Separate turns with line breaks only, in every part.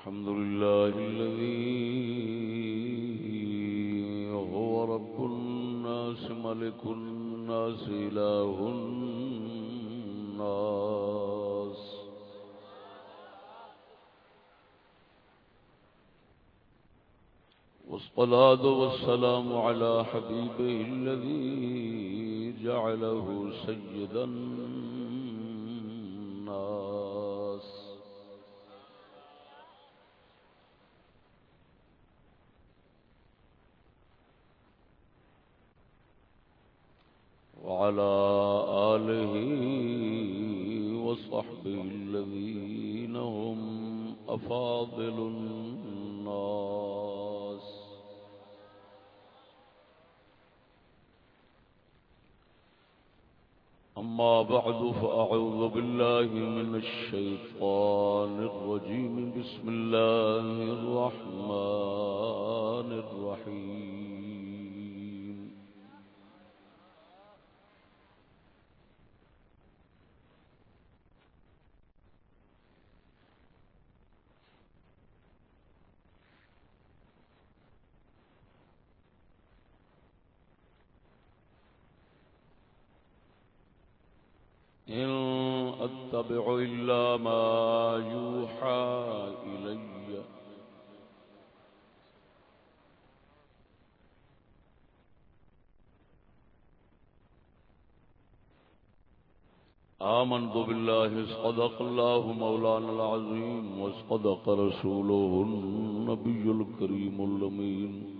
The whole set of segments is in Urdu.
الحمد لله الذي هو رب الناس، ملك الناس، إله الناس. والصلاة والسلام على حبيبه الذي جعله سيدا الناس. وعلى آله وصحبه الذين هم أفاضل الناس. أما بعد فأعوذ بالله من الشيطان الرجيم. بسم الله الرحمن الرحيم إن أتبع إلا ما يوحى إلي. آمنت بالله صدق الله مولانا العظيم وصدق رسوله النبي الكريم الأمين.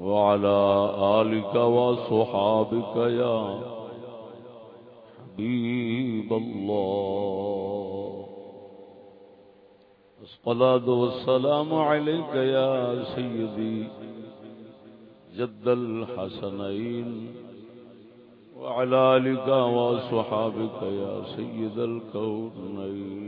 وعلى آلك وصحابك يا حبيب الله. الصلاة والسلام عليك يا سيدي جد الحسنين وعلى آلك وصحابك يا سيد الكونين.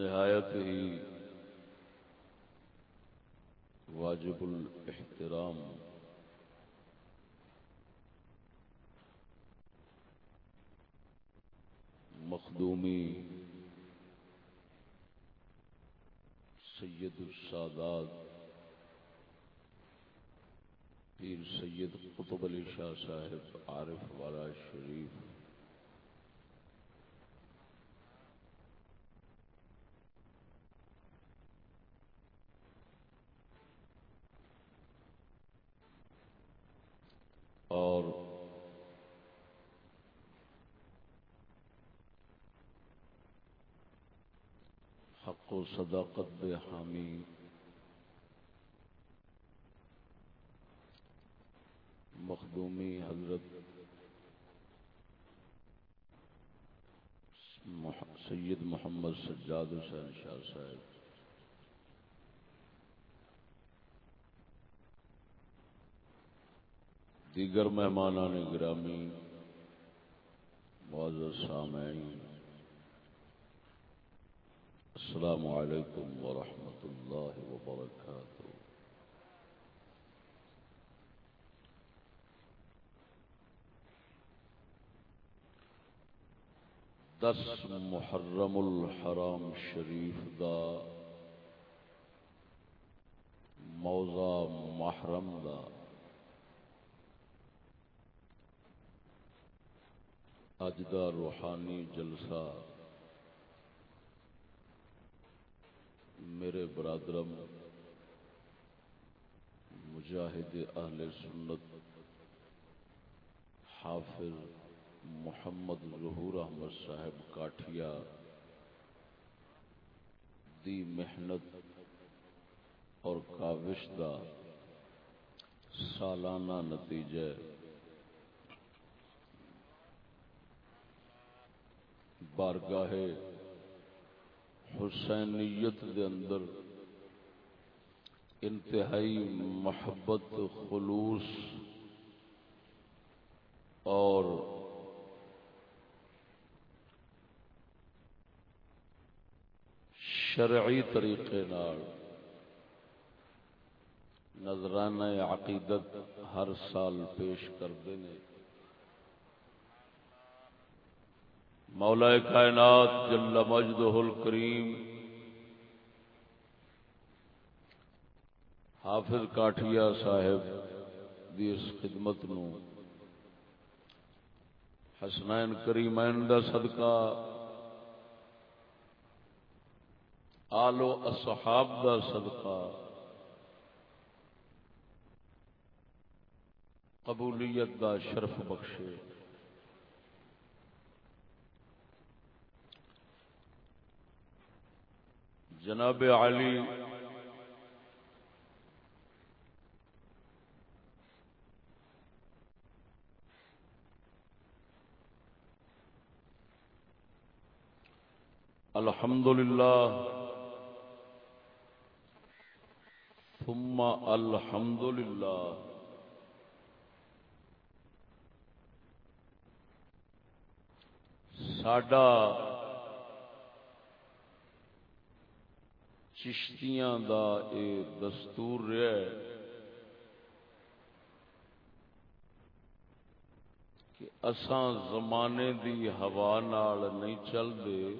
نہایت ہی واجب الاحترام۔ مخدومی سید السادات، پیر سید قطب علی شاہ صاحب عارف والا شریف۔ اور حق و صداقت بے حامی۔ مخدومی حضرت سید محمد سجاد حسین شاہ صاحب۔ دیگر مہمانان گرامی، معذر سامعین، السلام علیکم ورحمۃ اللہ وبرکاتہ۔ دس محرم الحرام شریف دا موضع محرم دا۔ اج دا روحانی جلسہ۔ میرے برادرم، مجاہد اہل سنت، حافظ محمد ظہور احمد صاحب کاٹھیا، دی محنت اور کاوش دا سالانہ نتیجہ بارگاہ حسینیت دے اندر انتہائی محبت، خلوص اور شرعی طریقے نال نظرانہ عقیدت ہر سال پیش کرتے ہیں مولا کائنات جل مجدہ الکریم، حافظ کاٹھیا صاحب دی اس خدمت نو حسنین کریمین دا صدقہ آلو اصحاب دا صدقہ قبولیت دا شرف بخشے۔ جناب علی۔ الحمد لله ثم الحمد لله ساڈا چشتیاں دا اے دستور رہا ہے کہ اساں زمانے دی ہوا نال نہیں چل دے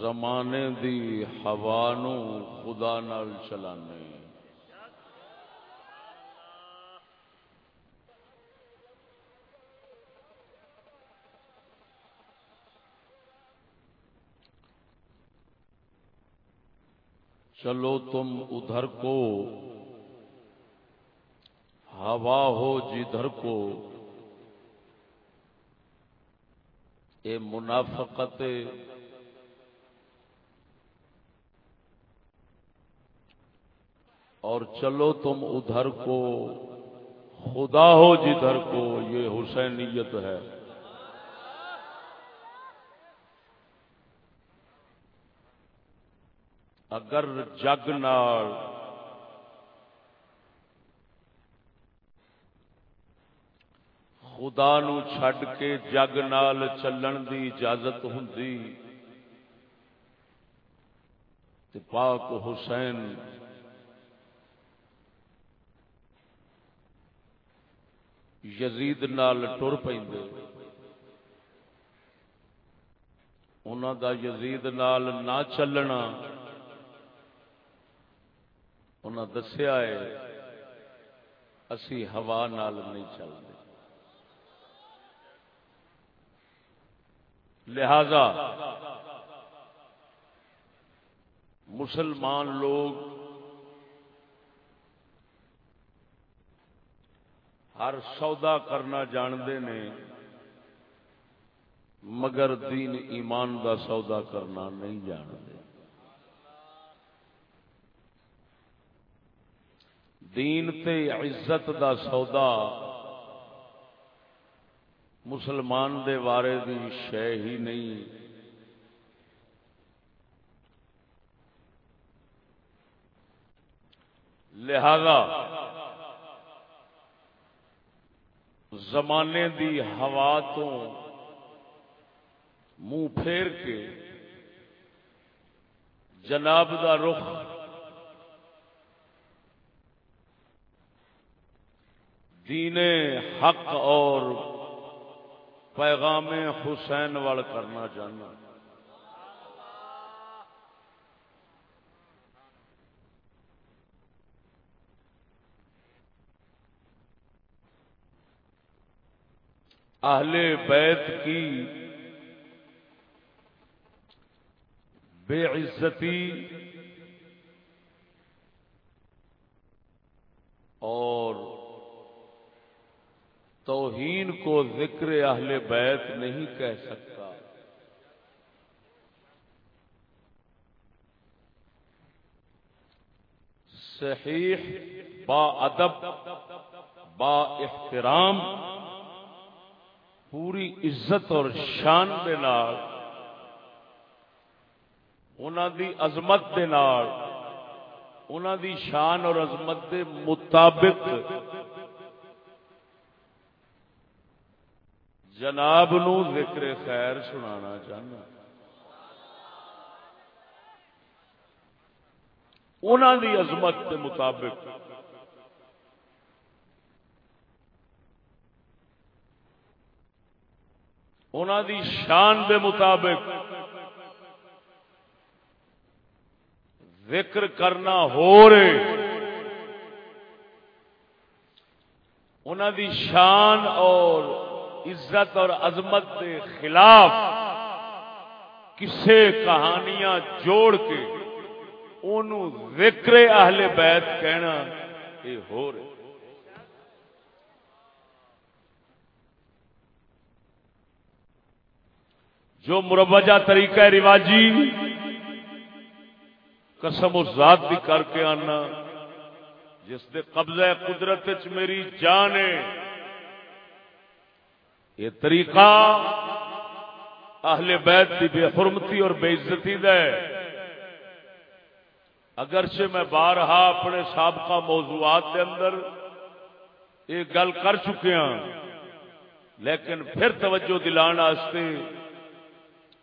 زمانے دی ہوا نو خدا نال چلانے۔ چلو تم ادھر کو۔ ہوا ہو جدھر کو۔ یہ منافقت۔ اور چلو تم ادھر کو۔ خدا ہو جدھر کو۔ یہ حسینیت ہے۔ اگر جگ نال خدا نو چھڈ کے جگ نال چلن دی اجازت ہوں پاک حسین یزید نال ٹر پہ انہوں دا یزید نال نہ چلنا انہوں دسیا ہے، اسی ہوا نال نہیں چلتے۔ لہذا مسلمان لوگ ہر سودا کرنا جانتے نے، مگر دین ایمان دا سودا کرنا نہیں جانتے۔ دین تے عزت دا سودا مسلمان دے وارے دی شے ہی نہیں۔ لہذا زمانے دی ہوا تو منہ پھیر کے جناب دا رخ دین حق اور پیغام حسین وال کرنا چاہنا۔ اہل بیت کی بے عزتی اور توہین کو ذکر اہل بیت نہیں کہہ سکتا۔ صحیح، با ادب، با احترام، پوری عزت اور شان دے نال دی عظمت دے نال دی شان اور عظمت دے مطابق جناب نو ذکر خیر سنانا چاہنا۔ انہوں دی عظمت کے مطابق۔ انہوں دی شان دے مطابق ذکر کرنا ہو رہے۔ انہوں دی شان اور عزت اور عظمت کے خلاف کسے کہانیاں جوڑ کے انہوں ذکر اہل بیت کہنا یہ ہو رہے جو مروجہ طریقہ رواجی قسم و ذات بھی کر کے آنا، جس دے قبضہ قدرت میری جان ہے یہ طریقہ اہل بیت کی بے حرمتی اور بے عزتی دے۔ اگرچہ میں بارہا اپنے سابقہ موضوعات کے اندر یہ گل کر چکے ہاں، لیکن پھر توجہ دلان واسطے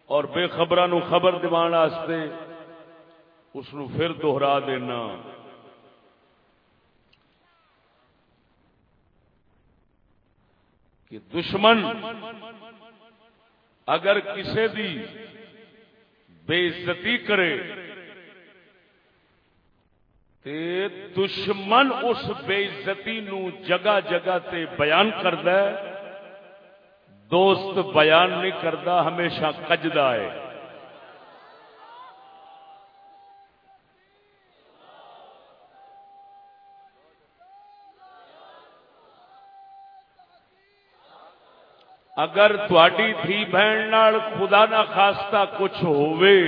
اور بے خبروں خبر دان واسطے اس پھر دوہرا دینا۔ کہ دشمن اگر کسی دی بے عزتی کرے، تے دشمن اس بے عزتی نو جگہ جگہ تے بیان کرد دوست بیان نہیں کرتا ہمیشہ کجدا ہے۔ اگر تھی تھی بہن خدا نہ خاصتا کچھ ہووے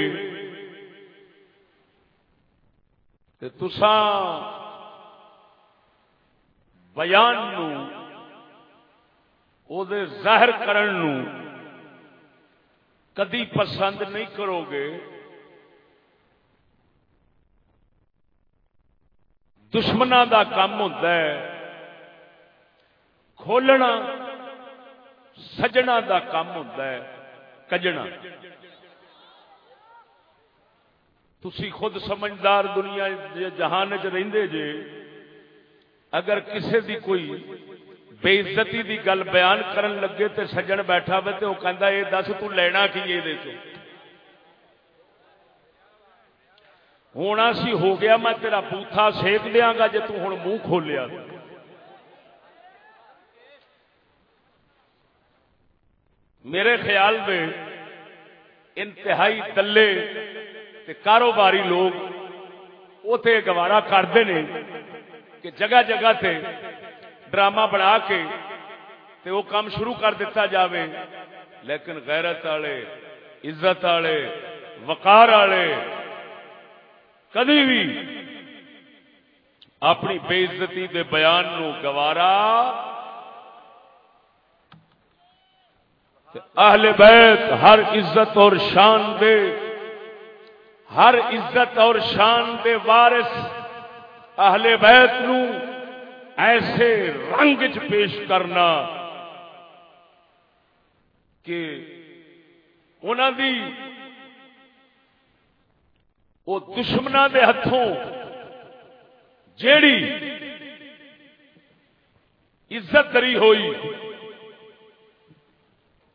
تسان بیان نو او دے ظاہر کرن نو کدی پسند نہیں کرو گے۔ دشمنوں دا کام ہوتا ہے، کھولنا سجنا دا کام ہوتا ہے، کجنا۔ تھی خود سمجھدار دنیا جہان چ جے، اگر کسی دی کوئی بے عزتی دی گل بیان کرن لگے تے سجن بیٹھا ہوئے تو وہ کہہ یہ دس تو لینا کی یہ ہونا سی ہو گیا، میں تیرا بوتھا سیک دیا گا جی توں منہ کھولیا۔ میرے خیال میں انتہائی دلے کاروباری لوگ اتے گوارا کرتے ہیں کہ جگہ جگہ تے ڈرامہ بنا کے تے وہ کام شروع کر دیتا جاوے۔ لیکن غیرت والے، عزت والے، وقار والے، کدی بھی اپنی بے عزتی دے بیان نو گوارا اہل بیت ہر عزت اور شان دے، ہر عزت اور شان دے وارث اہل بیت نو ایسے رنگ چ پیش کرنا کہ انہوں دی وہ دشمنوں دے ہاتھوں جیڑی عزت دری ہوئی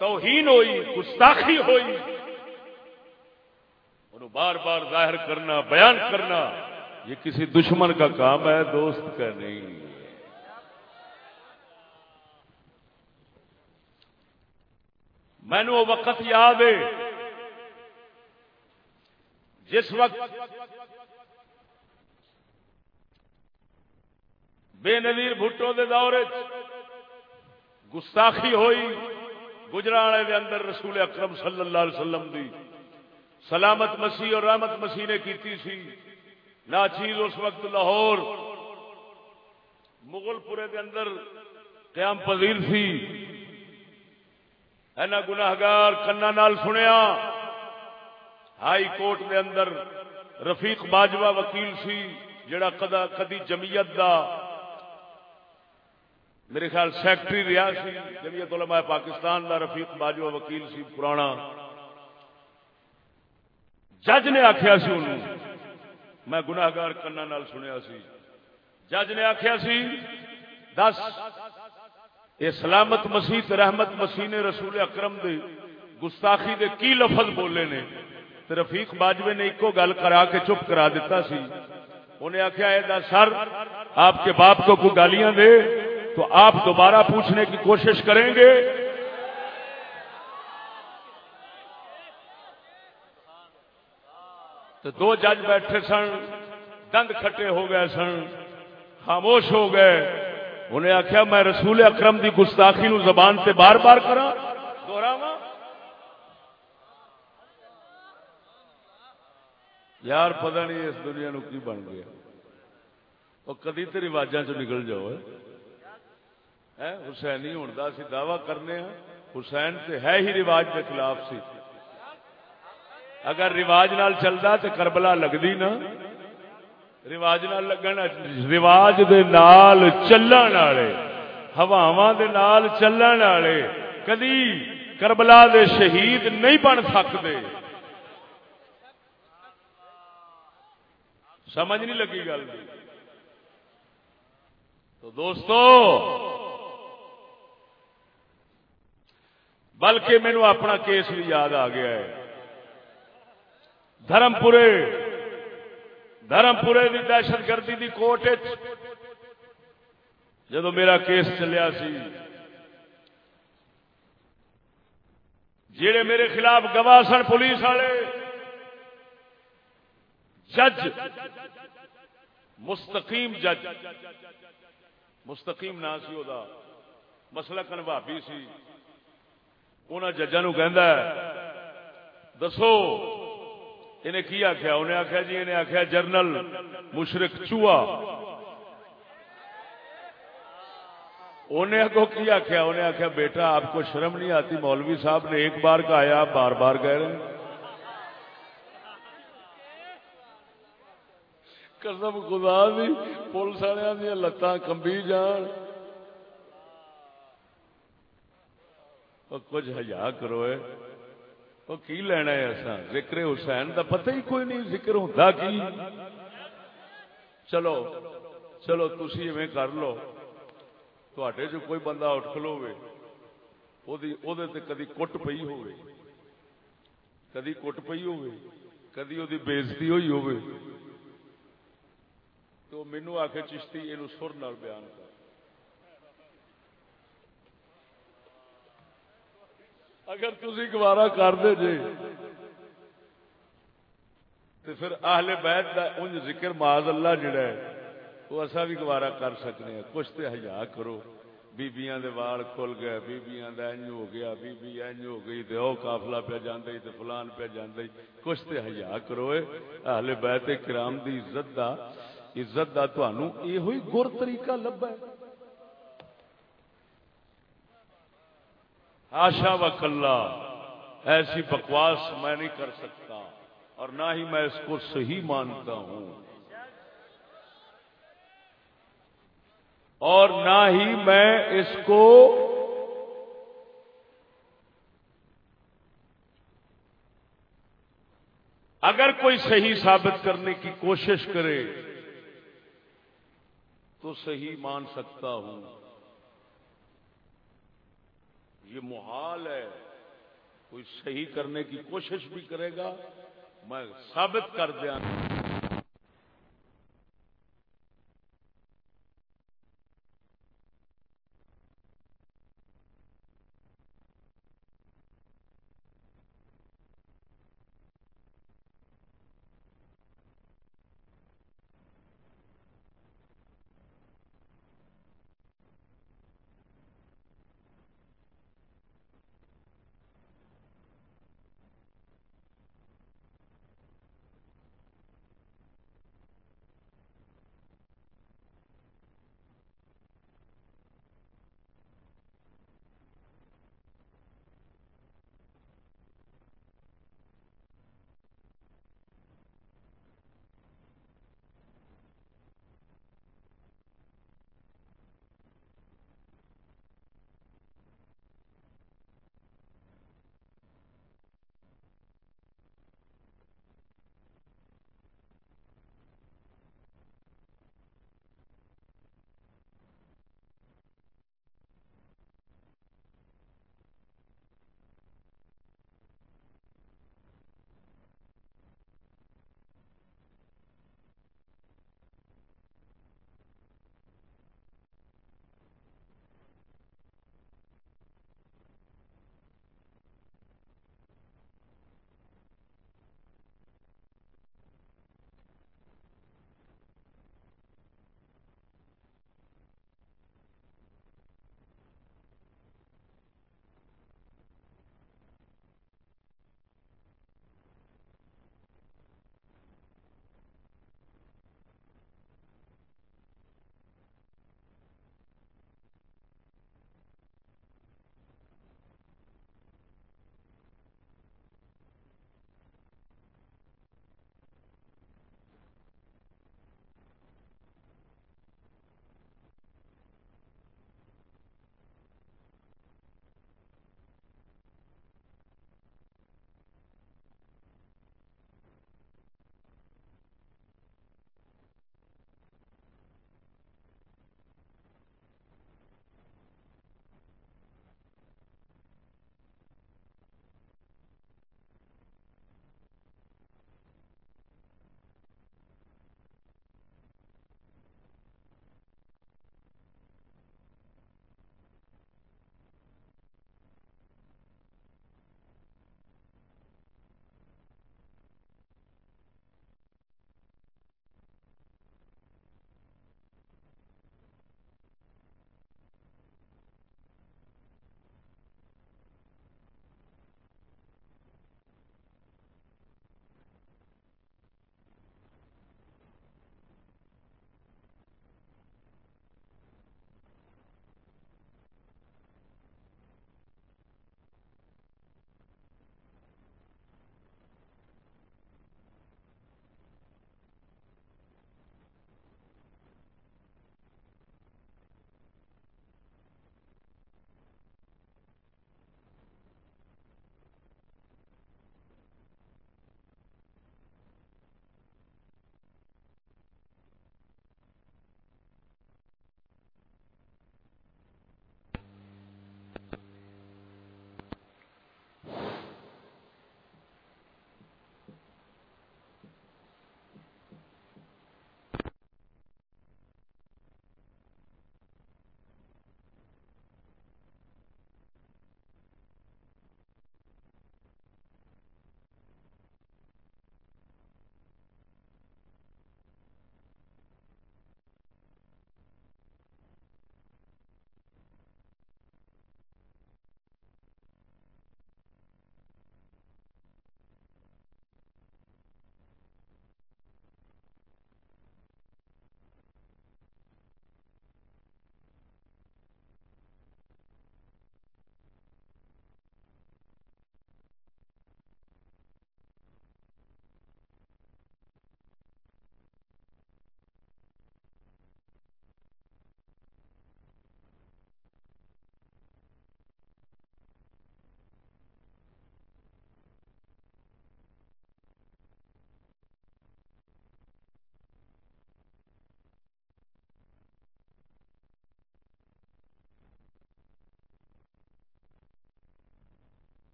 توہین ہوئی، گستاخی ہوئی۔ انہوں بار بار ظاہر کرنا، بیان کرنا، یہ کسی دشمن کا کام ہے، دوست کا نہیں۔ میں نے وہ وقت یاد ہے، جس وقت بے نظیر بھٹو دے دور گستاخی ہوئی۔ گجرا دے اندر رسول اکرم صلی اللہ علیہ وسلم دی سلامت مسیح اور رحمت مسیح نے کیتی سی۔ نا چیز اس وقت لاہور، مغل پورے دے اندر قیام پذیر سی۔ اینا گناہگار کنا نال سنیا۔ ہائی کورٹ دے اندر رفیق باجوہ وکیل سی، جڑا کدا کدی جمعیت دا میرے خیال سیکٹری رہا سی، جمعیت علماء پاکستان دا رفیق باجوہ وکیل سی، پرانا۔ جج نے آخیا سی انہوں، میں گناہگار کنا نال سنیا سی۔ جج نے آخیا سی، دس یہ سلامت مسیح رحمت مسیح نے رسول اکرم دے گستاخی دے کی لفظ بولے نے؟ رفیق باجوے نے ایک گل کرا کے چپ کرا دیتا سی۔ انہیں آخیا سر، آپ کے باپ کو کوئی گالیاں دے۔ تو آپ دوبارہ پوچھنے کی کوشش کریں گے۔ تو دو جج بیٹھے سن، دند کھٹے ہو گئے سن، خاموش ہو گئے۔ انہیں آخیا میں رسول اکرم دی گستاخی نو زبان سے بار بار کرا دوہراواں۔ یار، پتہ نہیں اس دنیا نو کی بن گیا۔ وہ کدی تو رواجہ چ نکل جاؤ ہاں۔ حسین ہی ہوں اسی دعوی کرنے ہیں۔ حسین سے ہے ہی رواج کے خلاف سی۔ اگر رواج نال چلتا تو کربلا لگتی نا، رواج نال لگن رواج دے نال چلن والے، ہواواں دے نال چلن والے کدی کربلا دے شہید نہیں بن سکتے۔ سمجھ نہیں لگی گل۔ تو دوستو بلکہ مینو اپنا کیس بھی یاد آ گیا ہے۔ دھرم پورے دھرم پورے کی دہشت گردی کی کوٹ جدو میرا کیس چلیا سی جڑے میرے خلاف گواہ سن پولیس والے، جج، مستقیم جج، مستقیم نا سی وہ مسئلہ کن بھابی سی۔ انہوں ججا نو کہ دسو، انہیں کی آخیا انہیں آخیا جی انہیں آخیا جرنل مشرق چوہا۔ انہیں کو کی آخیا انہیں آخیا بیٹا، آپ کو شرم نہیں آتی؟ مولوی صاحب نے ایک بار کہا آپ بار بار کہہ رہے ہیں۔ قسم خدا دی، پولیس والوں دیا لتاں کمبی جان۔ کچھ ہزا کرو وہ کی لینا ہے ایسا؟ ذکر حسین دا پتہ ہی کوئی نہیں، ذکر ہوتا کی؟ چلو چلو تھی اویں کر لو۔ تے جو کوئی بندہ اٹھ کلو کدی کٹ پی ہو کدی کٹ پی ہو کدی وہ بےزتی ہوئی ہوئے تو مینو آ کے چشتی یہ سر نال بیان کر۔ اگر تھی گوارا کر دے جی۔ جے تو پھر اہل بیت دا انج ذکر معاذ اللہ جڑا ہے وہ اصا بھی گوارا کر سکنے ہیں۔ کچھ تو ہزار کرو۔ بیبیاں دے وال کھل گئے بیبیاں دا انج ہو گیا بی بی انج ہو گئی، تے او قافلہ پہ جاندے، تے فلان پہ جاندے۔ کچھ تے حیا کرو اہل بیت کرام دی عزت دا، عزت کا تمہوں یہ گر طریقہ لبا ہے۔ آشا و کلا، ایسی بکواس میں نہیں کر سکتا اور نہ ہی میں اس کو صحیح مانتا ہوں۔ اور نہ ہی میں اس کو اگر کوئی صحیح ثابت کرنے کی کوشش کرے تو صحیح مان سکتا ہوں۔ یہ محال ہے۔ کوئی صحیح کرنے کی کوشش بھی کرے گا، میں ثابت کر دیا۔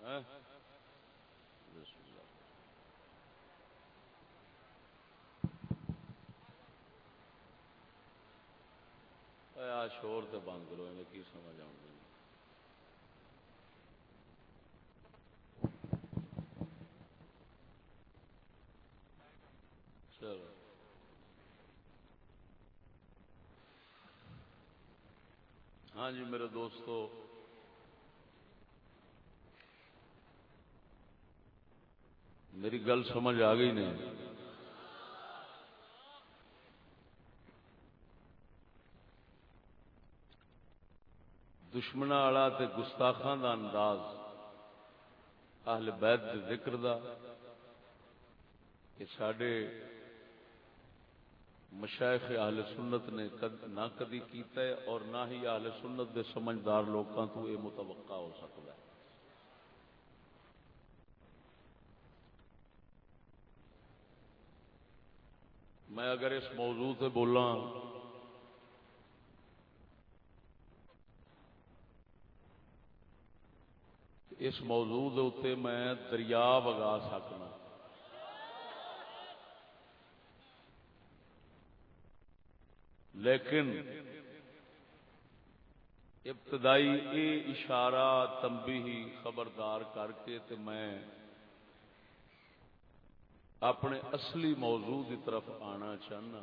ہاں؟ شور تو بند کرو انہیں کی سمجھ آؤں گی؟ چلو۔ ہاں جی میرے دوستو میری گل سمجھ آ گئی نہیں۔ دشمن والا گستاخان دا انداز، اہل بیت دے ذکر دا کہ سڈے مشائق اہل سنت نے نہ کدی کیتا ہے اور نہ ہی اہل سنت دے سمجھدار لوگوں تو یہ متوقع ہو سکتا ہے۔ میں اگر اس موضوع سے بولا اس موضوع اتنے میں دریا بگا سکنا۔ لیکن ابتدائی یہ اشارہ تمبی ہی خبردار کر کے تے میں اپنے اصلی موضوع کی طرف آنا چاہنا۔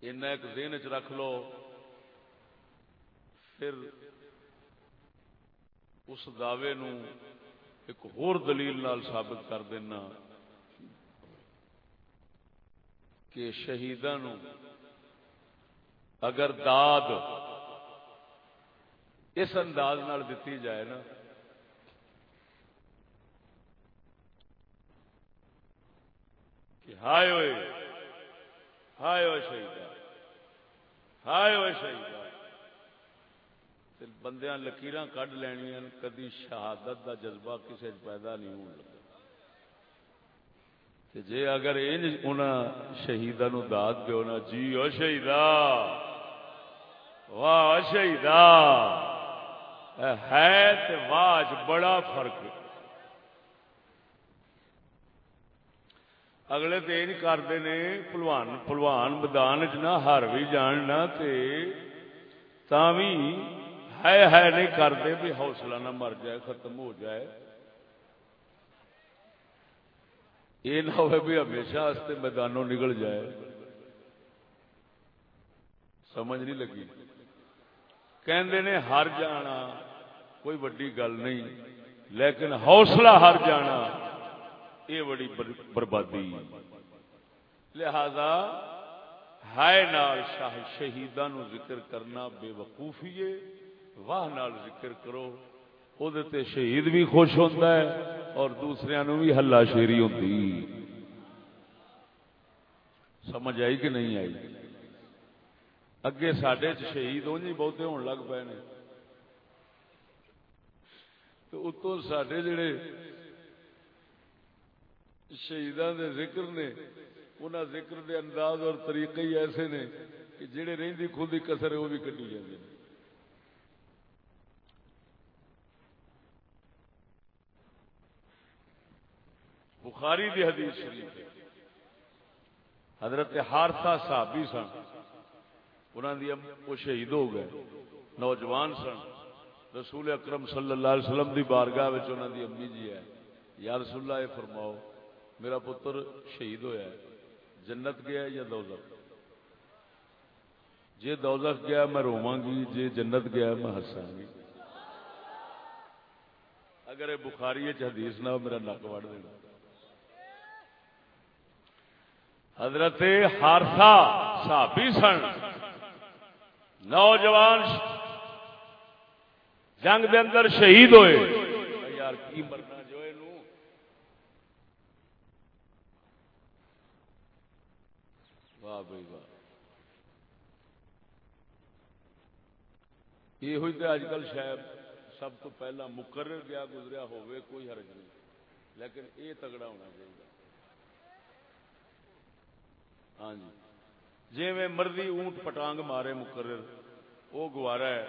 ایک دن چ رکھ لو، پھر اس دعوے نو ایک ہور دلیل نال ثابت کر دینا کہ شہیدان اگر داد اس انداز نال دیتی جائے نا، کہ ہائے ہوئے ہائے ہوئے شہید ہائے ہوئے شہید بندیاں لکیر کڈ لینیا کدی شہادت دا جذبہ کسی پیدا نہیں ہو لگا۔ جی اگر شہیدان داد دو نا جی او شہید واہ ہے واہ بڑا فرق اگلے تو یہ کرتے ہیں پلوان پلوان میدان چ نہ، ہر بھی جاننا بھی ہے ہے نہیں کرتے بھی حوصلہ نہ مر جائے، ختم ہو جائے۔ یہ نہ ہو بھی ہمیشہ میدانوں نکل جائے۔ سمجھ نہیں لگی۔ کہ ہر جانا، کوئی وڈی گل نہیں، لیکن حوصلہ ہر جانا یہ بڑی بربادی۔ لہذا ہائے نال شاہ شہیدان ذکر کرنا بے وقوفی ہے۔ واہ نال ذکر کرو وہ شہید بھی خوش ہوتا ہے اور دوسرے نو بھی ہلا شیری ہوتی سمجھ آئی کہ نہیں آئی؟ اگے سڈے شہید ہو جی بہتے ہون لگ پے نے۔ تو اتوں سڈے جڑے شہیدان دے ذکر نے، انہاں ذکر دے انداز اور طریقے ہی ایسے نے کہ جڑے رہندی خود ہی کسر وہ بھی کٹی جاتے ہیں بخاری دی حدیث شریف حضرت ہارسا صحابی سن۔ انہوں وہ شہید ہو گئے۔ نوجوان سن۔ رسول اکرم صلی اللہ علیہ وسلم دی بارگاہ انہوں دی امی جی ہے۔ یا رسول اللہ یہ فرماؤ، میرا پتر شہید ہویا ہے۔ جنت گیا یا دوزخ؟ جے دوزخ گیا، میں رواں گی، جے جنت گیا، میں ہساں گی۔ اگر یہ بخاری حدیث نہ میرا نک وڑ دینا۔ حضرت ہارسا صحابی سن۔ نوجوان جنگ دے اندر شہید ہوئے۔ یار، کی مرنا جو واہ بھائی واہ۔ یہ ہوئی تو اج کل شاید سب تو پہلا مقرر گیا گزریا ہوئے کوئی حرج نہیں۔ لیکن یہ تگڑا ہونا چاہیے۔ ہاں جی۔ جی میں مرضی اونٹ پٹانگ مارے مقرر وہ گوارا ہے،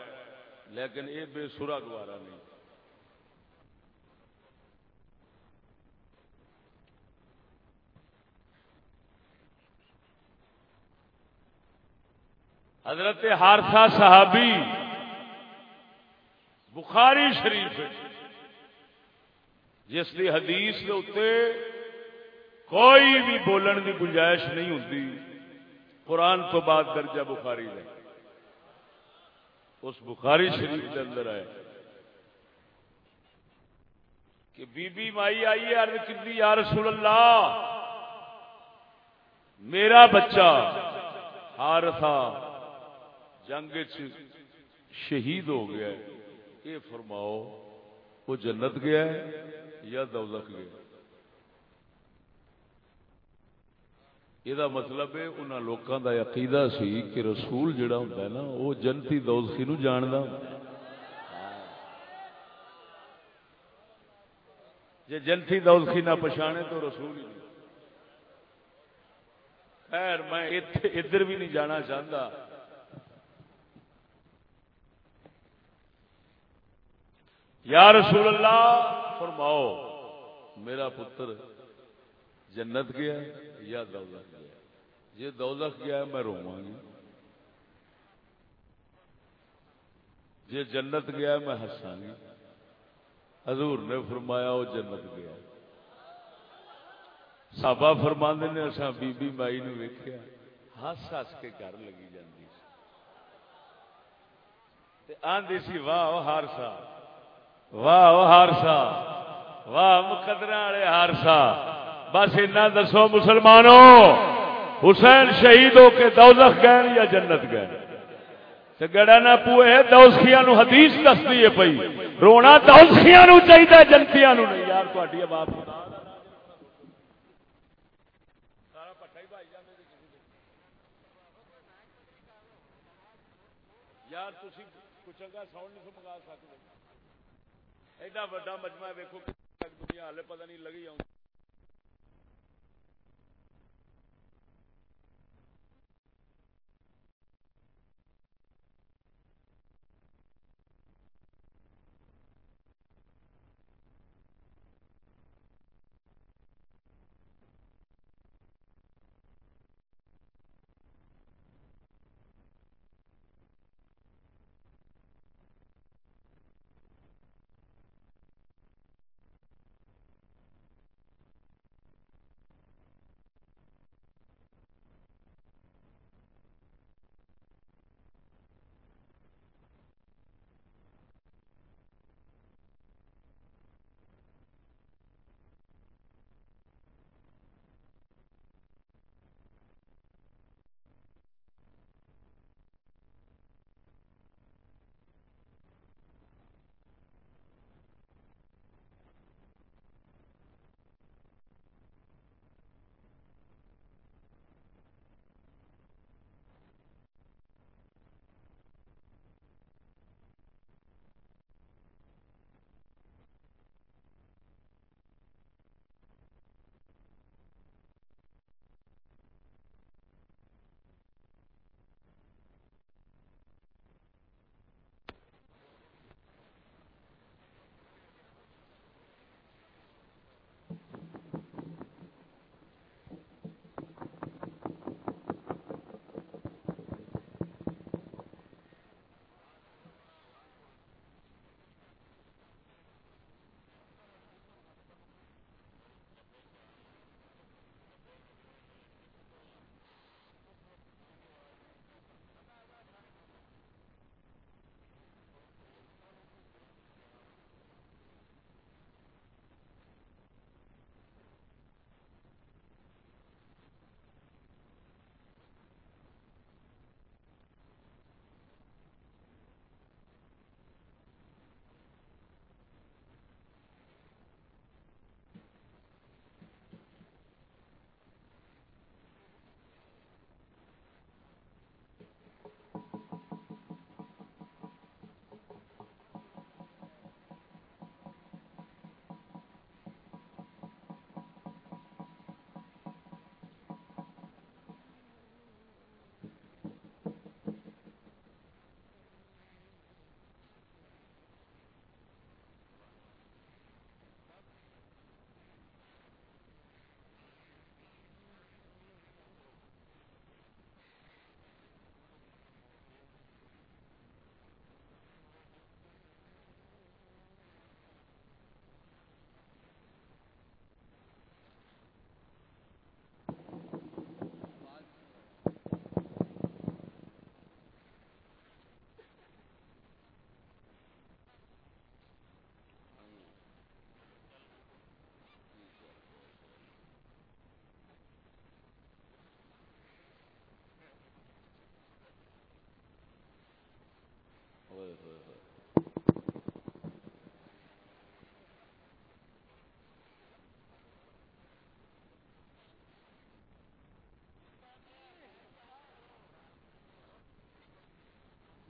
لیکن یہ بے سورا گوارا نہیں۔ حضرت ہارسا صحابی، بخاری شریف، جس کی حدیث کے اتنے کوئی بھی بولن کی گنجائش نہیں ہوتی قرآن تو بعد درجہ بخاری ہے۔ اس بخاری شریف کے اندر ہے کہ بی بی مائی آئی ارد کی یا رسول اللہ، میرا بچہ ہار تھا جنگ شہید ہو گیا یہ فرماؤ، وہ جنت گیا ہے یا دوزخ گیا یہ مطلب ہے ان لوگوں کا عقیدہ سی کہ رسول جڑا ہوں نا وہ جنتی دوزخی نو جاندا جی جنتی دوزخی نہ پچھانے تو رسول ہی نہیں خیر میں ادھر بھی نہیں جانا چاہتا یا رسول اللہ فرماؤ میرا پتر جنت گیا یا دولت گیا؟ جی دولت گیا میں رواں گی جی جنت گیا میں ہساں گی حضور نے فرمایا، وہ جنت گیا۔ سابا فرما نے اصا بی بی مائی نو ویکیا ہس ہس کے گھر لگی جاتی آدھی سی، واہ ہار صاحب۔ واہ ہارسا واہ مقدر والے ہارسا بس اتنا دسو مسلمانوں، حسین شہید ہو کے دوزخ گئے یا جنت گئے؟ تو گڑا نہ پوئے دوسخیا نو حدیث دس دیے پی رونا دوسخیا نو چاہیے جنتیا نو نہیں۔ یار تھی باپ یار تھی چنگا ساؤنڈ نہیں منگا سکتے ایڈا وا مجمع ویکو دنیا ہال پتہ نہیں لگی آؤں۔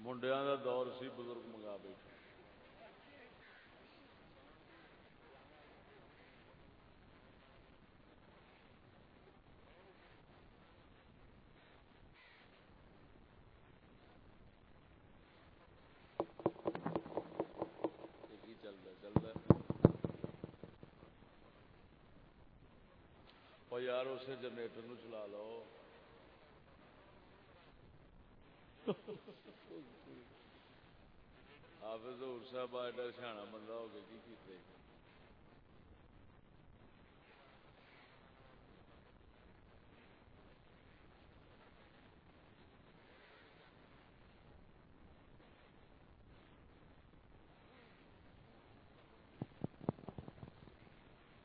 منڈیا کا دور سی بزرگ منگا بیٹھے۔ یار، اسے جنریٹر نو چلا لو۔ حافظ حور صاحب ایڈا سیاح بندہ ہو گیا، کی کیتے؟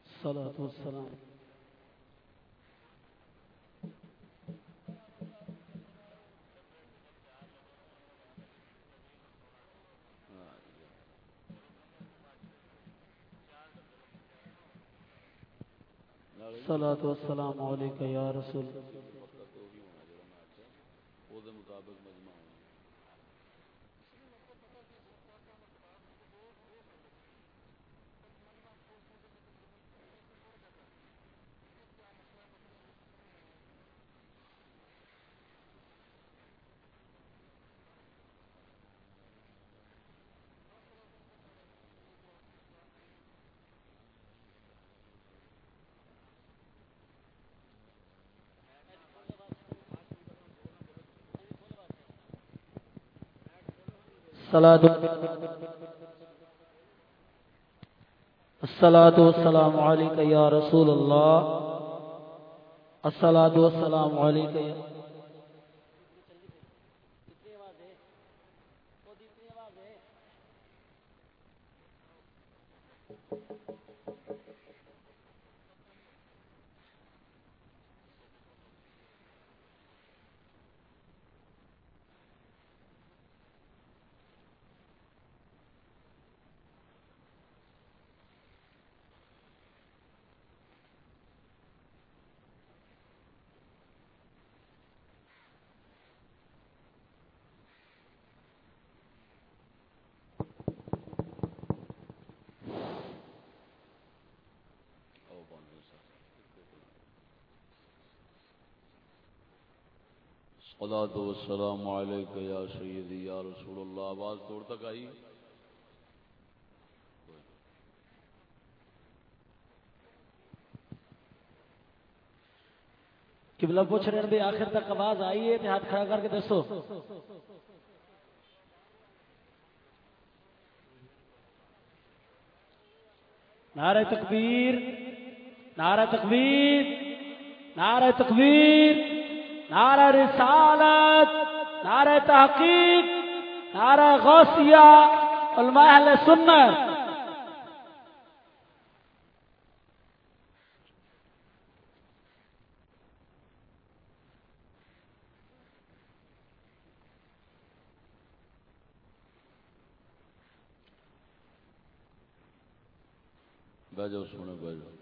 الصلاة والسلام الصلاة والسلام علیکہ یا رسول الصلاة والسلام عليك يا رسول الله. الصلاة والسلام عليك يا
الصلاة والسلام عليك يا سيدي يا رسول الله. آواز توڑ تک آئی؟
قبلہ پوچھ رہے ہیں بھی آخر تک آواز آئی ہے ہاتھ کھڑا کر کے دسو۔ نعرہ تکبیر نعرہ تکبیر نعرہ تکبیر۔ نعرہ رسالت نعرہ تحقیق نعرہ غوثیہ علماء اہل سنت
جاؤ سونے بہ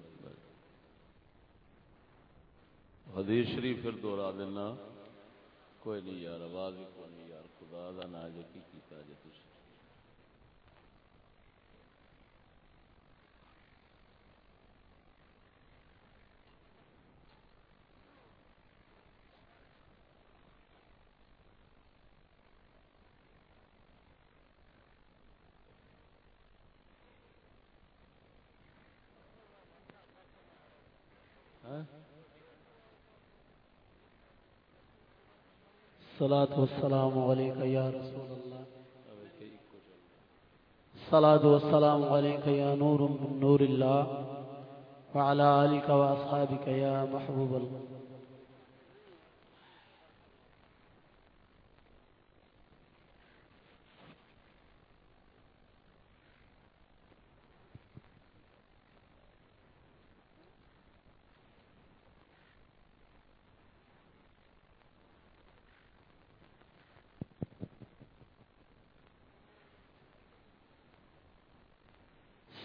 حدیث شریف پھر دوہرا دینا۔ کوئی نہیں یار، آواز ہی کوئی نہیں یار، خدا کا نا جو کی کیتا جی تھی
الصلاة والسلام عليك يا رسول الله. الصلاة والسلام عليك يا نور من نور الله. وعلى آلك وأصحابك يا محبوب الله.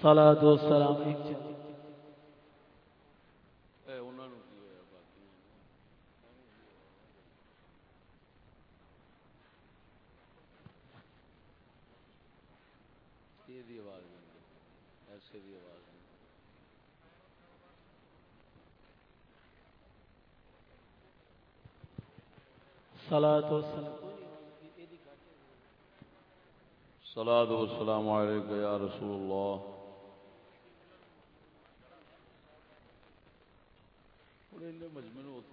صلاة والسلام ایک جن صلاة
عليك يا رسول الله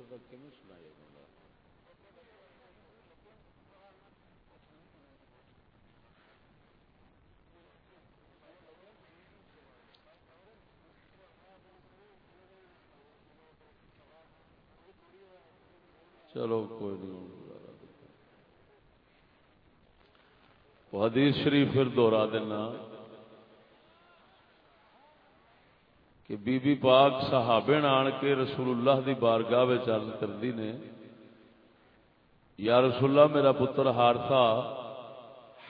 مجموعے اتنے تک کیوں سنایا چلو کوئی نہیں۔ حدیث شریف پھر دوہرا دینا۔ کہ بی بی پاک صحابے آن کے رسول اللہ دی بارگاہ چل کردی نے، یا رسول اللہ میرا پتر ہارسا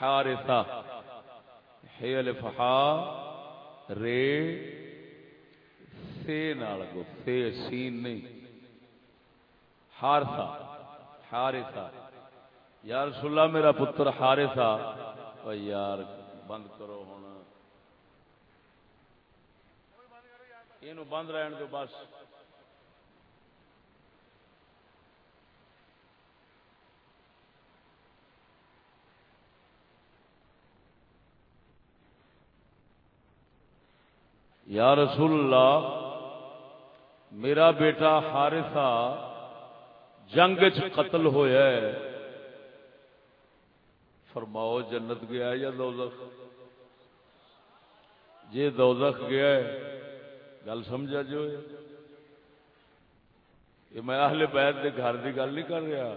ہارسا ہے الفہا رے سے نال گو سے سین نہیں۔ ہارسا ہارسا یا رسول اللہ میرا پتر ہارسا یار بند کرو ہوں یہ بند رہن دو بس۔ یا رسول اللہ، میرا بیٹا حارثہ جنگ چ قتل ہوا ہے۔ فرماؤ، جنت گیا یا دوزخ؟ جی دوزخ گیا ہے۔ گل سمجھا جو یہ میں اہل بیت دے گھر دی گل نہیں کر رہا۔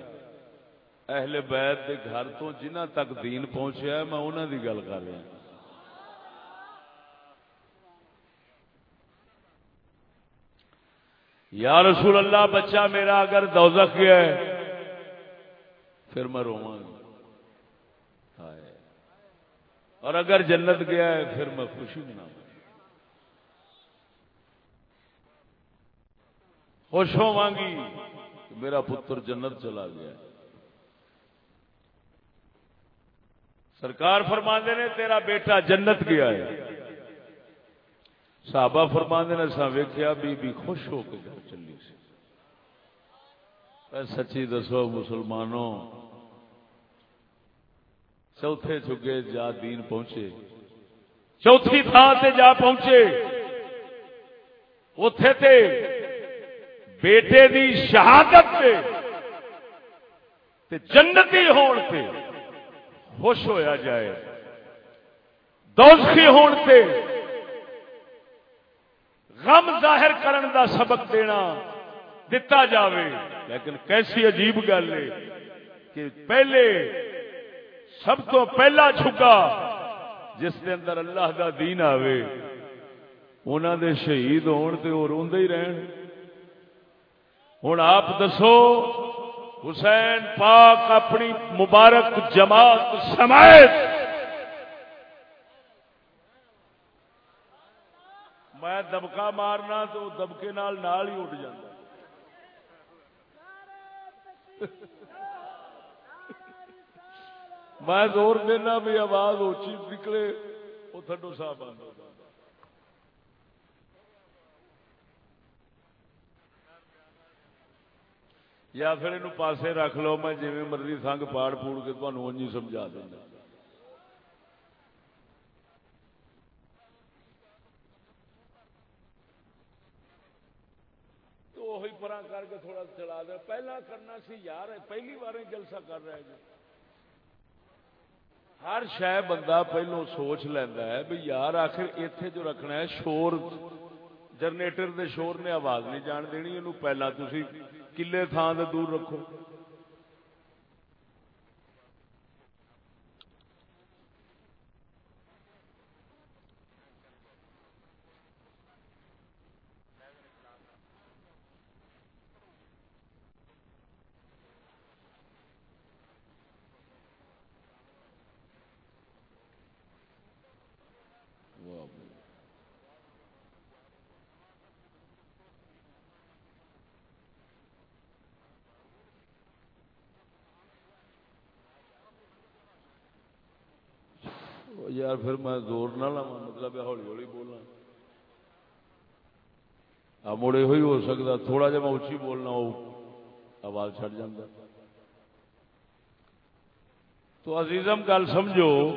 اہل بیت دے گھر تو جنہ تک دین پہنچیا ہے، میں انہوں دی گل کر رہا۔ یا رسول اللہ، بچہ میرا اگر دوزخ گیا ہے، پھر میں رواں اور اگر جنت گیا ہے، پھر میں خوشی مناؤں خوش ہوا گی میرا پتر جنت چلا گیا۔ سرکار فرماندے نے تیرا بیٹا جنت گیا ہے۔ صحابہ فرماندے نے سا ویکیا بی بی خوش ہو کے گھر چلی سی سچی دسو مسلمانوں چوتھے چگے جا دین پہنچے۔ چوتھی تھان سے جا پہنچے۔ اتے تے بیٹے دی شہادت پہ تے جنتی ہون پہ خوش ہویا جائے۔ دوستی ہون پہ غم ظاہر کرن دا سبق دینا دتا جاوے۔ لیکن کیسی عجیب گل ہے کہ پہلے سب تو پہلا چھکا جس کے اندر اللہ دا دین آوے انہوں دے شہید ہون تے وہ روندے ہی رہن۔ ہوں آپ دسو، حسین پاک اپنی مبارک جماعت سمایت میں دبکا مارنا تو دبکے نال نال ہی اٹھ جاتا میں زور دینا بھی آواز اچھی نکلے، وہ تھڈو صاحب بند یا پھر یہ پاسے رکھ لو، میں جی مرضی سنگ پاڑ پوڑ کے تمہیں سمجھا دینا۔ تو وہی پرا کر کے تھوڑا چلا دے۔ پہلا کرنا سی یار، پہلی بار جلسہ کر رہے جی ہر شہ بندہ پہلو سوچ لینا ہے بھی یار آخر اتنے جو رکھنا ہے، شور جنریٹر دے شور نے آواز نہیں جان دینی پہلا تھی کلے تھان دے دور رکھو یار، پھر میں زور نہ لاوا مطلب ہولی ہولی بولنا۔ آ، مڑے ہوئی ہو سکتا، تھوڑا جا میں اچھی بولنا، وہ آواز چڑ جاتا تو عزیزم، گل سمجھو۔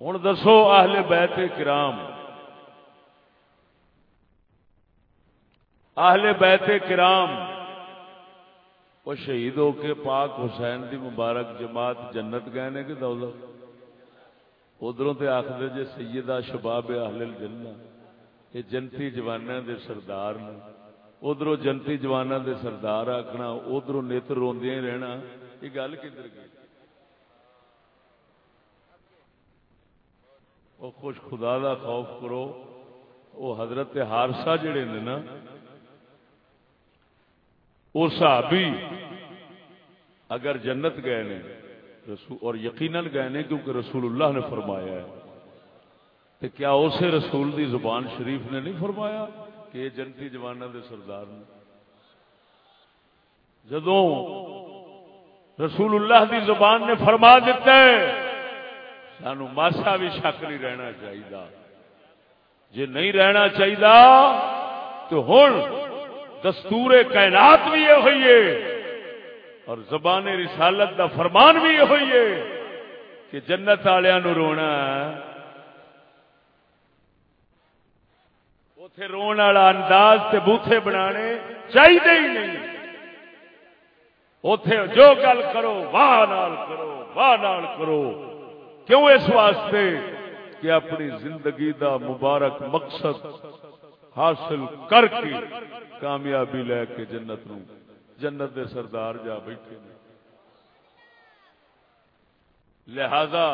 ہوں دسو، اہل بیت کرام۔ اہل بیت کرام، وہ شہید ہو کے پاک حسین دی مبارک جماعت جنت گئے نے کہ دولت؟ ادھروں تے آخر جے سیدہ شباب اہل الجنہ یہ جنتی جوانوں دے سردار نے ادھر جنتی جوانوں دے سردار آخنا ادھر نیتر روندیا رہنا۔ یہ گل کدھر گئی؟ وہ خوش خدا دا خوف کرو وہ حضرت ہارسا جڑے نے نا وہ صحابی اگر جنت گئے نے اور یقیناً گئے نے کیونکہ رسول اللہ نے فرمایا ہے۔ تو کیا اسے رسول دی زبان شریف نے نہیں فرمایا کہ یہ جنتی جوانوں دے سردار نے؟ جدو رسول اللہ دی زبان نے فرما دیتا ہے، سانو ماسا بھی شک نہیں رہنا چاہیے جی نہیں رہنا چاہیے تو ہوں دستور کائنات بھی یہ ہوئی ہے۔ اور زبان رسالت دا فرمان بھی یہ ہوئی ہے کہ جنت والوں رونا اتے رون والا انداز تے بوتھے بنانے چاہیے ہی نہیں۔ اتے جو گل کرو، واہ نال کرو، واہ نال کرو۔ کیوں اس واسطے کہ اپنی زندگی دا مبارک مقصد حاصل کر کے کامیابی لے کے جنت نو جنت دے سردار جا بیٹھے لہذا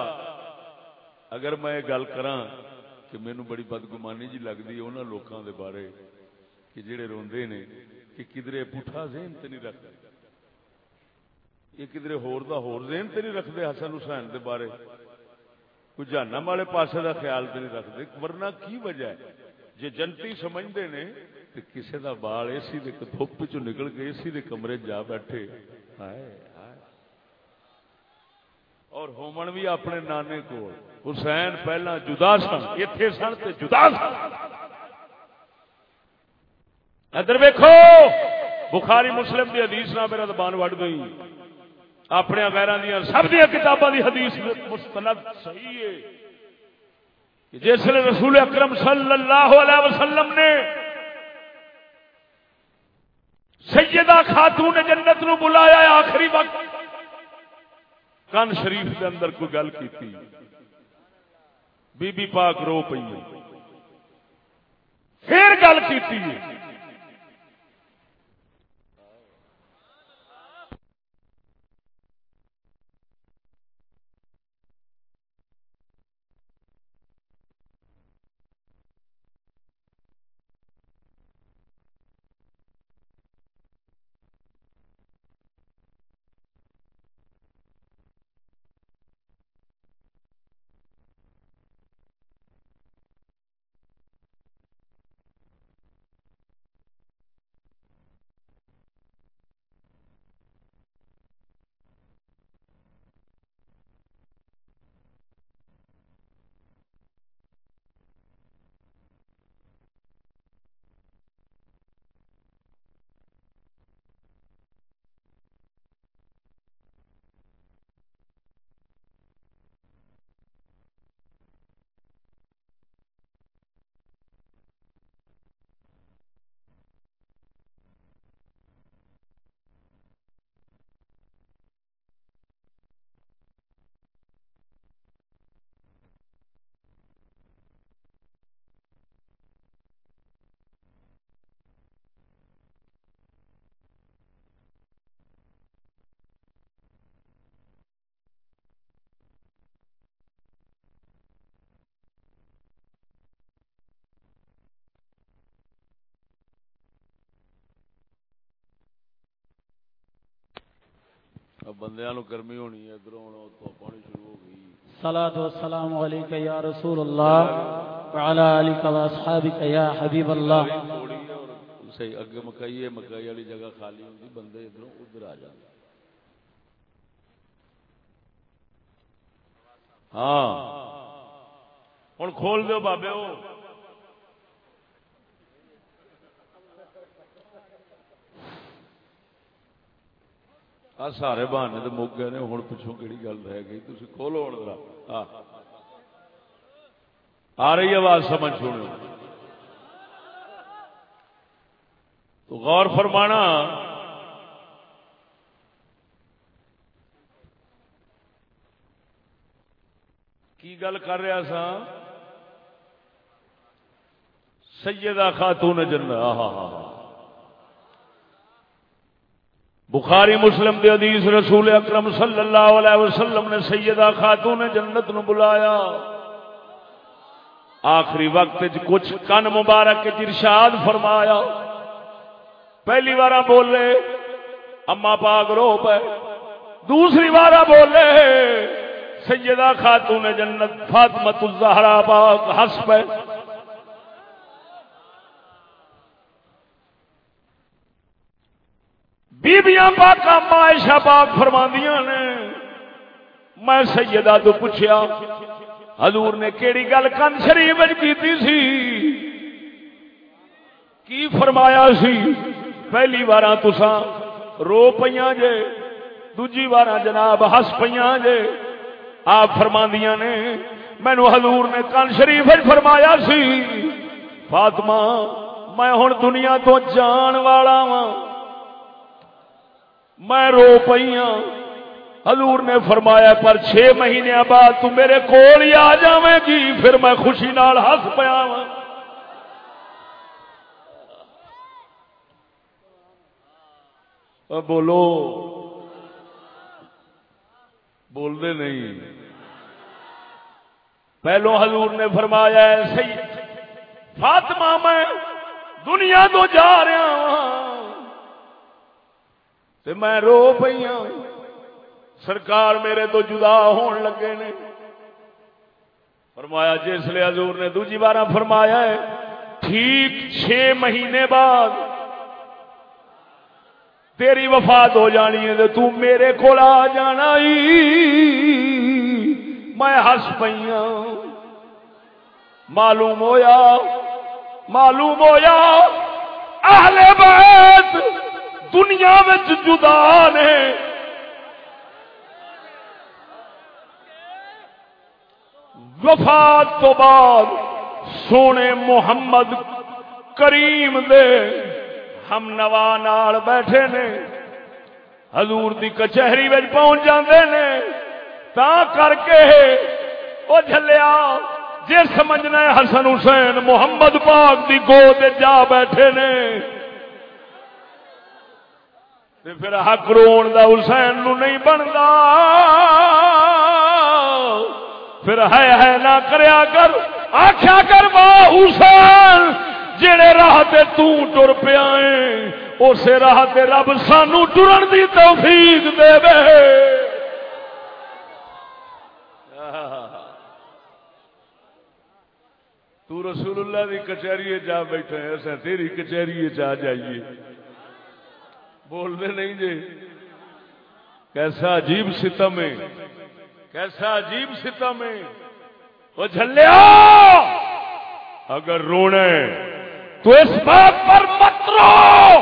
اگر میں یہ گل کراں کہ مینو بڑی بدگمانی جی لگتی ہے انہوں لوگوں دے بارے کہ جڑے روندے نے کہ کدرے پٹھا ذہن تے نہیں رکھتے یہ کدرے ہور دا ہور ذہن تے نہیں رکھتے حسن حسین دے بارے۔ کوئی جہنم والے پاسے دا خیال تے نہیں رکھتے ورنہ کی وجہ ہے؟ جے جنتی سمجھتے نے تو کسے دا بال اے سی دے دھوپ چ نکل کے اے سی دے کمرے جا بیٹھے ہائے اور ہومن بھی اپنے نانے کو حسین پہلا جدا سن اتے سن تے جدا سن ادھر ویکو بخاری مسلم دی حدیث نہ میرا دبان وڈ گئی اپنے غیر دیا سب دیا کتاباں دی حدیث مستند صحیح ہے جس نے رسول اکرم صلی اللہ علیہ وسلم نے سیدہ خاتون جنت نو بلایا آخری وقت۔ کن شریف کے اندر کوئی گل کی بی بی پاک رو پی پھر گل کی بندیاں نو گرمی ہونی ہے ادھر تو پانی شروع ہو گئی۔
صلاۃ والسلام علیک یا رسول اللہ وعلى یا حبیب اللہ۔
صحیح اگے مکئی ہے مکئی والی جگہ خالی ہوندی بندے ادھر ادھر آ جاندے۔ ہاں۔ ہوں کھول دو بابے وہ آ سارے بہانے تو مک گئے ہوں پچھوں کہڑی گل رہ گئی؟ تھی کھولو ہوں ذرا۔ آ۔ رہی آواز سمجھ سنو۔ تو غور فرمانا۔ کی گل کر رہا سا؟ سیدہ خاتون جنہ جنت ہاں ہاں بخاری مسلم دے حدیث رسول اکرم صلی اللہ علیہ وسلم نے سیدہ خاتون جنت نو بلایا۔ آخری وقت کچھ کن مبارک ارشاد فرمایا۔ پہلی بار بولے اما پاک رو پے۔ دوسری بار بولے، سیدہ خاتون جنت فاطمت الزہرا پاک ہس پے۔ بیبیاں پاک عائشہ پاک فرماندیاں نے۔ میں سیدہ تو پوچھیا، حضور نے کیڑی گل کن شریف کی سی؟ کی فرمایا سی؟ پہلی بار تسا رو پیا جے، دوجی بار جناب ہس پہ جے۔ آپ فرماندیاں نے مینو حضور نے کن شریف فرمایا سی؟ فاطمہ، میں ہوں دنیا تو جان والا وا میں رو پئی ہوں حضور نے فرمایا، پر چھ مہینے بعد تو میرے کول ہی آ جائے گی، پھر میں خوشی نال ہس پیا ہاں۔ بولو۔ بول دے نہیں۔ پہلو حضور نے فرمایا سی فاطمہ، میں دنیا تو جا رہا ہوں تے میں رو پئی سرکار میرے تو جدا ہون لگے نے۔ فرمایا جس لیے حضور نے دوجی بار فرمایا ہے، ٹھیک چھ مہینے بعد تیری وفات ہو جانی ہے تو میرے کو آ جانا میں ہس پئی معلوم ہویا معلوم ہویا، اہل بیت دنیا جدا نے۔ وفات تو بعد سونے محمد کریم دے ہم نوا نال بیٹھے نے۔ حضور دی کچہری میں پہنچ جاندے نے۔ تا کر کے وہ جلیا جی سمجھنا ہے حسن حسین، محمد پاک دی گود جا بیٹھے نے۔ پھر حق رو حسین نو نہیں بنتا پھر ہے ہے نہ کریا کر۔ آخیا کر حسین جڑے راہ تر پیا اسے راہ رب سانو ٹرن دی توفیق دے دے۔ تو رسول اللہ دی کچہری جا بیٹھے ہیں تیری کچہری جا جائیے۔ بول دے نہیں جی۔ کیسا عجیب ستم ہے۔ کیسا عجیب ستم ہے۔ وہ جھلیا! اگر رونے تو اس بات پر مت رو۔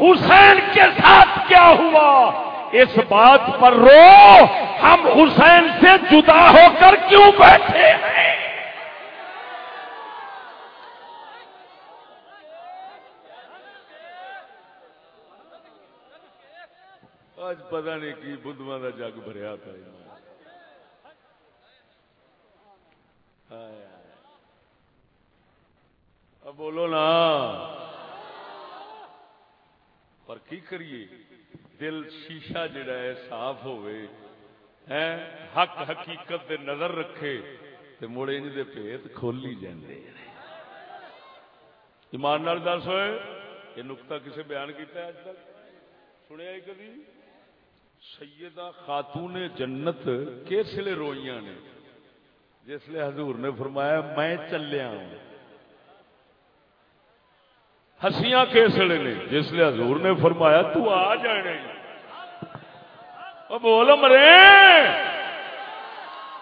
حسین کے ساتھ کیا ہوا؟ اس بات پر رو۔ ہم حسین سے جدا ہو کر کیوں بیٹھے ہیں؟ اج پتا نہیں کی بدھوا کا جگ بھریا تھا بولو نا۔ پر کی کریے؟ دل شیشہ جڑا ہے صاف ہوئے حق حقیقت دے نظر رکھے تو مڑے ان دے پیت کھولی جاندے ایمان نال دس ہوئے، یہ نقطہ کسے بیان کیتا ہے اج تک؟ سنیا کبھی؟ سیدہ خاتون جنت کس لیے روئیاں نے؟ جس لیے حضور نے فرمایا، میں چلیا ہوں ہسیاں کس لیے نے؟ جس لیے حضور نے فرمایا، تو آ جانے۔ بول مرے۔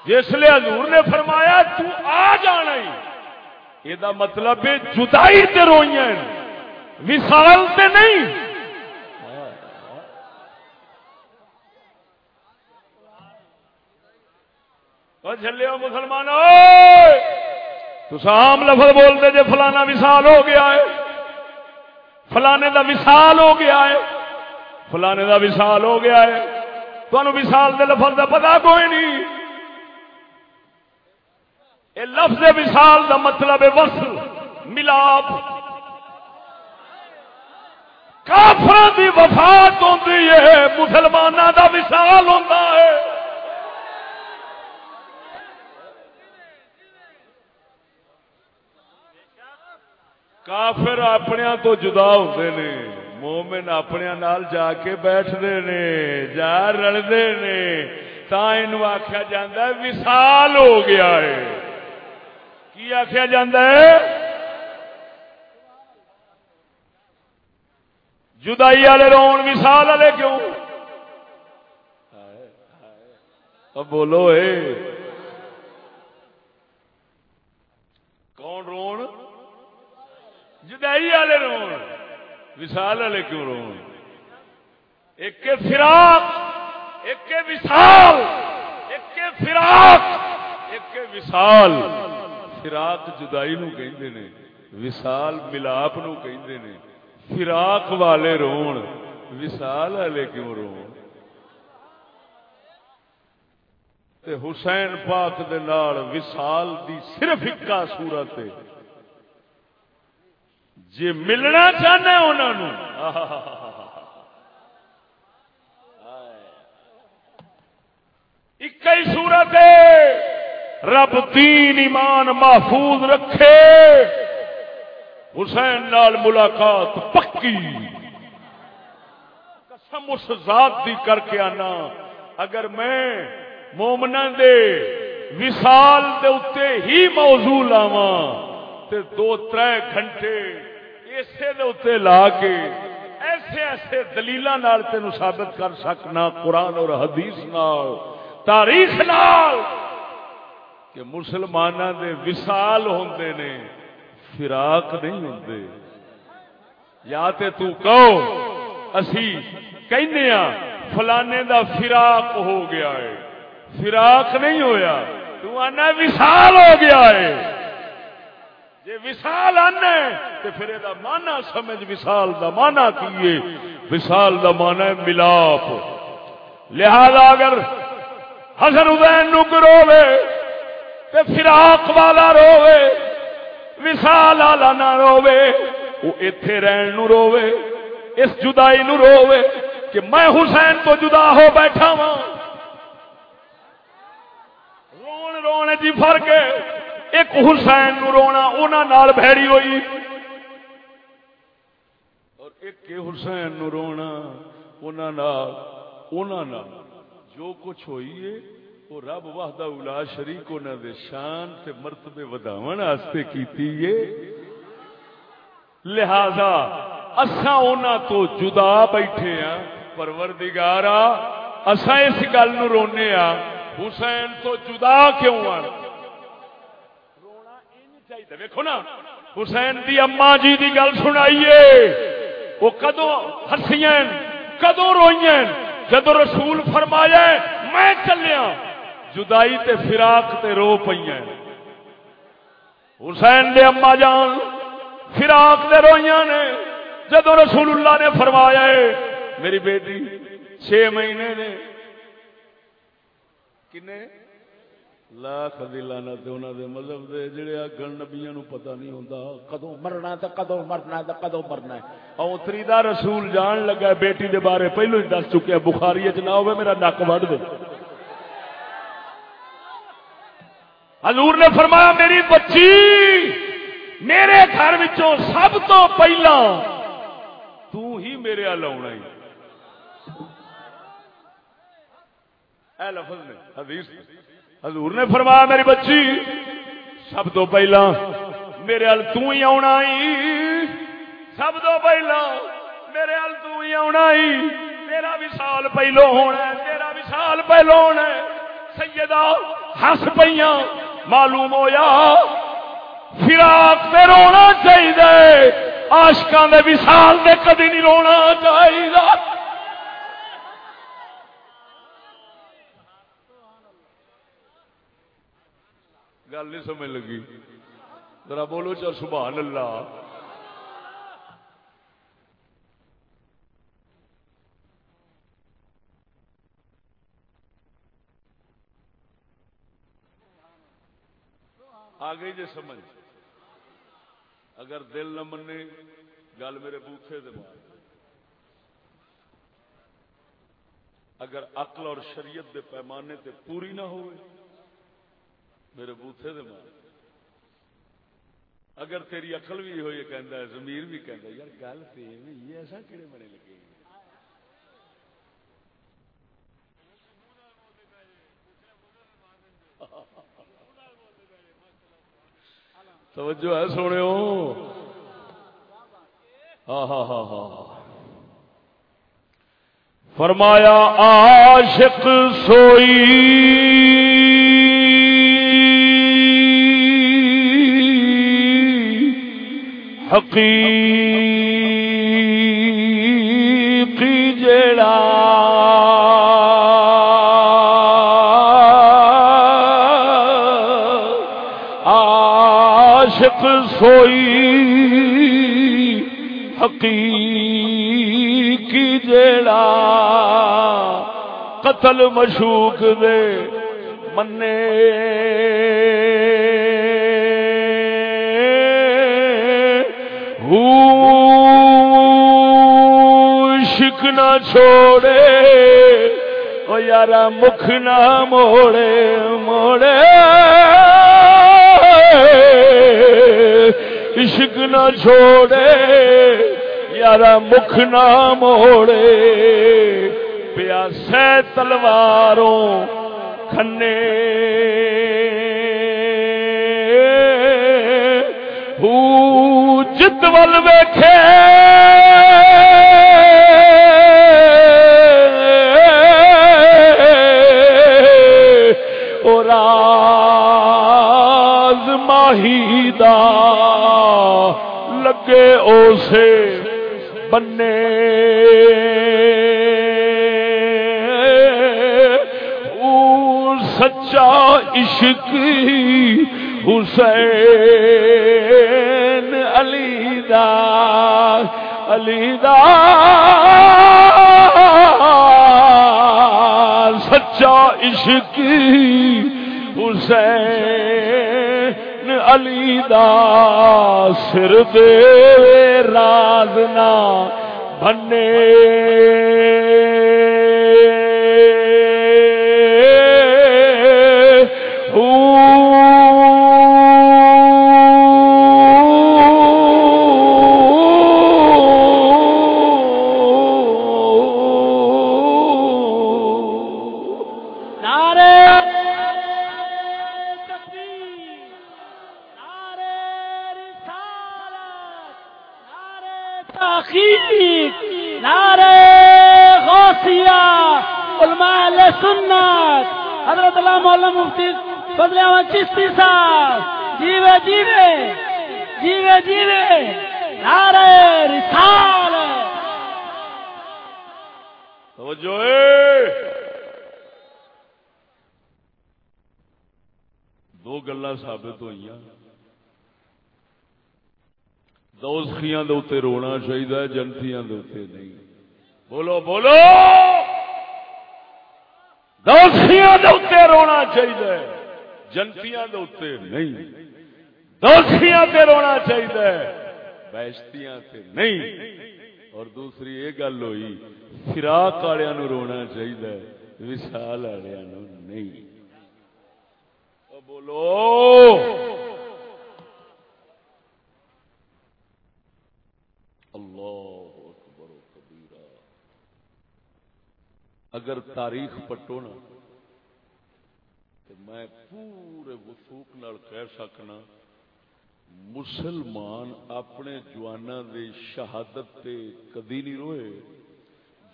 جس لیے حضور نے فرمایا، تو آ جانا یہ مطلب جدائی تے روئیاں وصال تے نہیں۔ چلے مسلمان تو عام لفظ بولتے جی فلانا وصال ہو گیا ہے فلانے دا وصال ہو گیا ہے فلانے دا وصال ہو گیا ہے تمہیں وصال دے لفظ دا پتا کوئی نہیں یہ لفظ وصال دا مطلب ہے وصل ملاپ کافر دی وفات ہوتی ہے مسلمانوں دا وصال ہوتا ہے کافر اپنے تو جدا ہوتے نے، مومن اپنے نال جا کے بیٹھتے نے، جا رلتے نے، تا آخیا جا وسال ہو گیا ہے۔ کی آخیا جا جدائی والے رون وسال والے کیوں؟ بولو اے، کون رون؟ جدائی والے رو وسال والے کیوں رو ایک فراق، ایک وسال ایک فراق، ایک وسال فراق جدائی نو کہندے نے وسال ملاپ نو کہندے نے۔ فراق والے رون وسال والے کیوں رو حسین پاک دے نال وسال دی صرف اکا صورت ہے۔ جی ملنا چاہنا انہوں ایک ہی صورت ہے۔ رب تین ایمان محفوظ رکھے۔ حسین نال ملاقات پکی۔ قسم اس ذات دی کر کے آنا۔ اگر میں مومنا دے وسال دے اتے ہی موضوع لاوا تے دو تر گھنٹے اسے لا کے ایسے ایسے دلیل تین ثابت کر سکنا قرآن اور حدیث نال، تاریخ نال کہ مسلمان دے وسال ہوندے نے، فراق نہیں ہوندے۔ یا تے تو کہو، اسی کہنے ہاں فلانے دا فراق ہو گیا ہے۔ فراق نہیں ہویا، تو آنا وسال ہو گیا ہے۔ جی وسال آنا تو پھر یہ مانا سمجھ وسال دا مانا کیے وسال دا مانا ہے ملاپ۔ لہذا اگر حسن حسین نو روے تو فراق والا روے وسال والا نہ روے وہ اتے رہن نو روے اس جدائی نو روے کہ میں حسین تو جدا ہو بیٹھا وا رون رونے جی فرق ہے۔ ایک حسین نو رونا انہوں بھڑی ہوئی۔ اور ایک حسین نو رونا انہوں جو کچھ ہوئی ہے، وہ رب واہدہ الا شریک انہوں دے شان تے مرتبے وداون واسطے کیتی ہے۔ لہذا اسا انہوں تو جدا بیٹھے ہیں پروردگارا اسا اس گل نو رونے ہاں۔ حسین تو جدا کیوں ہیں چاہیے ویکو نا، حسین دی اما جی دی گل سنائیے۔ وہ کدو ہسیاں کدو روئیں جدو رسول فرمایا، میں چلیا، جدائی تے فراق تے رو پی حسین دے اما جان فراق دے روئیاں نے، جدو رسول اللہ نے فرمایا ہے میری بیٹی، چھ مہینے نے، کنے؟ لاکھ دلانا مذہب دے، جڑے اگن نبیاں نو پتہ نہیں ہوندا، کدوں مرنا تے کدوں مرنا تے کدوں مرنا ہے۔ او تری دا رسول جان لگا بیٹی دے بارے پہلو ہی دس چکے بخاری وچ نہ ہوے میرا نک وڈ دے۔ حضور نے فرمایا، میری بچی میرے گھر وچوں سب تو پہلا تو ہی میرے ال آنا ہی اے لفظ نے، حدیث حضور نے فرمایا، میری بچی، سب تو پہلا میرے ال ہی آنا سب تو پہلا میرے ال ہی آنا تیرا بھی سال پہلو ہونا تیرا بھی سال پہلو ہونا سیدہ ہس پہ معلوم ہویا۔ فراق تے رونا چاہیے آشکان دے وصال دے کدی نہیں رونا چاہیے گل نہیں سمجھ لگی۔ ذرا بولو چا سبحان اللہ۔ آ گئی جی سمجھ۔ اگر دل نہ منے، گل میرے بوٹے دے مار اگر عقل اور شریعت دے پیمانے تے پوری نہ ہوئے میرے بوٹے دے مار اگر تیری عقل بھی ہوئی کہندا ہے، ضمیر بھی کہندا ہے، یار گل تے یہ ایسا کیڑے بنے لگے توجہ ہے سونے ہاں،, ہاں ہاں ہاں ہاں۔ فرمایا، عاشق سوئی۔ حقیقی جڑا عاشق سوئی حقیقی جیڑا قتل مشوق دے منے شک نہ چھوڑے او یارا مکھ نہ موڑے موڑے۔ عشق نہ چھوڑے، یارا مکھ نہ موڑے۔ پیاسے تلواروں کھنے۔ ول ویکھے راز ماہی دا لگے اسے بنے سچا عشق حسین دا علی دا سچا عشق حسین علی دا سر دے راز نہ بنے۔
اللہ مولانا مفتی بدلے چشتی صاحب۔ جیوے جیوے۔ جیوے جیوے۔ نعرے رسال
توجہ دو گلا ثابت ہوئی دوزخیاں دے اتنے رونا چاہیے جنتیاں دے اتنے نہیں۔ بولو بولو! دوسیاں دے رونا چاہیے، جنتیاں دے نہیں۔ دوسیاں تے رونا چاہیے، بہشتیاں تے نہیں۔ اور دوسری یہ گل ہوئی، فراق والے رونا چاہیے وشال والے نہیں۔ بولو۔ اللہ اکبر و کبیرہ اگر تاریخ پٹو نا، تو میں پورے وسوخ نال کہہ سکنا مسلمان اپنے جوانا دے شہادت تے کدی نہیں روئے،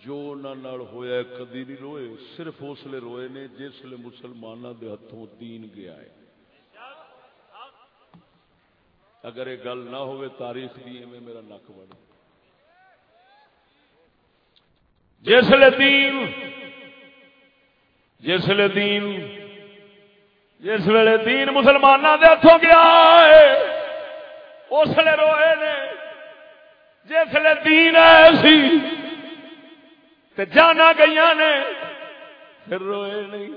جو انہوں ہویا ہے کدی نہیں روئے، صرف اس لیے روئے نے جس لیے مسلمانوں دے ہاتھوں دین گیا ہے۔ اگر یہ گل نہ ہوئے تاریخ کی میں میرا نک بڑھ۔ جس دین جس دین، جس ویلے دین مسلمانوں دے ہاتھوں گیا ہے، اس لیے روئے نے۔ جس دین ایسی تے جانا گئی نے، پھر روئے نہیں۔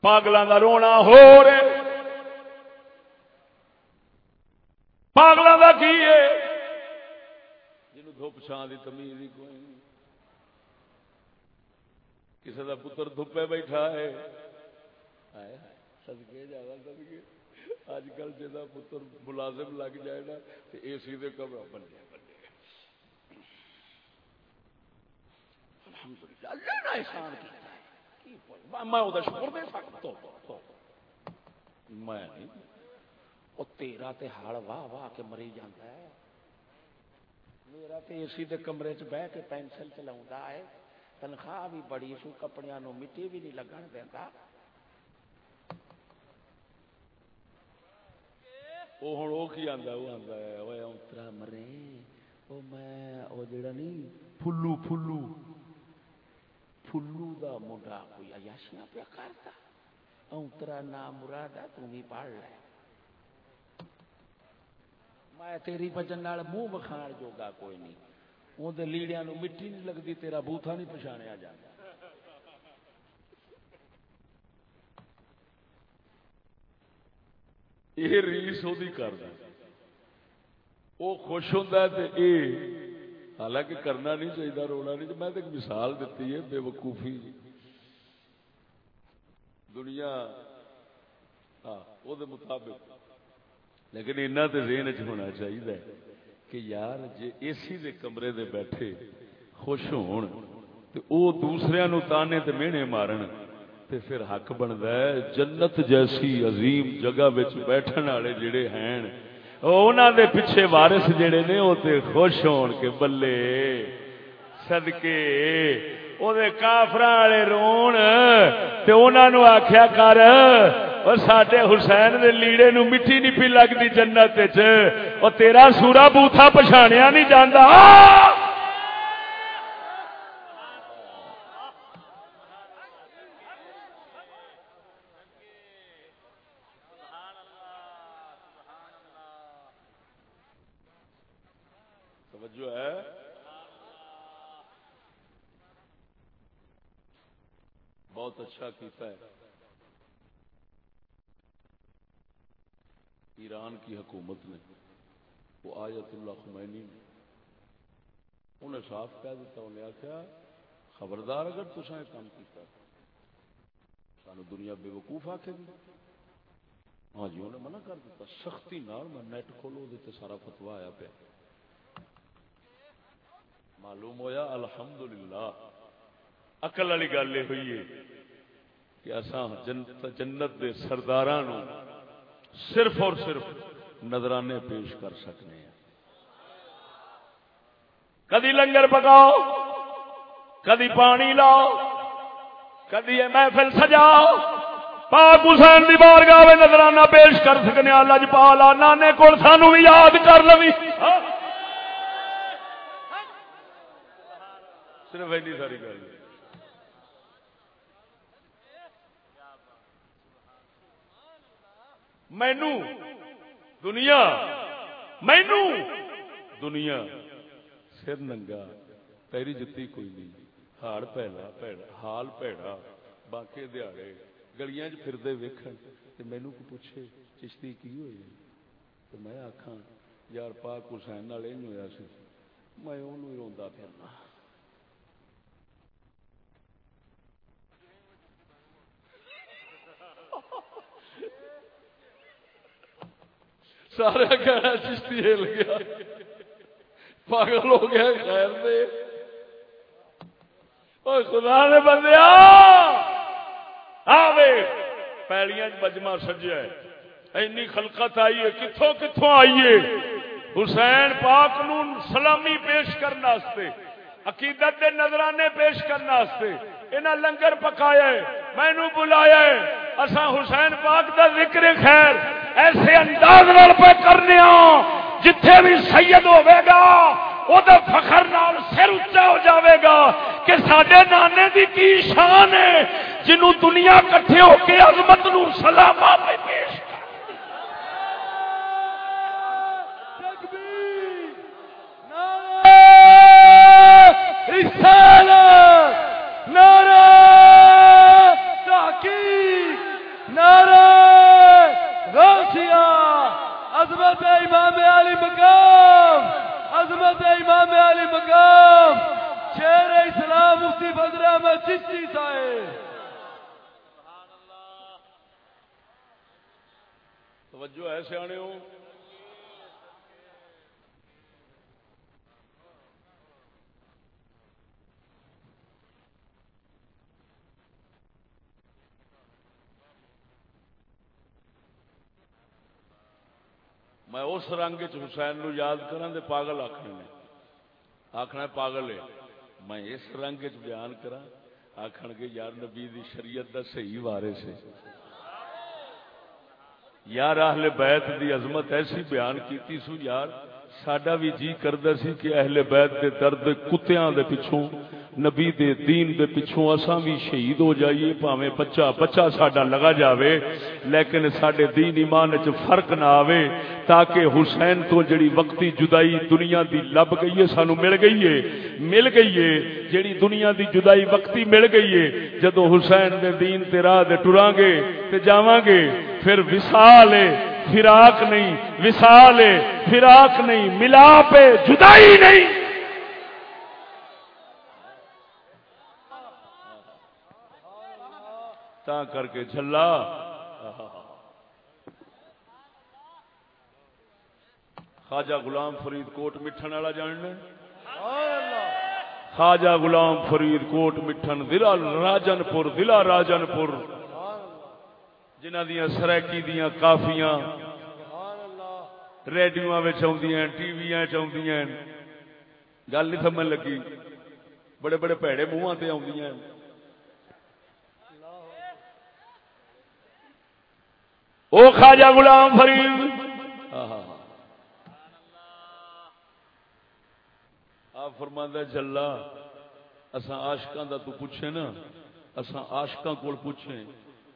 پاگلوں کا رونا ہو رہے۔ پاگلوں کا کی ہے؟ دھوپ چھان کی تمیز ہی کوئی نہیں۔ کسی کا پتر دھوپے بیٹھا ہے۔ سدکے جانا سدکے اج کل جا پتر ملازم لگ جائے نا تو اے سی دے کمرہ بن جائے
تیرا تے ہال واہ واہ کے مری جانا ہے۔ میرا تے اے سی دے کمرے چ بہ کے پینسل چلا ہے تنخواہ بھی بڑی سو کپڑے نو مٹی بھی نہیں لگن دیتا
وہ ہوں وہ کی آتا وہ آتا ہے وہ
اترا مرے وہ میں وہ جڑا نہیں فلو فلو فلو دا منڈا کوئی عیاشیاں پہ کرتا اترا نام مراد ہے تم ہی پڑھ لے میں تیری وجن منہ بخان جوگا کوئی نہیں. اندر لیڑیا نو مٹی نہیں لگتی تیرا بوتھا نہیں پچھاڑیا جاتا
یہ ریس وہ کر دی وہ خوش ہوتا ہے اے حالانکہ کرنا نہیں چاہیے رونا نہیں میں ایک مثال دیتی ہے بے وقوفی جی۔ دنیا ہاں وہ مطابق لیکن انہیں تو ذہن چ ہونا چاہیے کہ یار جے اے سی دے کمرے دے بیٹھے خوش ہون تے او دوسرے نو تانے تے مینے مارن تے پھر حق بندا ہے جنت جیسی عظیم جگہ وچ بیٹھن والے جڑے ہیں انہاں دے پیچھے وارث جڑے نے او تے خوش ہون کے بلے صدقے او دے کافراں والے رون تے انہاں نو آکھیا کر اور سڈے حسین دے لیڑے نو مٹی نہیں پی لگتی جنت اور تیرا سورا بوتھا پچھاڑیا نہیں جانا بہت اچھا کیتا ہے۔ کی حکومت نے وہ آیت اللہ خمینی نے انہیں صاف کہہ دیتا، انہیں آخیا خبردار اگر تصا کام کیتا سانو دنیا بے وقوف آخے گی۔ ہاں جی انہیں منع کر دیتا، سختی نال میں نیٹ کھولو دیتے سارا فتوا آیا پیا۔ معلوم ہویا، الحمدللہ اقل والی گل یہ ہوئی ہے کہ اصا جنت دے سرداراں صرف اور صرف نظرانے پیش کر سکنے ہیں۔ کدی لنگر پکاؤ، کدی پانی لاؤ، کدی محفل سجاؤ۔ پاک حسین دی بارگاہ میں نظرانہ پیش کر سکنے لج پالا نانے کو سانو بھی یاد کر لو صرف ایڈی ساری گل۔ مینو دنیا، مینو دنیا۔ سر ننگا پیری جتی کوئی نہیں۔ ہاڑ پیڑا پیڑا، حال پیڑا، باقی دیہڑے گلیاں پھردے ویکھن تے مینو کو پوچھے، چشتی کی ہوئی تو میں آخا یار پاک حسین نال ہوا سی۔ میں انہوں روا پھرنا سارا کہنا چشتی ہل گیا۔ پاگل ہو گیا خیر دے خدا نے بندے پیڑیاں بجما سجیا اینی خلقت آئیے کتوں کتوں آئیے حسین پاک نو سلامی پیش کرنے عقیدت دے نظرانے پیش کرنے انہاں لنگر پکایا مینو بلایا اسا حسین پاک دا ذکر خیر۔ ایسے انداز نال پہ کرنے جتھے بھی سید ہوے گا وہ فخر نال سر اچا ہو جاوے گا کہ سڈے نانے دی کی شان ہے، جنوں دنیا کٹھے ہو کے عظمت نو سلام پیش
عظمت امام علی مقام، عظمت امام علی مقام، شیر اسلام مفتی بدر احمد چشتی صاحب۔
توجہ ہے سیانے ہو میں اس رنگ حسین نو یاد کرا تو پاگل آخنے نے۔ آخنا پاگل ہے۔ میں اس رنگ بیان کرا آخر گے یار نبی دی شریعت دا صحیح وارے سے یار اہل بیت دی عظمت ایسی بیان کیتی سو یار، ساڈا بھی جی کردا سی کہ اہل بیت دے درد کتیاں دے پچھوں نبی دے دین دے پچھوں اساں بھی شہید ہو جائیے، پاویں بچہ بچہ ساڈا لگا جاوے، لیکن ساڈے دین ایمان وچ فرق نہ آوے، تاکہ حسین تو جڑی وقتی جدائی دنیا دی لب گئی ہے، سانو مل گئی ہے، مل گئی ہے، جڑی دنیا دی جدائی وقتی مل گئی ہے، جدو حسین دے دین تے راہ دے ٹران گے تے جاواں گے پھر وصال ہے، فراق نہیں، وصال ہے، فراق نہیں، ملاپ ہے، جدائی نہیں۔ تا کر کے جھلا۔ خواجہ غلام فرید کوٹ مٹھن والا جاننا خواجہ غلام فرید کوٹ مٹھن ضلع راجن پور ضلع راجن پور جنہ دیا سرائکی دیا کافیاں ریڈیو ٹی وی چاہدی گل نہیں سمجھ لگی۔ بڑے بڑے پیڑے منہ سے آدی او خواجہ غلام فرید۔ آپ فرماندہ چلا اساں عاشقاں دا تو پوچھے نا۔ اساں عاشقاں کول پوچھے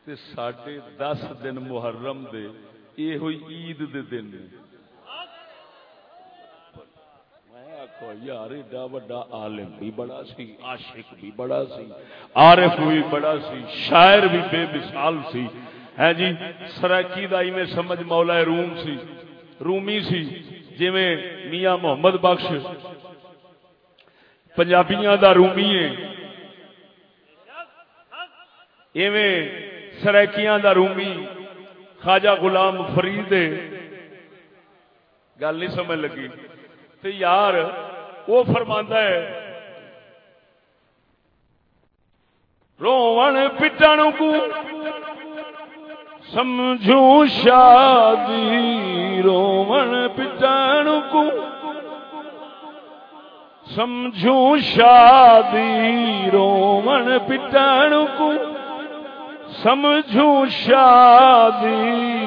تے ساڈے دس دن محرم دے یہ ہوئی عید دے دن۔ یار، ایڈا وڈا عالم بھی بڑا سی، عاشق بھی بڑا سی، عارف بھی بڑا سی، شاعر بھی بے مثال سی۔ ہے جی سرائکی دائی میں سمجھ مولا روم سی۔ رومی سی جی میں میاں محمد بخش پنجابیاں دا رومی ہے ایویں سرائکیاں دا رومی، خواجہ غلام فرید گل نہیں سمجھ لگی۔ تو یار وہ فرماندہ ہے روون پٹن کو سمجھو شادی رومن پٹان کو۔ سمجھو شادی رومن پٹان کو۔ سمجھو شادی۔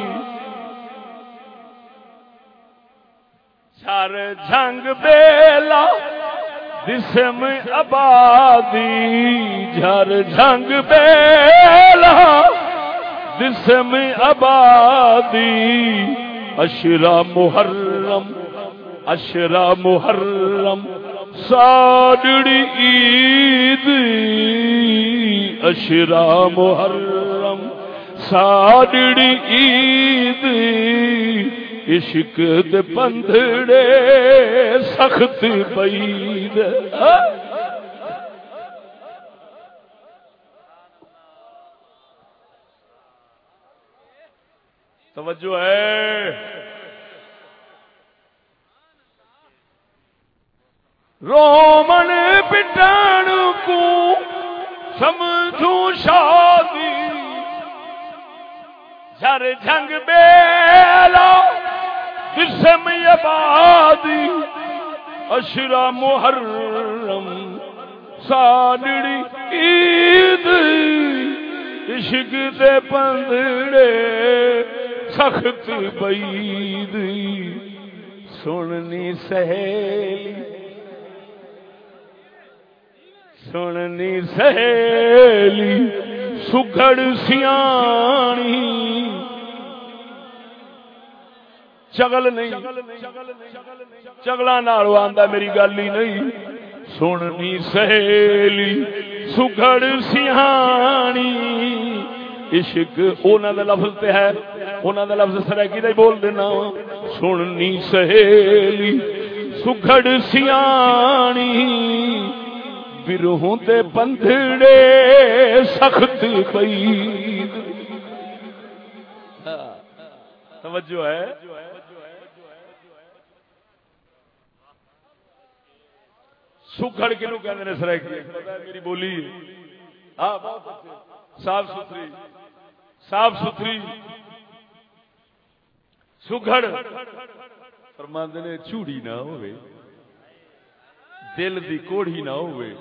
چار جنگ بیلا دسم آبادی۔ جھر جنگ بیلا۔ دسم آبادی اشرا محرم اشرا محرم ساڑی عید اشرا محرم ساڑی عید، عشق دے پندڑے سخت پید ہاں؟ توجہ ہے۔ رومن پٹان کو سمجھو شادی۔ جر جنگ بیلا بسم یبادی اشرا محرم، سالڑی عید۔ عشق دے پندڑے سخت بید سننی سہیلی سننی سہیلی سگڑ سیانی۔ چگل نہیں چگلا نال آندا میری گل ہی نہیں۔ سننی سہیلی سگڑ سیانی۔ عشق اونا دا لفظ تے ہے۔ اونا دا لفظ سرائکی دا بول دینا۔ سننی سہیلی سگڑ سیانی۔ برہوں تے پندھڑے سخت پید توجہ ہے۔ سکھڑ کنو کہتے ہیں سرائکی میری بولی۔ ہاں صاف ستھری۔ صاف ستھری سگڑ فرماند نے چوڑی نہ ہوئے، دل دی کوڑی نہ ہوئے۔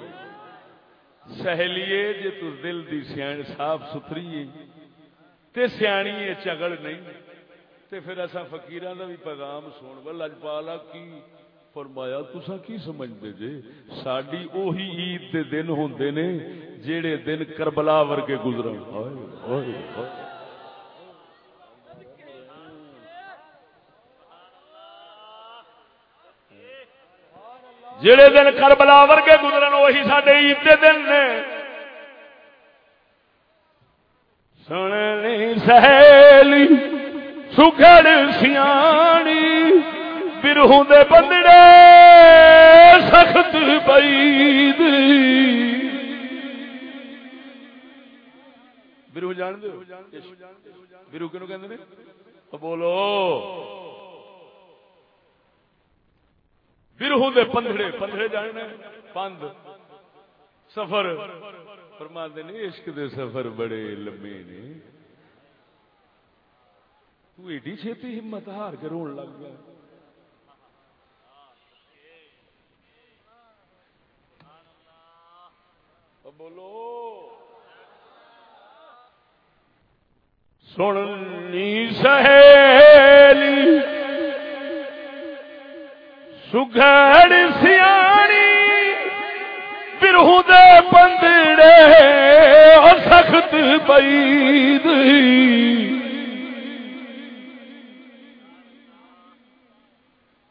سہلیے، جے تو دل دی سیان صاف ستھری ہے، تے سیانی ہے، چگڑ نہیں۔ تے پھر ایسا فقیران دا بھی پیغام سن ول اجپالا کی فرمایا تسا کی سمجھتے جے؟ ساڈی اوہی عید دے دن ہوندے نے جیڑے دن کربلا ورگے گزرن۔ ہائے جڑے دن کربلا ورگے گزرن وہی سڈے عید کے دن نے۔ سننی سہیلی سکھڑ سیانی برہوں دے بندڑے، سخت بید برو جان دو برو کنو کہ بولو۔ برہوں دے پندڑے پندڑے جاننے، پند۔ سفر۔ فرما دے نہیں عشق دے سفر بڑے لمبے نے۔ تو ایڈی چھیتی ہمت ہار کے رون لگ گیا۔ بولو۔ سننی سہیلی سگڑ سیانی برہوں دے بندڑے اور سخت بید۔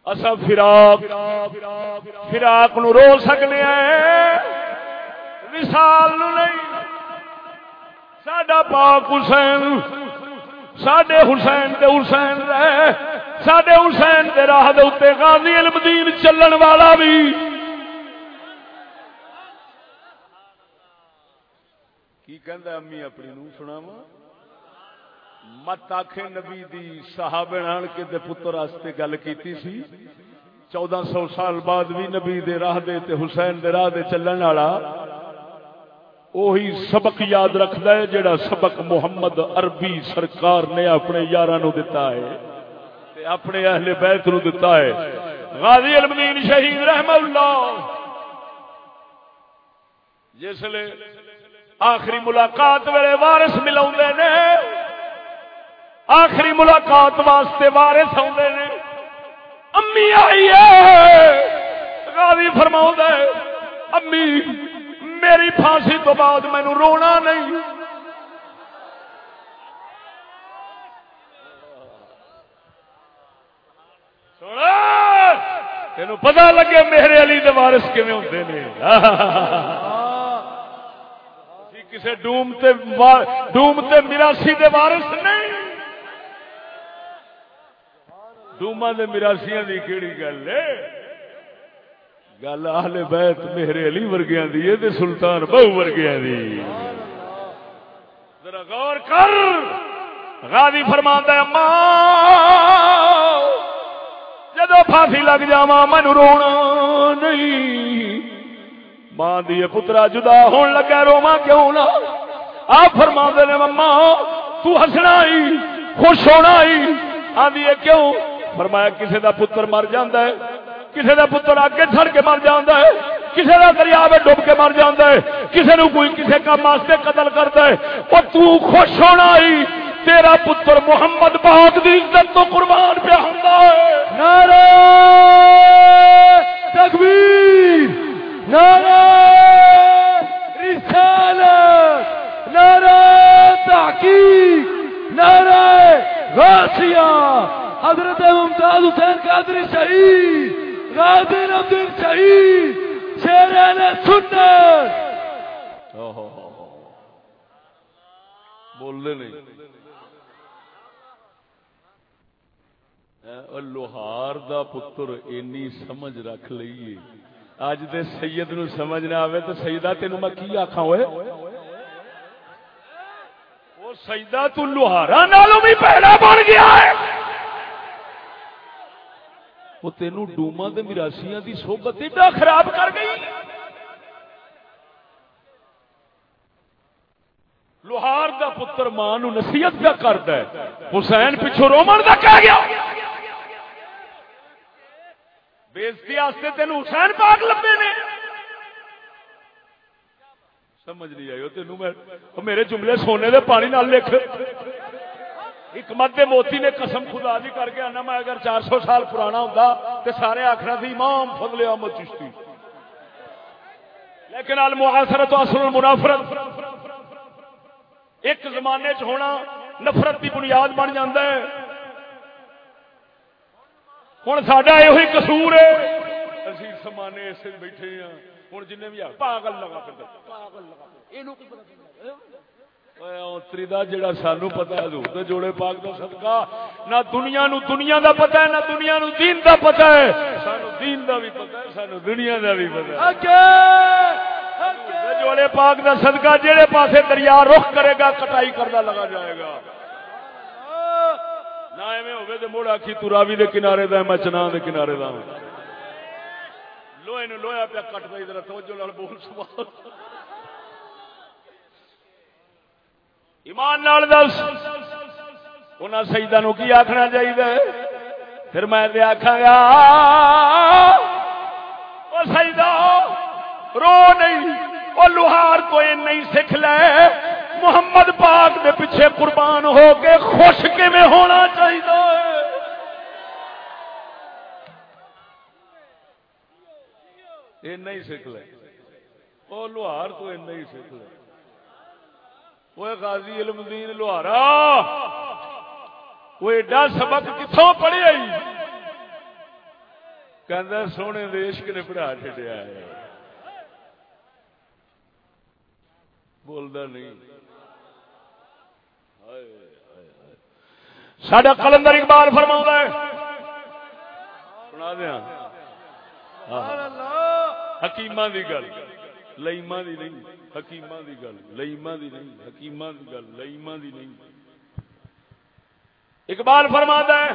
اسا فراق فراق نو رو سکنے ہیں وصال نہیں۔ ساڈا پاک حسین، ساڈے حسین تے حسین رہے۔ سڈے حسین دے راہ دے اتنے غازی المدین چلن والا بھی۔ کی کہندا امی اپنی نو سناوا مت آخ نبی دی صحابہ آن کے دے پتر واسطے گل کیتی سی۔ چودہ سو سال بعد بھی نبی دے راہ دے تے حسین دے راہ دے چلن والا۔ وہی سبق یاد رکھدا ہے جڑا سبق محمد عربی سرکار نے اپنے یاراں نو دتا ہے اپنے اہل بیت نو دتا ہے۔ غازی المدین شہید رحم اللہ۔ جس لے آخری ملاقات ویلے وارث ملا نے۔ آخری ملاقات واسطے وارث آدھے نے۔ امی آئی ہے۔ غازی فرما ہے، امی میری پھانسی تو بعد مینو رونا نہیں۔ تین پتا لگے میرے علی دے وارث کیون ہوتے ہیں کسی ڈوم تے ڈوم تے دے وارث نہیں۔ ڈوما دے مراسیاں دی کیڑی گل ہے؟ گل اہل بیت میرے علی ورگیاں دی تے سلطان بہو ورگیاں دی۔ ذرا غور کر۔ غازی فرماندا ہے اماں جدو پھانسی لگ جا مینو رونا نہیں۔ ماں دی پترا جدا ہون لگا رواں کیوں نہ؟ آپ فرما نے مما تو ہسنا ہی، خوش ہونا ہی۔ آدھی کیوں؟ فرمایا کسی دا پتر مر جاندا ہے۔ کسی دا پتر اگے سڑ کے مر جاندا ہے کسی دا دریا میں ڈب کے مر جاندا ہے کسی نو کوئی کسی کام واسطے قتل کرتا ہے۔ او تو خوش ہونا ہی، تیرا پتر محمد پاک دی عزت تو قربان پہ ہوندا ہے۔
نعرہ تکبیر، نعرہ رسالت، نعرہ تحقیق، نعرہ غاسیہ حضرت ممتاز حسین قادری شہید۔ غادر عبدالدین شہید شیرین سنت۔
بولنے نہیں۔ لوہار دا پتر، اینی سمجھ رکھ لئیے اج دے سید نو سمجھ نہ آوے تو سیدہ تینوں میں کی آکھاں ہوئے وہ سیدہ تو لوہارا نالوں بھی پیڑا بن گیا ہے۔ وہ تینوں ڈوما دے مراسیاں دی صحبت ایڈا خراب کر گئی۔ لوہار دا پتر ماں نو نصیحت کا کردا ہے۔ حسین پچھو رومن دا کہہ گیا۔ بےزتی واسطے تین حسین پاک لبے نے۔ سمجھ نہیں آئی تینوں میں میرے جملے سونے دے پانی نال لکھ۔ حکمت دے موتی نے قسم خدا دی کر کے آنا، میں اگر چار سو سال پرانا ہوں تو سارے آخر تھی امام فضل احمد چشتی۔ لیکن المحاصرت و اصل المنافرت ایک زمانے چ ہونا نفرت کی بنیاد بن جاتا ہے۔ ہوں سڈا یہ قصور ہے۔ اسی زمانے ایسے بیٹھے ہاں۔ ہوں جن بھی پاگل لگا پاگل لگا دا جڑا سانو پتا ہے حضور دے جوڑے پاک دا صدقہ نہ دنیا نو دنیا دا پتا ہے نہ دنیا نو دین دا پتا ہے سانو دین دا بھی ہے سانو دنیا دا بھی پتا ہے جوڑے پاک دا صدقہ جڑے پاسے دریا رخ کرے گا کٹائی کردا لگا جائے گا نہ ایویں ہوے تے موڑ آکھی تو راوی دے کنارے دا میں چنا دے کنارے دا لوہے نو لوہا پیا کٹ دے ذرا توجہ نال بول سبحان ایمان نال دس۔ انہاں سیدہ نو کی آکھنا چاہیے پھر میں تے آکھاں گا او سیدہ رو نہیں، او لوہار تو یہ نہیں سکھ لے۔ محمد پاک دے پیچھے قربان ہو کے خوش کیویں ہونا چاہیے یہ نہیں سکھ لے۔ وہ لوہار تو یہ نہیں سکھ لے۔ وہ غازی علم دین لوہارا، وہ ایڈا سبق کتوں پڑھے آئی کہ سونے دیش نے پڑھا چڈیا ہے۔ بولتا نہیں۔ سڈا کلندر اقبال فرما ہے۔ سنا دیا۔ حکیما دی گل لئیما دی نہیں۔ حکیما دی گل لئیما دی نہیں حکیما دی گل لئیما دی نہیں۔ اقبال فرما ہے،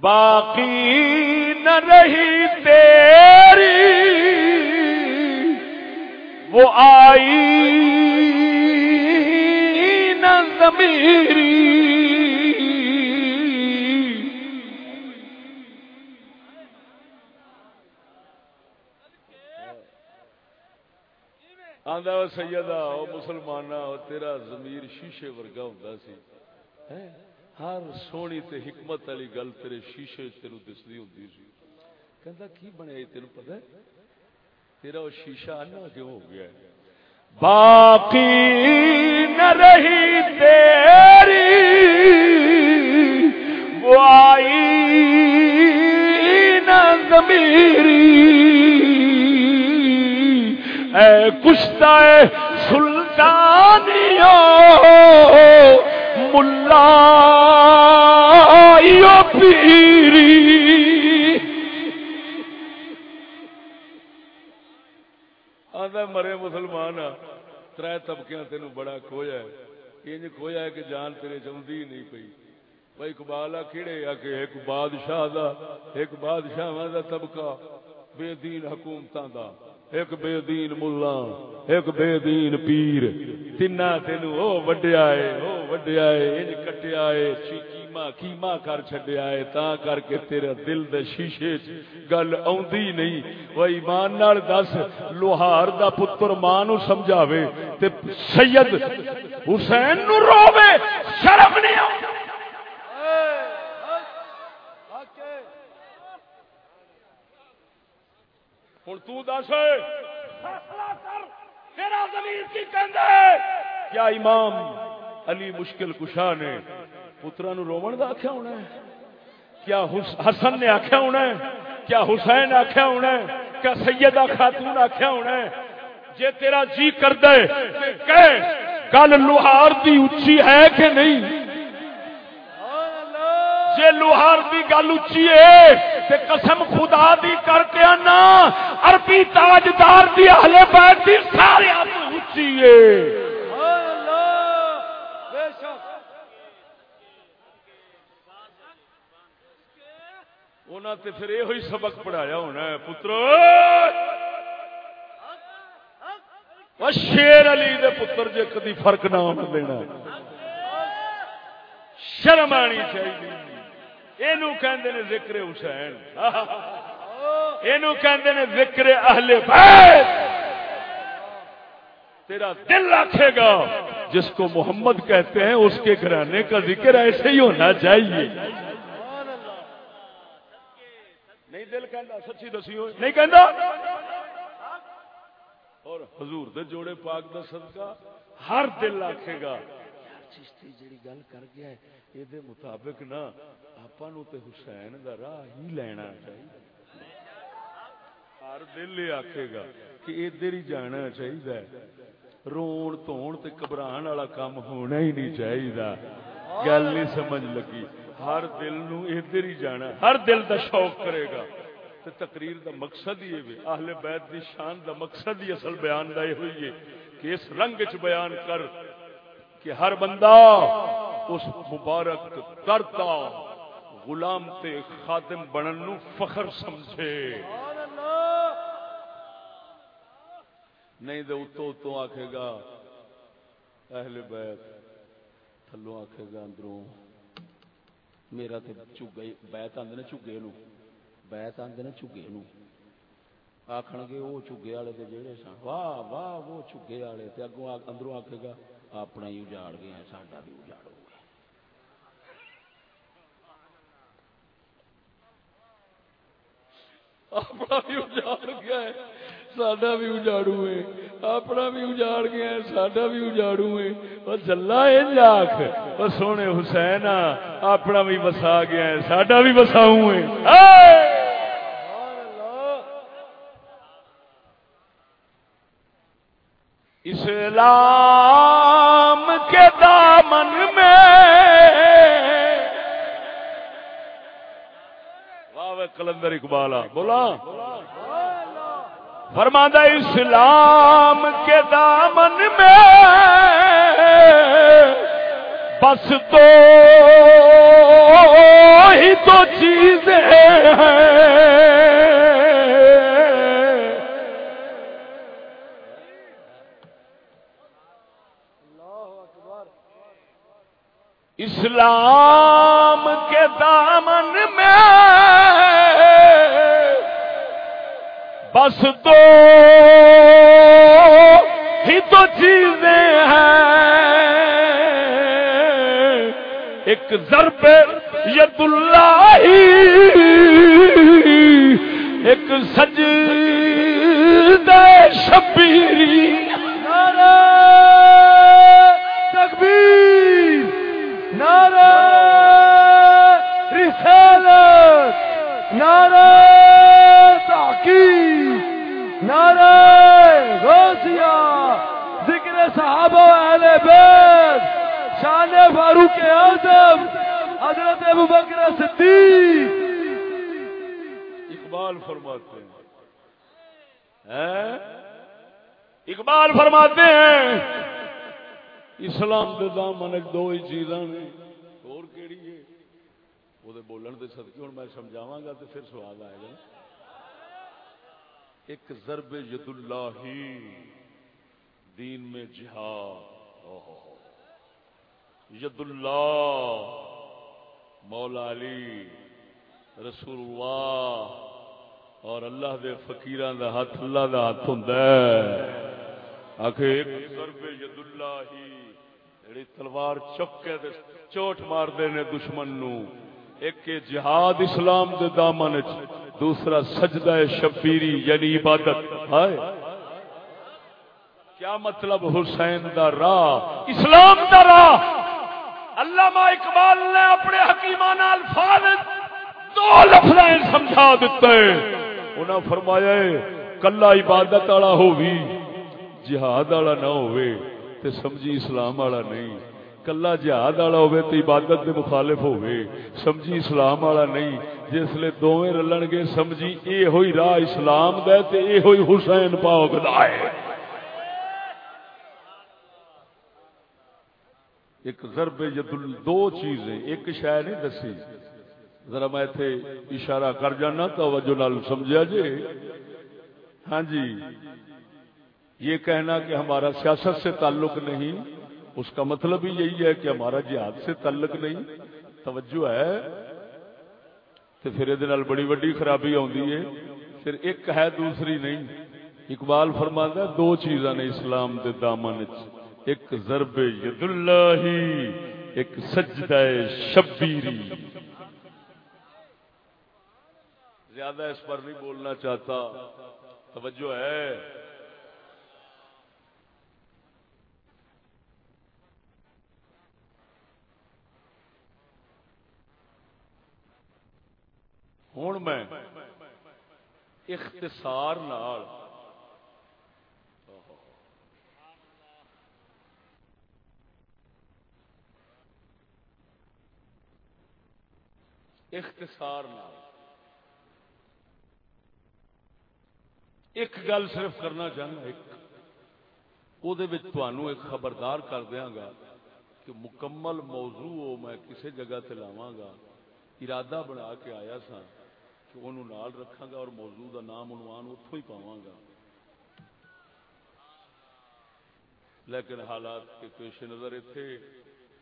باقی نہ رہی تیری، وہ آئی نہ ضمیری آندا وہ سیدہ، او مسلمانہ، او تیرا ضمیر شیشے ورگا ہوندا سی۔ ہر سونی تے حکمت والی گل تیرے شیشے وچ تینوں دسدی ہوندی سی۔ کہندا، کی بنیا تینوں پتہ ہے؟ تیرا وہ شیشہ انا کیوں ہو گیا ہے؟ باقی نہ رہی تیری، وہ آئی نہ ضمیری۔ اے کشتا سلطانیو ملا پیری۔ آدھا مرے مسلمان ہاں۔ آ تر طبقے تین بڑا کھویا ہے۔ انج کھویا ہے کہ جان تیرے چاہتی نہیں پی بھائی اقبال آ کہڑے آ کہ ایک بادشاہ دا، ایک بادشاہ دا طبقہ، بے دین حکومتاں دا۔ ایک بے دین ملا ایک بے دین پیر۔ تین تین او وڈیا ہے او وڈیا ہے انج کٹیا ہے چیکی کیما کر چھڈیا ہے تا کر کے تیرا دل دے شیشے چ گل اوندی نہیں۔ او ایمان نال دس، لوہار دا پتر ماں نو سمجھاوے تے سید حسین نو رووے شرم نہیں ہوں کر۔ تیرا زمین کی کہندا ہے کیا امام علی مشکل کشا نے پترا نو رومن دا آخیا ہونا ہے؟ کیا حس- حسن نے آخیا ہونا ہے؟ کیا حسین آخیا ہونا ہے؟ کیا سیدہ خاتون آخیا ہونا ہے؟ جے تیرا جی کر دے کہہ گل لوہار دی اچھی ہے کہ نہیں؟ جے لوہار دی گل اچھی تے قسم خدا دی کر کے آنا۔ عربی تاجدار دی اہل بیت دی سارے اچھی ہے۔ انہاں تے پھر یہ ہوئی سبق پڑھایا ہونا ہے، پترو۔ وہ شیر علی دے پتر جے کدی فرق نہ ہونا دینا۔ شرم آنی چاہیے۔ اینو ذکر حسین۔ اینو ذکر اہل بیت۔ تیرا دل رکھے گا۔ جس کو محمد کہتے ہیں، اس کے گھرانے کا ذکر ایسے ہی ہونا چاہیے۔ نہیں دل کہندا، سچی دسی ہوئے نہیں کہندا؟ اور حضور دے جوڑے پاک دا صدقہ ہر دل آکھے گا۔ چشتی جڑی گل کر گیا ہے یہ مطابق نا آپا حسین دا راہ ہی لینا چاہیے ہر دل یہ آکھے گا کہ ادھر ہی جانا چاہیے رون تون تے والا کام ہونا ہی نہیں چاہیے گل نہیں سمجھ لگی ہر دل نو ادھر ہی جانا ہر دل دا شوق کرے گا تے تقریر دا مقصد ہی ہے اہل بیت دی شان دا مقصد ہی اصل بیان دا ہوئی ہے کہ اس رنگ چ بیان کر کہ ہر بندہ اس مبارک کرتا غلام تے خادم بنن نو فخر سمجھے۔ نہیں تو اتو اتو آکھے گا، اہل بیت، تھلو آکھے گا اندروں۔ میرا تے چگے بیت آندے نے چگے نو۔ بیت آندے نے چگے نو۔ آکھن گے وہ چگے والے تے جڑے سن۔ واہ واہ، وہ چگے والے تے اگوں اندروں آکھے گا، اپنا ہی اجاڑ گیا ساڈا بھی اجاڑو اپنا بھی اجاڑ گیا ہے، ساڈا بھی اجاڑو ہے۔ اپنا بھی اجاڑ گیا ہے، ساڈا بھی اجاڑو ہے۔ اور جلا انج آخ اور سونے حسین اپنا بھی وسا گیا ہے، ساڈا بھی وساؤں ہے۔ اسلام کلندر اقبال بولا۔ فرماندہ اسلام کے دامن میں بس تو ہی تو چیزیں ہیں۔ اسلام کے دامن بس دو ہی تو چیزیں ہیں۔ ایک ضرب ید اللہ ایک سج شبیری۔
صحابہ و اہل بیت، شان فاروق اعظم، حضرت ابو بکر صدیق۔
اقبال فرماتے ہیں۔ اقبال فرماتے ہیں۔ اسلام دے دامن وچ دو ہی چیزاں نے۔ اور کیڑی ہے؟ وہ دے بولن دے صدقے، ہن میں سمجھاواں گا تے پھر سوال آئے گا۔ ایک ضرب ید اللہ دین میں جہاد۔ ید اللہ مولا علی رسول اللہ اور اللہ دے فقیران دا ہاتھ، اللہ دا ہاتھ ہوندا ہے۔ آکھے، ایک ضرب ید اللہ ہی جڑی تلوار چک کے تے چوٹ مار دے نے دشمن نو۔ ایک جہاد اسلام دے دامن وچ، دوسرا سجدہ شبیری یعنی عبادت۔ ہائے۔ کیا مطلب حسین دا راہ؟ اسلام دا راہ؟ علامہ اقبال نے اپنے حکیمانہ الفاظ دو لفظ سمجھا دیتے انہاں فرمایا ہے کلا عبادت والا ہووی، جہاد والا نہ ہوئے تے سمجھی اسلام والا نہیں۔ کلا جہاد والا ہوئے تے عبادت دے مخالف ہوئے سمجھی اسلام والا نہیں۔ جس لے دوویں رلن گے، سمجھی اے ہوئی راہ اسلام دا تے اے ہوئی حسین پاک دا ہے۔ ایک ضرب ید دو چیزیں، ایک شاید نہیں دسی۔ ذرا میں اشارہ کر جانا، توجہ نال سمجھا جی ہاں جی یہ کہنا کہ ہمارا سیاست سے تعلق نہیں، اس کا مطلب ہی یہی ہے کہ ہمارا جہاد سے تعلق نہیں۔ توجہ ہے۔ تو پھر یہ بڑی وڈی خرابی آتی ہے۔ پھر ایک ہے، دوسری نہیں۔ اقبال فرماتا دو چیزاں نے اسلام دے دامن ایک ضرب ید اللہ ایک سجدہ شبیری۔ زیادہ اس پر نہیں بولنا چاہتا۔ توجہ ہے۔ ہوں میں اختصار نال اختصار نال۔ ایک گل صرف کرنا چاہنا، ایک۔ وہ ایک خبردار کر دیا گا کہ مکمل موضوع ہو میں کسی جگہ تے لاواں گا، ارادہ بنا کے آیا سا کہ انہوں نال رکھاں گا اور موضوع دا نام، عنوان اتوں ہی پاواں گا۔ لیکن حالات کے پیش نظر اتنے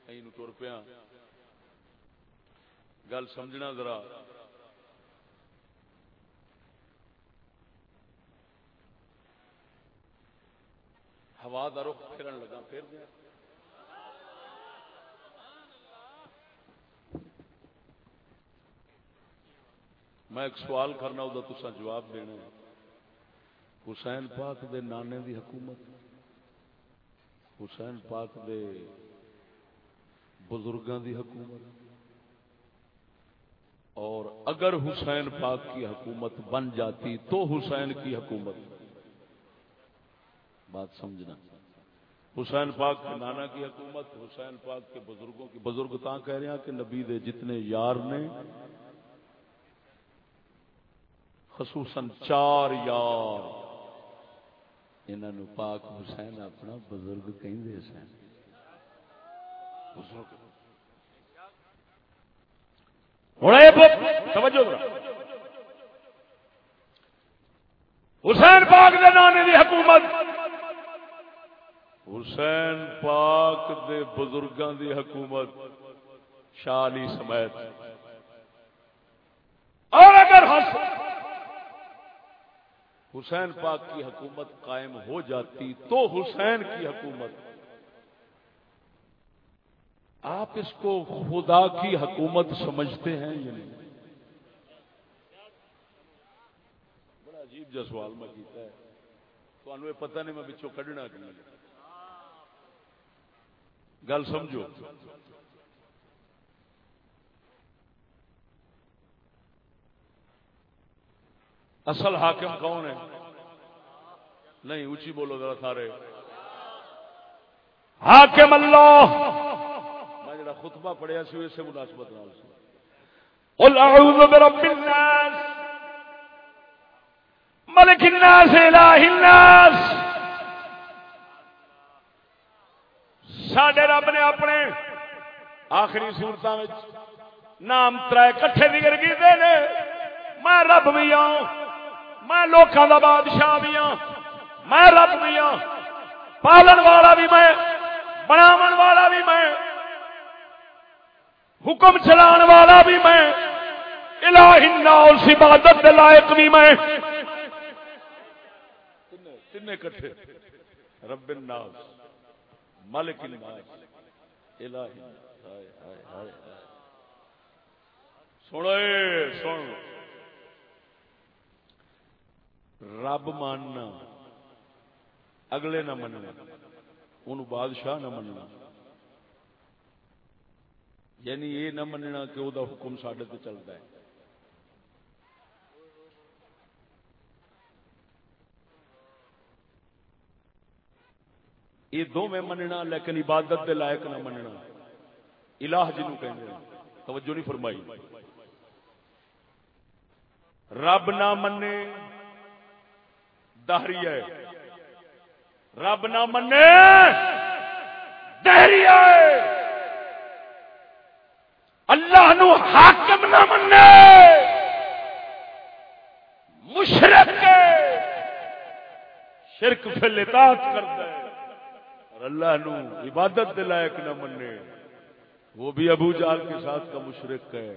این تر پیا گل سمجھنا ذرا۔ ہوا کا رخ پھرن لگا، پھر دیا۔ میں ایک سوال کرنا وہ تسا جواب دینا حسین پاک دے نانے دی حکومت، حسین پاک دے بزرگاں دی حکومت۔ اور اگر حسین پاک کی حکومت بن جاتی تو حسین کی حکومت۔ بات سمجھنا۔ حسین پاک کے نانا کی حکومت، حسین پاک کے بزرگوں کی، بزرگ تا کہہ رہے ہیں کہ نبی دے جتنے یار نے، خصوصاً چار یار۔ انہوں پاک حسین اپنا بزرگ کہیں دے سین بزرگ حسین پاک دے نانے دی حکومت۔ حسین پاک دے بزرگاں دی حکومت شالی سمیت۔ اور اگر حسین پاک کی حکومت قائم ہو جاتی تو حسین کی حکومت آپ اس کو خدا کی حکومت سمجھتے ہیں یا نہیں؟ بڑا عجیب جا سوال میں کیتا ہے۔ تو پتہ نہیں میں بچوں کھڑنا کہ گل سمجھو۔ اصل حاکم کون ہے؟ نہیں، اونچی بولو ذرا سارے۔ حاکم اللہ۔ جڑا خطبہ پڑھیا سی، اسے مناسبت نال سی قل اعوذ برب الناس، ملک الناس، الہ الناس۔ ساڈے رب نے اپنے آخری صورتاں وچ نام ترے کٹھے ذکر کیتے نے۔ میں رب بھی ہوں میں لوکاں دا بادشاہ بھی ہوں میں رب بھی ہوں پالن والا بھی میں، بناون والا بھی میں۔ حکم چلان والا بھی میں الہ الناس عبادت دے لائق بھی میں۔ تین کٹھے۔ رب الناس، مالک الناس الہ الناس۔ سنو سن رب ماننا، اگلے نہ مننا ان بادشاہ نہ مننا۔ یعنی یہ نہ مننا کہ وہ حکم سڈے تو چلتا ہے۔ یہ دو میں مننا لیکن عبادت دے لائق نہ مننا۔ الہ جنوں کہیں توجہ نہیں فرمائی۔ رب نہ منے، دہری ہے۔ رب نہ منے، دہری ہے۔ اللہ نو حاکم نہ منے مشرق شرک پھر اطاعت کرتا ہے۔ اور اللہ نو عبادت لائق نہ منے وہ بھی ابو جال کے ساتھ کا مشرق ہے۔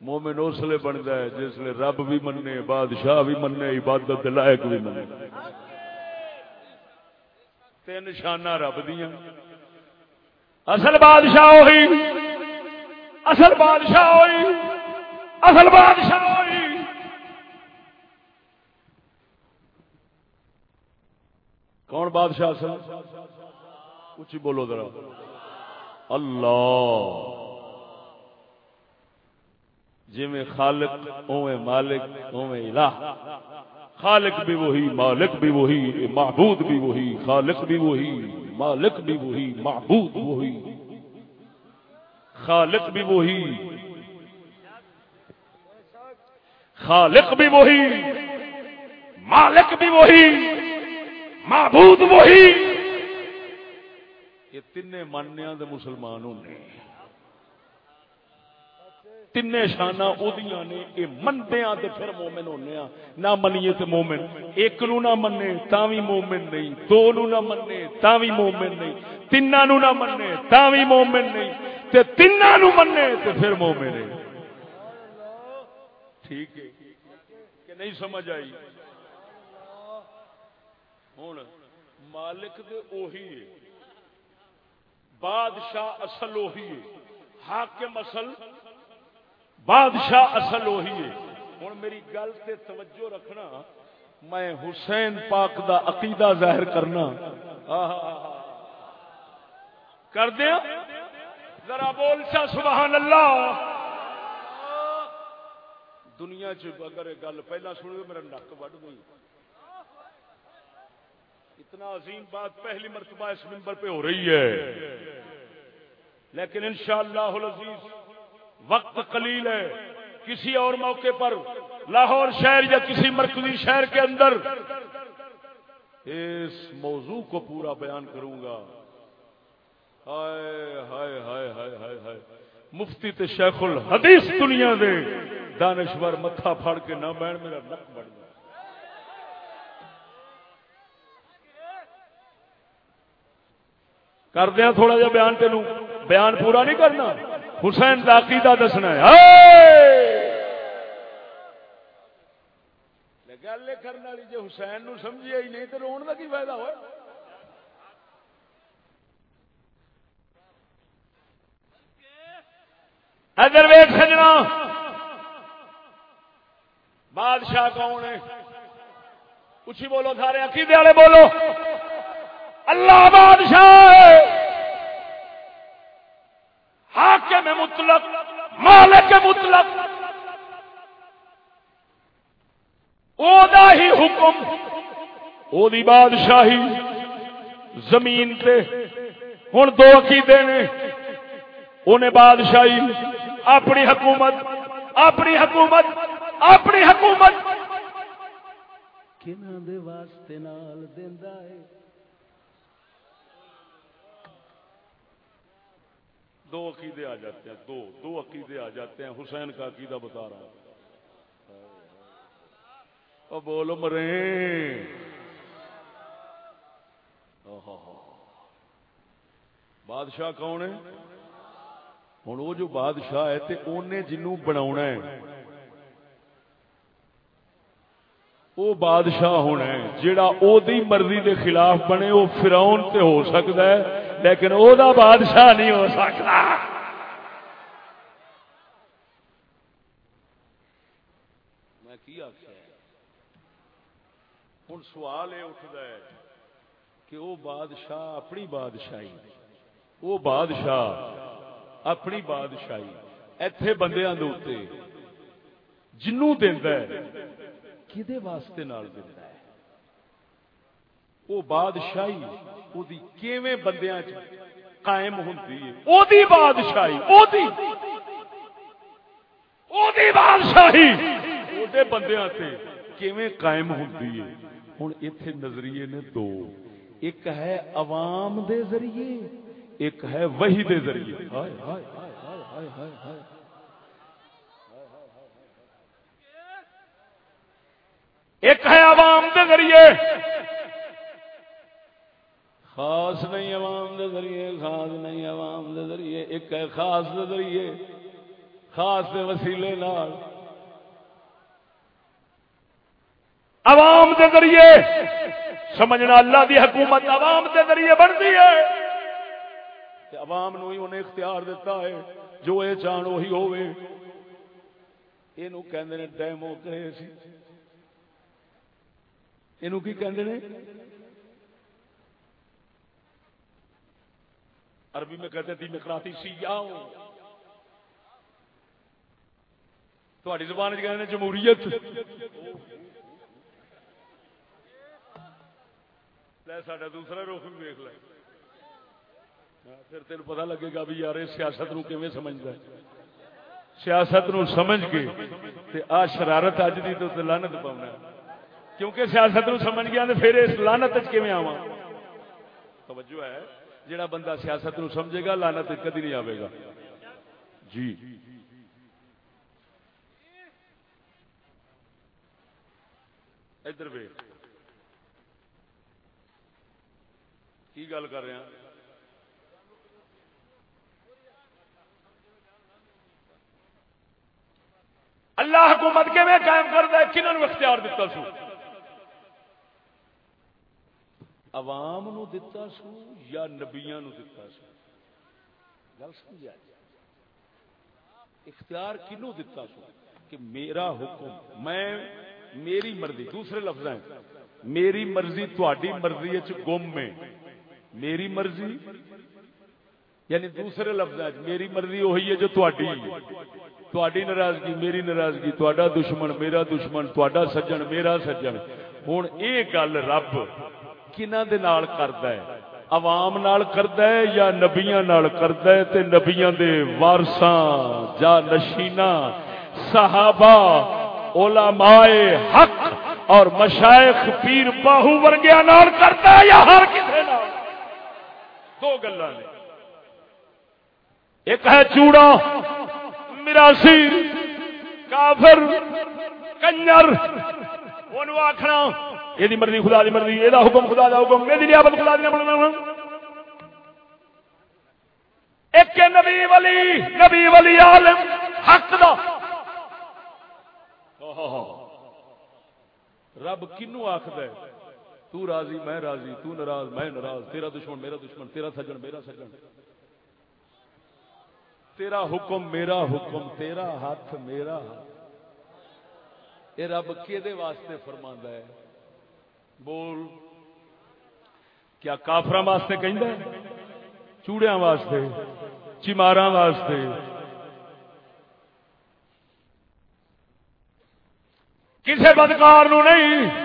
مومن اس لیے بنتا ہے جس لیے رب بھی منے بادشاہ بھی منے عبادت لائق بھی منے تین شانہ رب دیا۔ اصل بادشاہ ہوئی اصل بادشاہ ہوئی، اصل بادشاہ ہوئی۔ کون بادشاہ اصل کچھ بولو ذرا۔ اللہ۔ جی میں خالق اوے مالک اوے الہ۔ خالق بھی وہی، مالک بھی وہی معبود بھی وہی، خالق بھی وہی، مالک بھی وہی، معبود وہی۔ خالق بھی وہی۔ خالق بھی وہی۔ مالک بھی وہی۔ معبود وہی۔ یہ تین ماننے دے مسلمان ہونے تین شانا ادیاں نے یہ منتے مندیاں تے پھر مومن ہونے ہاں۔ نہ منیے تے مومن۔ ایک نو نہ منے تا بھی مومن نہیں۔ دو نو نہ منے تا بھی مومن نہیں۔ تین نو نہ منے تا بھی مومن نہیں۔ تے تین نو منے تے پھر مومن ہے۔ ٹھیک ہے۔ کہ نہیں سمجھ آئی۔ ہوں مالک دے اوہی ہے۔ بادشاہ اصل اوہی ہے۔ حاکم اصل بادشاہ اصل وہی ہے۔ ہوں میری گل سے توجہ رکھنا۔ میں حسین پاک دا عقیدہ ظاہر کرنا۔ کر دیا۔ ذرا بول سا، سبحان اللہ۔ دنیا چ اگر گل پہلا سنو میرا نک وڈ گئی۔ اتنا عظیم بات پہلی مرتبہ اس ممبر پہ ہو رہی ہے۔ لیکن انشاءاللہ العزیز، وقت قلیل ہے۔ کسی اور موقع پر لاہور شہر یا کسی مرکزی شہر کے اندر اس موضوع کو پورا بیان کروں گا۔ ہائے ہائے ہائے ہائے ہائے ہائے۔ مفتی تے شیخ الحدیث دنیا دے۔ دانشور متھا پھاڑ کے نہ بہن، میرا نک بڑھ گیا۔ کر دیا تھوڑا جا بیان تینوں۔ بیان پورا نہیں کرنا۔ حسین کا عقیدہ دسنا ہے۔ گل کرنے والی جی حسین نو سمجھے ہی نہیں تو رون کا کی فائدہ ہوا ادھر ویک سجنا۔ بادشاہ کون ہے؟ کچھ ہی بولو سارے، عقیدے والے بولو۔ اللہ بادشاہ حاکم مطلق، مالک مطلق۔ او دا ہی حکم او دی بادشاہی۔ زمین تے۔ ہن دو عقیدے نے انہیں بادشاہی۔ اپنی حکومت اپنی حکومت اپنی حکومت۔ کنہ دے واسطے نال دیندا ہے دو عقیدے آ جاتے ہیں دو دو عقیدے آ جاتے ہیں۔ حسین کا عقیدہ بتا رہا ہوں۔ او بولو مرے۔ بادشاہ کون ہے؟ ہوں وہ جو بادشاہ ہے تے اونے جنوں بناونا ہے وہ بادشاہ ہونا ہے جیڑا او دی مرضی دے خلاف بنے وہ فراؤن تے ہو سکتا ہے لیکن او دا بادشاہ نہیں ہو سکتا میں کی آخیا ہوں سوال یہ اٹھتا ہے کہ وہ بادشاہ اپنی بادشاہی وہ بادشاہ اپنی بادشاہی۔ ایتھے بندیاں دے اوتے جنوں دیندا ہے کدے واسطے نال دیندا ہے؟ وہ بادشاہی، او دی کیویں بندیاں چ قائم ہوندی ہے؟ او دی بادشاہی، او دی۔ او دی بادشاہی۔ او دے بندیاں تے کیویں قائم ہوندی ہے؟ ہن ایتھے نظریے نے دو۔ ایک ہے عوام دے ذریعے ایک ہے وہی دے ذریعے۔ ایک ہے عوام دے ذریعے۔ خاص نہیں عوام دے ذریعے خاص نہیں عوام دے ذریعے ایک ہے خاص دے ذریعے۔ خاص دے وسیلے نال۔ عوام دے ذریعے۔ سمجھنا اللہ دی حکومت عوام دے ذریعے بنتی ہے۔ تے عوام نو ہی انہیں اختیار دیتا ہے۔ جو اے چاہن وہی ہوئے اینو کہندے نے ڈیموکریسی اینو کی کہندے نے؟ عربی میں کہتے ہیں ڈیموکراسی سیاؤ تھوڑی زبان کہتے ہیں جمہوریت۔ لے ساڈا دوسرا رخ بھی دیکھ لے۔ پھر تین پتا لگے گا بھی یار سیاست نو سمجھتا ہے سیاست نو سمجھ کے تے آ شرارت اج دی تو لعنت پاونا کیونکہ سیاست نو سمجھ گیا تے پھر اس لعنت وچ آواں توجہ ہے جڑا بندہ سیاست نو سمجھے گا لعنت کدی نہیں آوے گا جی ادھر کی گل کر رہے ہیں اللہ حکومت کے میں قائم کرتا ہے کنہوں اختیار دیتا سو؟ عوام نو دتا سو یا نبیاں نو دتا سو؟ گل سمجھا جی؟ اختیار کنو دتا سو کہ میرا حکم، میں میری مرضی، دوسرے لفظ ہیں، میری مرضی تھوڑی مرضی گم میں میری مرضی یعنی دوسرے لفظ میری مرضی وہی ہے جو تھوڑی تھوڑی ناراضگی، میری ناراضگی تھوڑا دشمن، میرا دشمن تھوڑا سجن، میرا سجن۔ ہوں یہ گل رب کنہ دے نال کردا ہے؟ عوام نال کردا ہے یا نبیاں نال کردا ہے؟ تے نبیاں دے وارثاں جا نشینا صحابہ، علماء حق اور مشائخ پیر باہو ورگیا نال کرتا ہے یا ہر کسی نال؟ دو گلا نے۔ ایک ہے چوڑا مراسی کافر، کنجر۔ وہ آخنا یہ مرضی خدا دی مرضی یہ حکم خدا دا حکم یہ نیابت خدا دی بننا ایک نبی ولی نبی ولی عالم، حق دا۔ رب کنو آخد ہے؟ تو راضی، میں راضی، تو ناراض، میں ناراض، تیرا دشمن، میرا دشمن، تیرا سجن، میرا سجن۔ تیرا حکم میرا حکم، تیرا ہاتھ میرا۔ ہاتھ یہ رب کہ واسطے فرما ہے؟ بول۔ کیا کافر واسطے کہ چوڑیا واسطے چمارا واسطے۔ کسی بدکار نہیں۔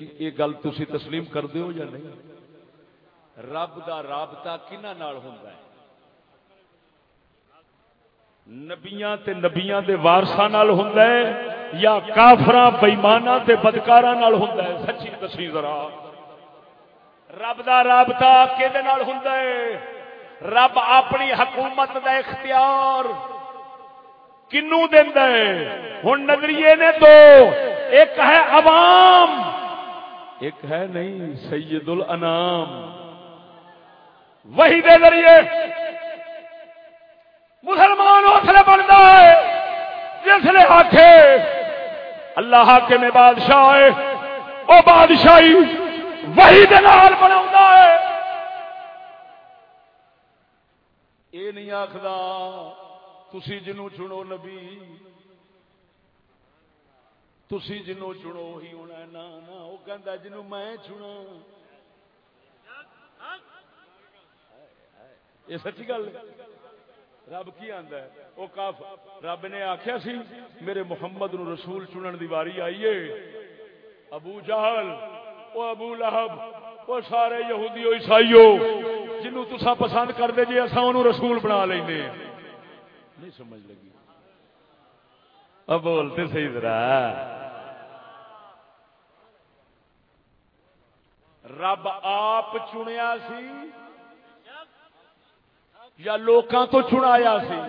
یہ گل تھی تسلیم کر دیو یا نہیں؟ رب دا رابطہ کنہ نال ہوتا ہے؟ نبیاں تے نبیاں دے وارساں نال ہوندا ہے یا کافراں بےماناں تے بدکاراں نال ہوندا ہے؟ سچی دسی ذرا۔ رب دا رابطہ کدے نال ہوندا ہے؟ رب اپنی حکومت دا اختیار کنو دیندا ہے؟ ہن نظریے نے دو ایک ہے عوام، ایک ہے نہیں سید الانام وہی دے ذریعے مسلمان اسلے بنتا ہے جسے آخے اللہ کے میں بادشاہ ہے وہ بادشاہی وہی دلال بنا ہے۔ یہ نہیں آخر تھی جنوں چنو نبی تھی جنوں چنو ہی ہونا نہ وہ کہہ جنوں میں چنا یہ سچی گل رب کی آندا ہے۔ وہ کاف، رب نے آخیا سی، میرے محمد نو رسول چنن دی واری آئی ہے ابو جہل وہ ابو لہب وہ سارے یہودی عیسائیو، جنوں تسا پسند کر دے جی اساں اونوں رسول بنا لینے نہیں سمجھ لگی۔ اب بولتے صحیح ذرا۔ رب آپ چنیا سی۔ یا لوکاں تو چنایا سی۔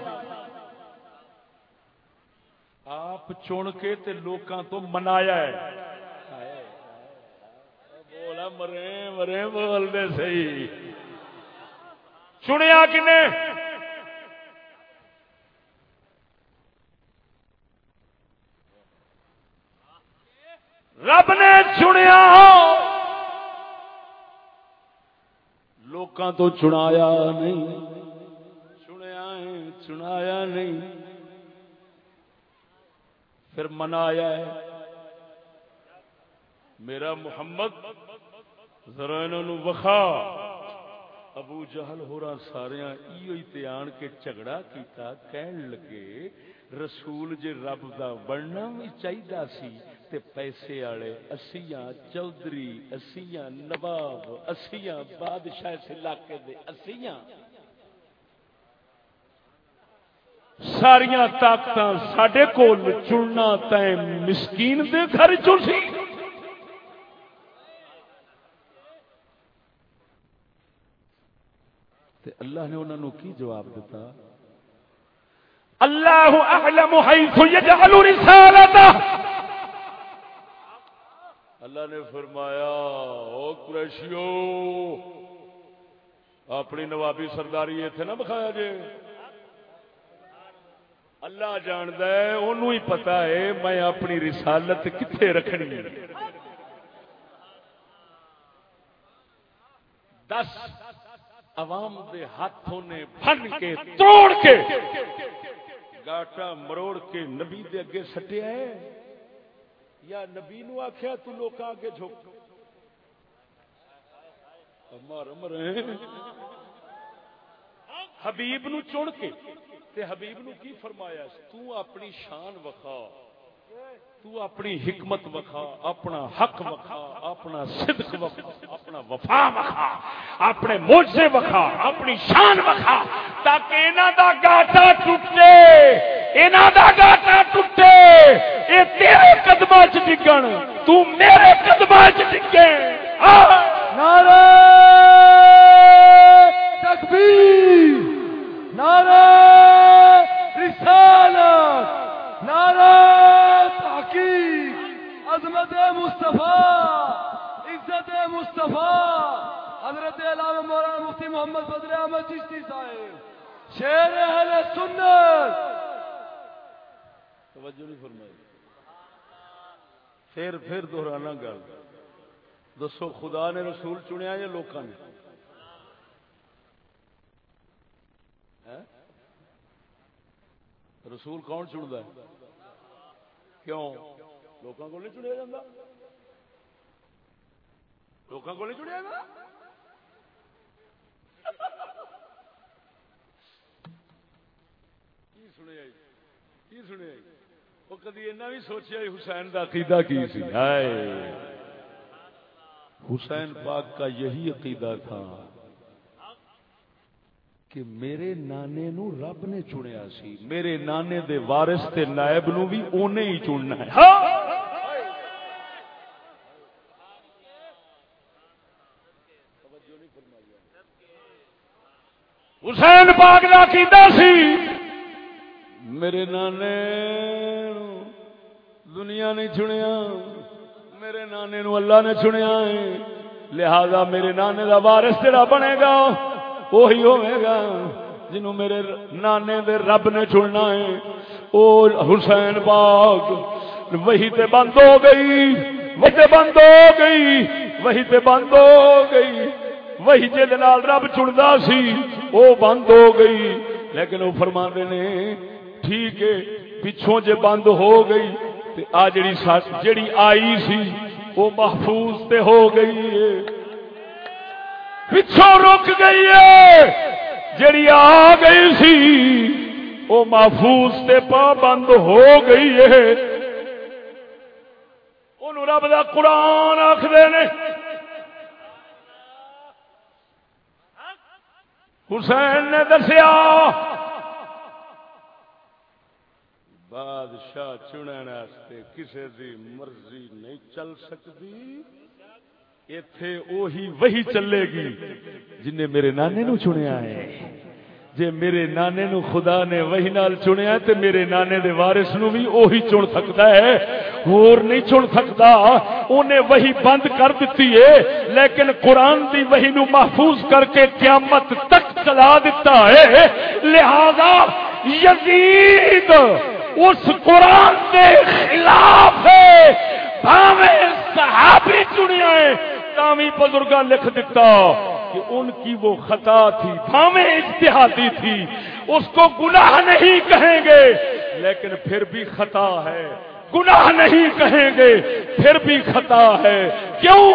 آپ چن کے تے لوکاں تو منایا ہے۔ بولا مرے مرے بول دے سی چنیا کنے؟ رب نے چنیا۔ لوکاں تو چنایا نہیں۔ ہے چنایا نہیں۔ پھر منایا ہے۔ میرا محمد ذرا انہوں وخا۔ ابو جہل ہو رہا سارے ایو آن کے جھگڑا کیتا، کہن لگے، رسول جے رب دا بننا بھی چاہیے سی تے پیسے والے اسیاں چودھری، اسیاں نواب، اسیاں بادشاہ اس علاقے دے، اسیاں ساریاں طاقت سڈے کول چننا تے مسکین دے گھر چ سی؟ تے اللہ نے انہوں نے کی جواب دیتا اللہ اعلم حیث یجعل رسالتہ۔ اللہ نے فرمایا، او قریشیو، اپنی نوابی سرداری ایتھے نہ بکھایا جے۔ اللہ جاند ہے انہوں ہی پتا ہے میں اپنی رسالت کتنے رکھنی ہے۔ دس عوام دے ہاتھوں نے بھن کے، توڑ کے گاٹا مروڑ کے نبی دے اگے سٹیا ہے۔ یا نبی نو آخیا تو لوگ آگے جھک۔ مر مرے حبیب نو چن کے۔ تے حبیب نو کی فرمایا تو اپنی شان وکھا، تو اپنی حکمت وکھا، اپنا حق وکھا، اپنا صدق وکھا، اپنا وفا وکھا، اپنے موجے وکھا، اپنی شان وکھا، تاکہ انہاں دا گاٹا ٹوٹے، انہاں دا گاٹا ٹوٹے، اے تیرے قدماں وچ ڈگن، تو میرے قدماں وچ ڈگے
نعرہ تکبیر، نعرہ رسالت نعرہ تحقیق عظمت مصطفیٰ، عزت مصطفیٰ۔ حضرت علامہ مولانا مفتی محمد بدر احمد چشتی صاحب، شیر اہل سنت۔
توجہ نہیں فرمائی۔ پھر پھر دہرانا گل۔ دسو، خدا نے رسول چنیا یا لوکاں نے؟ رسول کون چنتا ہے؟ کیوں؟ لوگوں کو نہیں چنیا جاتا لوگوں کو نہیں چنیا جاتا کی سنیا جی؟ کی سنیا جی؟ وہ کدی ایسا بھی سوچیا جی حسین کا عقیدہ کی سی؟ ہائے۔ حسین پاک کا یہی عقیدہ تھا کہ میرے نانے نو رب نے چنیا سی، میرے نانے دے وارث تے نائب نو بھی اونے ہی چننا ہے۔ ہاں حسین پاک دا کیتا سی۔ میرے نانے دنیا نہیں چنیا، میرے نانے نو اللہ نے چنیا ہے۔ لہذا میرے نانے دا وارث جڑا بنے گا، وہی ہوے گا۔ جنوں میرے نانے دے رب نے چننا ہے۔ او حسین باغ، وہی تے بند ہو گئی۔ وہی تے بند ہو گئی۔ وہی تے بند ہو گئی۔ وہی جے نال رب چندا سی۔ او بند ہو گئی۔ لیکن وہ فرما نے، ٹھیک ہے، پچھوں جے بند ہو گئی، تے آ جڑی جڑی آئی سی، وہ محفوظ تے ہو گئی ہے۔ پچھوں رک گئی ہے، جڑی آ گئی سی، وہ محفوظ تے پابند ہو گئی ہے۔ رب دا قرآن آخر نے حسین نے دسیا، بادشاہ چننے کسی دی مرضی نہیں چل سکتی۔ اتے اوہی وہی چلے گی جن میرے نانے نو چنیا ہے۔ جے میرے نانے نو خدا نے وہی نال چنیا تے میرے نانے دے وارث نو بھی اوہی چن سکتا ہے۔ اور نہیں چن سکتا۔ انہیں وہی بند کر دیتی ہے۔ لیکن قرآن دی وہی نو محفوظ کر کے قیامت تک چلا دیتا ہے۔ لہذا یزید اس قرآن کے خلاف ہے۔ صحابی چنیا ہے۔ تامی بزرگا لکھ دیتا کہ ان کی وہ خطا تھی۔ بھاویں اجتہادی تھی۔ اس کو گناہ نہیں کہیں گے۔ لیکن پھر بھی خطا ہے۔ گناہ نہیں کہیں گے، پھر بھی خطا ہے۔ کیوں؟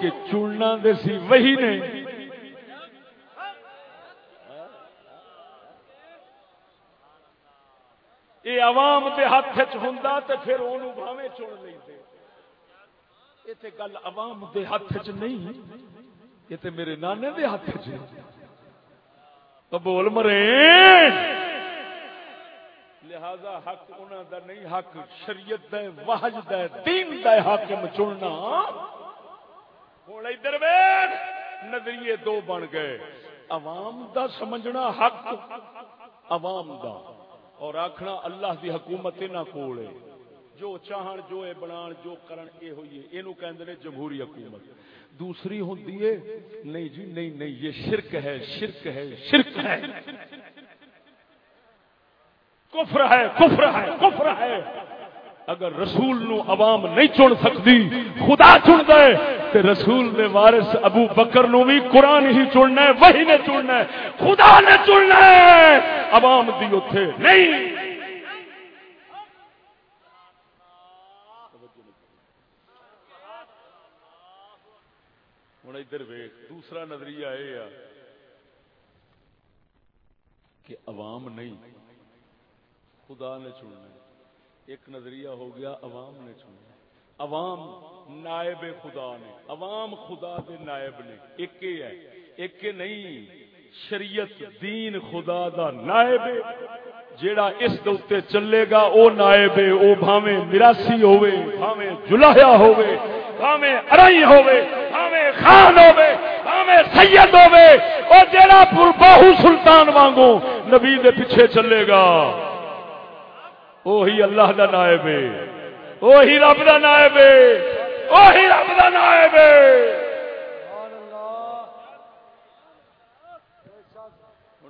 کہ چننا دے سی وہی نہیں یہ عوام کے ہاتھ ہوں تو پھر وہ بھاویں چن لیں یہ گل عوام دے ہاتھ چ نہیں، یہ تے میرے نانے دے ہاتھ چ بول مرے۔ لہذا حق انہوں دا نہیں، حق شریعت دے واہج دے دین دے حاکم چننا۔ ہوں، ادھر ویکھ، نظریے دو بن گئے۔ عوام دا سمجھنا حق، عوام دا۔ اور آخنا اللہ دی حکومت نہ کول جو چاہن، جو اے بنان، جو کرن، اے ہوئی ہے۔ اینو کہندے نے جمہوری حکومت۔ دوسری ہوندی ہے، نہیں جی نہیں نہیں، یہ شرک ہے شرک ہے شرک ہے۔ کفر ہے کفر ہے کفر ہے۔ اگر رسول نو عوام نہیں چن سکتی، خدا چن دے، تے رسول دے وارث ابو بکر نو بھی قرآن ہی چننا ہے وہی نے چننا ہے۔ خدا نے چننا ہے۔ عوام دی اوتھے نہیں۔ ہوں ادھر ویخ دوسرا نظریہ یہ کہ عوام نہیں۔ خدا نے چننا ایک نظریہ ہو گیا، عوام نے چننا عوام نائب خدا نے، عوام خدا دے نائب نے۔ ایک ہی ہے، ایک نہیں، شریعت دین خدا دا نائب جیڑا اس دے چلے گا، او نائب او بھاویں مراسی ہوے بھاویں جلایا ہوے بھاویں ارائی ہوے بھاویں خان ہوے بھاویں سید ہوے او جیڑا پر باہو سلطان وانگو نبی دے پیچھے چلے گا۔ وہی اللہ دا نائب ہے۔ وہی رب دا نائب ہے۔ وہی رب دا نائب ہے۔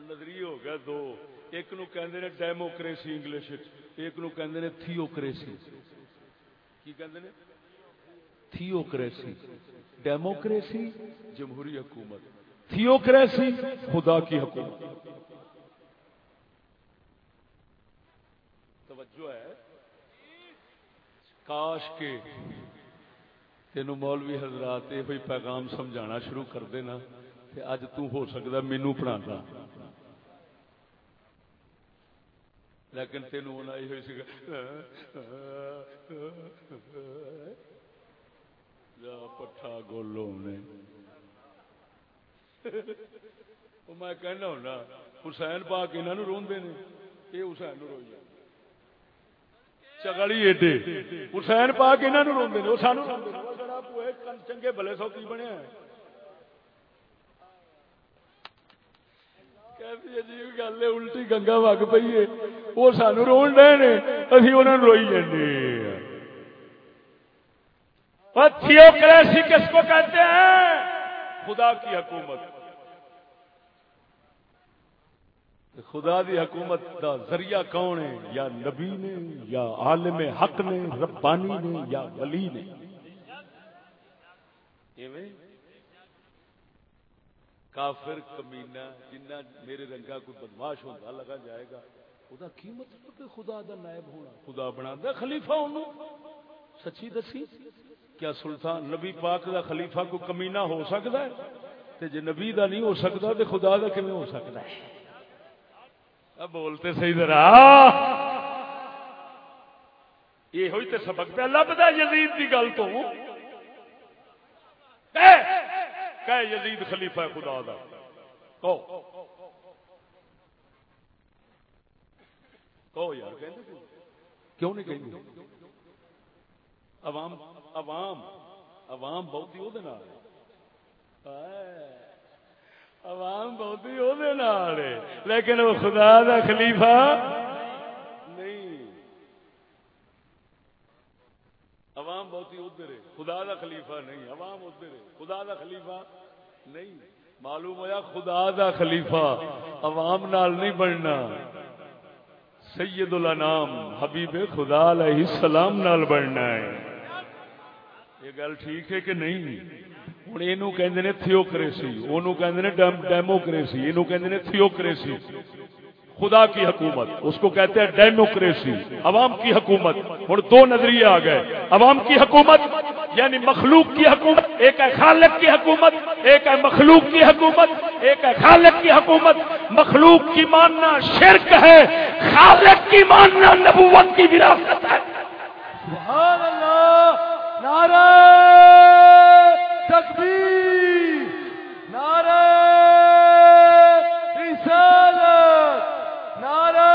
نظری ہو گیا دو۔ ایک نو کہندے نے ڈیموکریسی انگلش ایک نو کہندے نے تھیوکریسی کی کہندے نے؟ تھیوکریسی ڈیموکریسی جمہوری حکومت۔ تھیوکریسی خدا کی حکومت۔ توجہ ہے۔ کاش کے تین مولوی حضرات یہ پیغام سمجھانا شروع کر دینا اج تو ہو سکتا مینو پڑھا لیکن تین ہونا یہ ہوئی سی پٹھا گولو نے۔ میں کہنا ہونا، حسین پاک انہوں روندے نے۔ یہ حسین روئی چگڑی ایڈے حسین پاک انہوں روندے نے سانو چنگے بلے سو کی بنیا عجیب گل ہے الٹی گنگا وگ پی ہے وہ سانو رو ڈے نے ابھی انہوں روئی جانے تھیوکریسی کس کو کہتے ہیں خدا کی حکومت خدا دی حکومت دا ذریعہ کون ہے؟ یا نبی نے، یا عالم حق نے، ربانی نے، یا ولی نے؟ کافر کمینا جنہ میرے رنگا کوئی بدماش ہوتا لگا جائے گا خدا کی مطلب خدا دا نائب ہونا؟ خدا بنا دا خلیفہ انہوں سچی دسی؟ کیا سلطان نبی پاک دا خلیفہ کو کمینا ہو سکتا ہے؟ تے جے نبی دا نہیں ہو سکتا تے خدا دا کیویں ہو سکتا ہے؟ بولتے صحیح ذرا۔ یہ ہوئی تے سبق پہ۔ لبدا یزید دی گل تو۔ کہ یزید خلیفہ خدا دا۔ کہو کہو یار کیوں؟ نہیں کہیں عوام عوام عوام بہت ہی وہ عوام بہت وہ لیکن وہ خدا دا خلیفہ نہیں۔ عوام بہت ادھر ہے خدا دا خلیفہ نہیں۔ عوام ادھر ہے خدا دا خلیفہ نہیں۔ معلوم ہوا خدا دا خلیفہ عوام نال نہیں بننا۔ سید الانام حبیب خدا علیہ السلام نال بننا ہے۔ یہ گل ٹھیک ہے کہ نہیں؟ ہوں یہ تھیوکریسی ڈیموکریسی یہ تھیوکریسی خدا کی حکومت اس کو کہتے ہیں ڈیموکریسی عوام کی حکومت ہوں دو نظریے آ گئے عوام کی حکومت یعنی مخلوق کی حکومت ایک ہے خالق کی حکومت ایک ہے مخلوق کی حکومت ایک ہے خالق کی حکومت مخلوق کی ماننا شرک ہے خالق کی ماننا نبوت کی وراثت ہے سبحان اللہ، نعرہ! تکبیر، نعرہ رسالت، نعرہ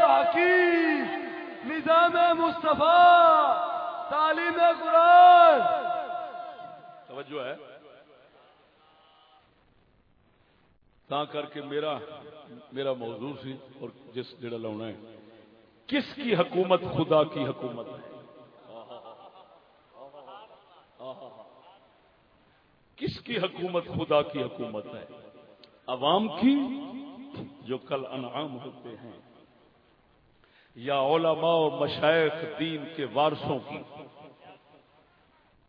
تحقیق، نظام مصطفیٰ، تعلیم قرآن۔ توجہ ہے۔ تا کر کے میرا میرا موضوع سی اور جس جڑا لاؤنا ہے، کس کی حکومت خدا کی حکومت ہے؟ کس کی حکومت؟ خدا کی حکومت ہے۔ عوام کی جو کل انعام ہوتے ہیں۔ یا علماء و مشائق دین کے وارثوں کی۔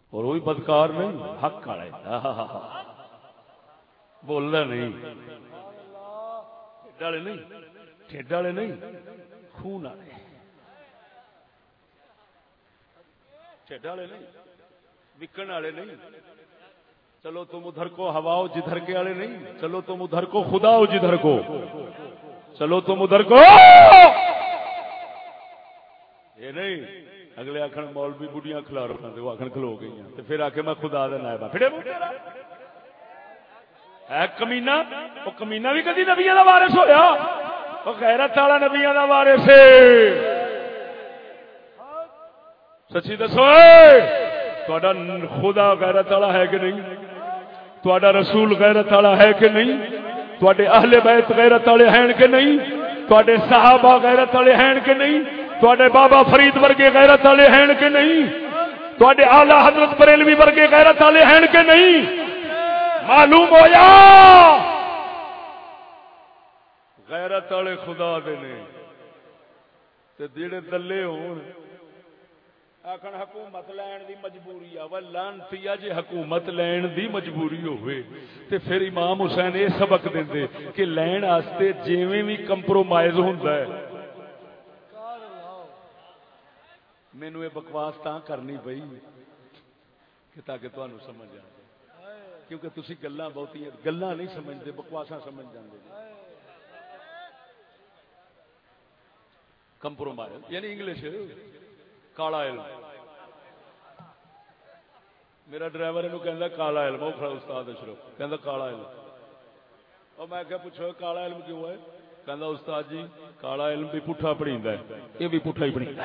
اور وہی بدکار نہیں، حق کھڑے بولنا نہیں۔ ڈالے نہیں۔ ٹھیڈالے نہیں۔ خون آئے ٹھیڈالے نہیں۔ وکن والے نہیں۔ چلو تم ادھر کو، ہوا جدھر کے والے نہیں۔ چلو تم ادھر کو، خدا ہو جدھر کو۔ چلو تم ادھر کو۔ یہ نہیں۔ اگلے آخر مول بھی بڑھیا کھلا رکھنا وہ آخر کھلو گئی ہیں پھر آ کے میں خدا دینا ہے کمینا وہ کمینا بھی کدی نبیا کا وارس ہوا وہ غیرت والا نبیا کا وارس سچی دسو۔ خدا غیرت والا ہے کہ نہیں؟ تھوڑا رسول غیرت والا ہے کہ نہیں؟ تھوڑے اہل بیت غیرت والے ہیں کہ نہیں؟ تھوڑے صحابہ غیرت والے ہیں کہ نہیں؟ تھوڑے بابا فرید ورگے غیرت والے ہیں کہ نہیں؟ تھوڑے آلہ حضرت بریلوی ورگے غیرت والے ہیں کہ نہیں؟ معلوم ہو یا غیرت والے خدا دے نے۔ تے جڑے دلے ہون۔ آخر حکومت لین دی مجبوری آ لانتی جی حکومت لین دی مجبوری ہوئے تے پھر امام حسین یہ سبق دے کہ لین آستے جیویں بھی کمپرومائز ہوتا ہے۔ مینو یہ بکواس تا کرنی پئی کہ تاکہ تمہیں سمجھ آ کیونکہ تھی گلا بہت گلا نہیں سمجھتے بکواسا سمجھ جاتے کمپرومائز یعنی انگلش۔ کالا علم۔ میرا ڈرائیور یہ کالا علم وہ استاد اشرف کہ کالا علم۔ اور میں کیا پوچھو کالا علم کیوں ہے؟ کہ استاد جی کالا علم بھی پٹھا پڑھی ہے یہ بھی پٹھا ہی پڑھی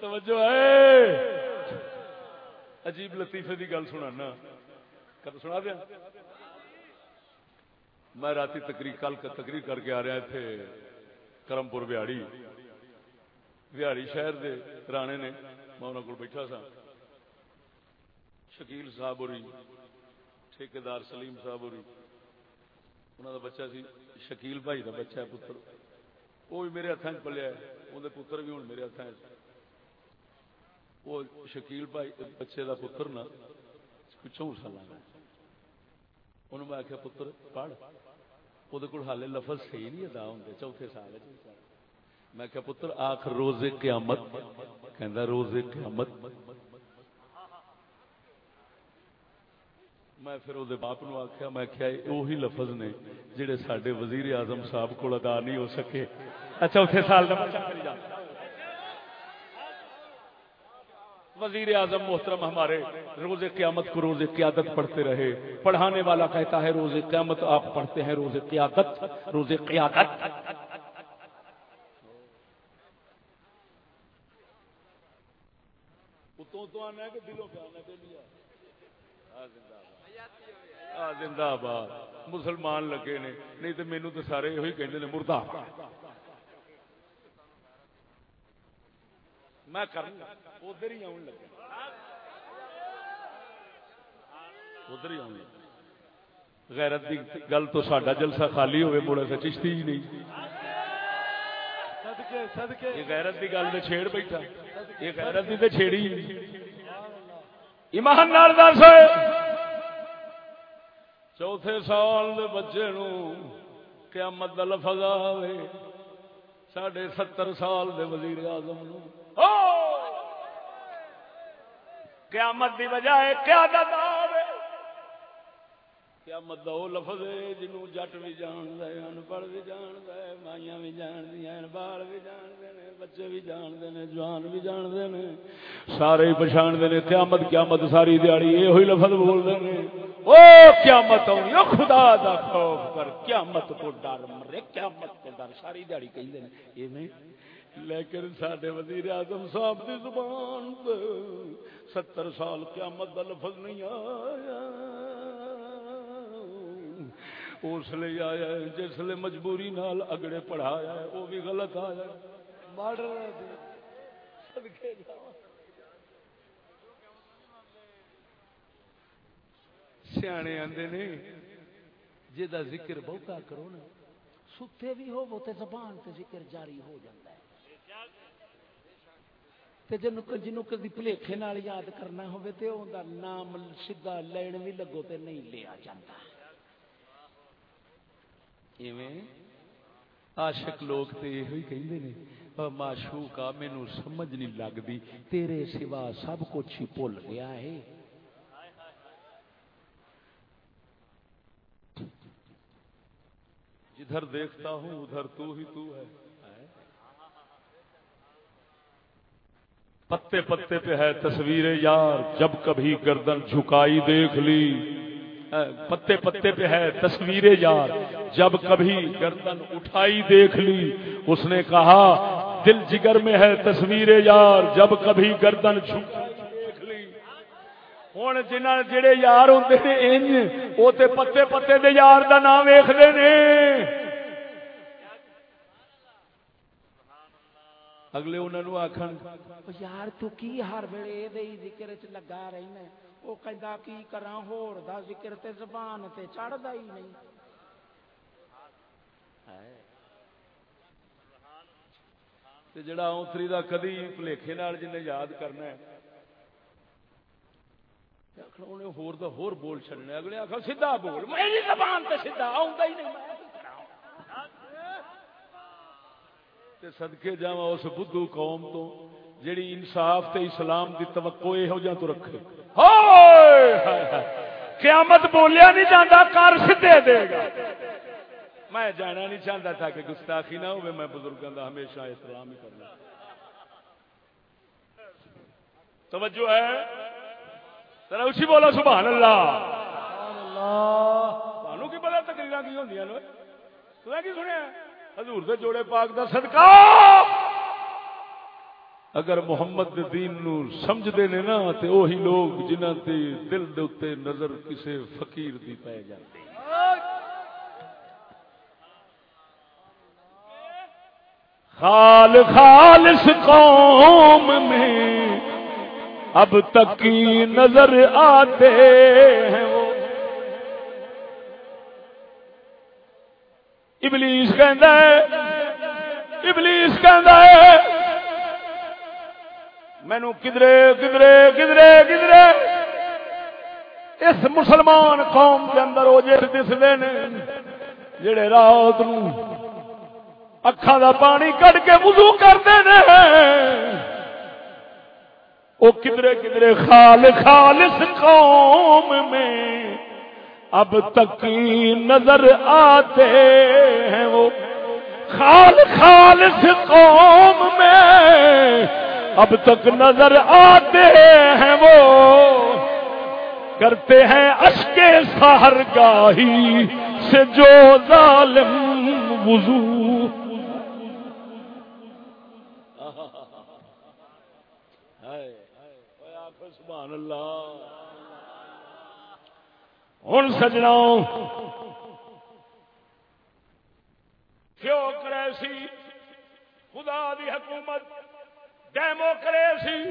توجہ ہے۔ عجیب لطیفے کی گل سنا کد سنا دیا؟ میں رات تقریر کل کا تقریر کر کے آ رہا تھے، کرمپور بہاڑی بہاڑی شہر دے رانے نے، میں انہوں کو بیٹھا سا۔ شکیل صاحب ہوری، ٹھیکیدار سلیم صاحب ہوری۔ انہوں کا بچہ سی شکیل بھائی کا بچہ ہے پتر۔ وہ بھی میرے ہاتھوں پلیا اندر پتر بھی ہوں میرے ہاتھوں وہ شکیل بھائی بچے کا پتر نا پچھوں سال انہوں میں آخیا پتر، پڑھ۔ وہ ہالے لفظ صحیح نہیں ادا ہوں چوتھے سال میں کہ پتر آخر روز قیامت کہ روز قیامت میں پھر وہ باپ نو آخیا میں کیا وہی لفظ نے جہے سڈے وزیر اعظم صاحب کو ادا نہیں ہو سکے چوتھے سال کا وزیر اعظم محترم ہمارے، روز قیامت کو روز قیادت پڑھتے رہے۔ پڑھانے والا کہتا ہے، روز قیامت آپ پڑھتے ہیں، روز قیادت روز قیادت۔ زندہ آباد۔ مسلمان لگے نے، نہیں تو مینو تو سارے یہ کہ مردہ میں ادھر ہی آن لگا ادھر ہی آن غیرت کی گل تو سڈا جلسہ خالی ہوئے مڑے سے چشتی ہی نہیں. یہ غیرت کی گل میں چھیڑ بیٹھا. یہ غیرت کی تو چھیڑی ایمان نال دس چوتھے سال دے بچے نو قیامت دا لفظ آوے. ساڑھے ستر سال دے وزیر اعظم نو قیامت دی بجائے قیادت آوے۔ قیامت دا وہ لفظ ہے جنوں جٹ بھی جان دے ان پڑھ بھی جان دے مائیاں بھی جان دیا بال بھی جان دے نے، بچے بھی جان دے نے، جوان بھی جان دے نے۔ سارے ہی پچھان نے، قیامت قیامت ساری دیہڑی یہ ہوئی لفظ بول دے نے۔ او قیامت آنی او خدا دا خوف کر، قیامت کو ڈر مرے، قیامت کو ڈر، ساری دیہڑی کہندے نے۔ ایویں لیکن سڈے وزیر اعظم صاحب کی زبان ستر سال قیامت کا لفظ نہیں آیا۔ اس لیے آیا جس لیے مجبوری نال اگڑے پڑھایا وہ بھی غلط آیا سیانے آدھے نے جا ذکر بہتا کرو نا ستے بھی ہو وہ زبان تے ذکر جاری ہو جاتا ہے جنوں کدی بھلےکھے یاد کرنا ہوئے تے اوندا نام سیدھا لین بھی لگو تے نہیں لیا جاتا ایویں عاشق لوگ تے یہ کہندے نے معشوقا مینوں سمجھ نہیں لگدی تیرے سوا سب کچھ ہی بھول گیا ہے جدھر دیکھتا ہوں ادھر تو ہی تو ہے پتے پتے پہ ہے تصویر یار، جب کبھی گردن جھکائی دیکھ لی۔ پتے پتے پہ ہے تصویر یار، جب کبھی گردن اٹھائی دیکھ لی۔ اس نے کہا، دل جگر میں ہے تصویر یار، جب کبھی گردن جھکائی دیکھ لی۔ ہوں جنہ جڑے یار ہوں وہ پتے پتے دے یار دا نام ویختے ہیں اگلے انہوں نے آخر یار تو کی ہر ویلے یہ ذکر چ لگا رہی وہ کہا کی کرا ہور دا ذکر تے زبان تے چڑھتا ہی نہیں۔ جڑا اوتری دا کدی بھلےکھے جن یاد کرنا ہے۔ ہور دا ہور بول چڑنے اگلے آخر سیدھا بول میری زبان تے سیدھا آؤں ہی نہیں سدکے جا اس بدھو قوم تو جیڑی انصاف تے اسلام دی توقع یہو جہ تو رکھے۔ قیامت بولیا نہیں جانا کر سدھے دے گا۔ میں جانا نہیں چاہتا تھا کہ گستاخی نہ ہو میں بزرگوں کا ہمیشہ اسلام ہی کرنا۔ توجہ ہے؟ ذرا اسی بولا سبحان اللہ سبحان سانو کی پتا تقریر کی ہوں کی سنیا؟ حضور دے جوڑے پاک دا صدقہ! اگر محمد دے دین نو سمجھ دے نے نا، تے وہی لوگ جنہاں تے دل دے اوتے نظر کسے فقیر دی پے جاندی خال، خالص قوم میں اب تک کی نظر آتے ہیں۔ ابلیس کہندا ہے، ابلیس کہندا ہے۔ مینو کدرے کدرے کدرے کدرے۔ اس مسلمان قوم کے اندر وہ جس دستے نے، جڑے رات نو اکھا دا پانی کٹ کے وضو کرتے ہیں وہ کدرے کدرے خال خالص قوم میں اب تک نظر آتے ہیں وہ خال خالص قوم میں اب تک نظر آتے ہیں وہ کرتے ہیں اشک سہر گاہی سے جو ظالم وضو سبحان اللہ ہوں سجنا کیوں کرے سی؟ خدا دی حکومت ڈیموکریسی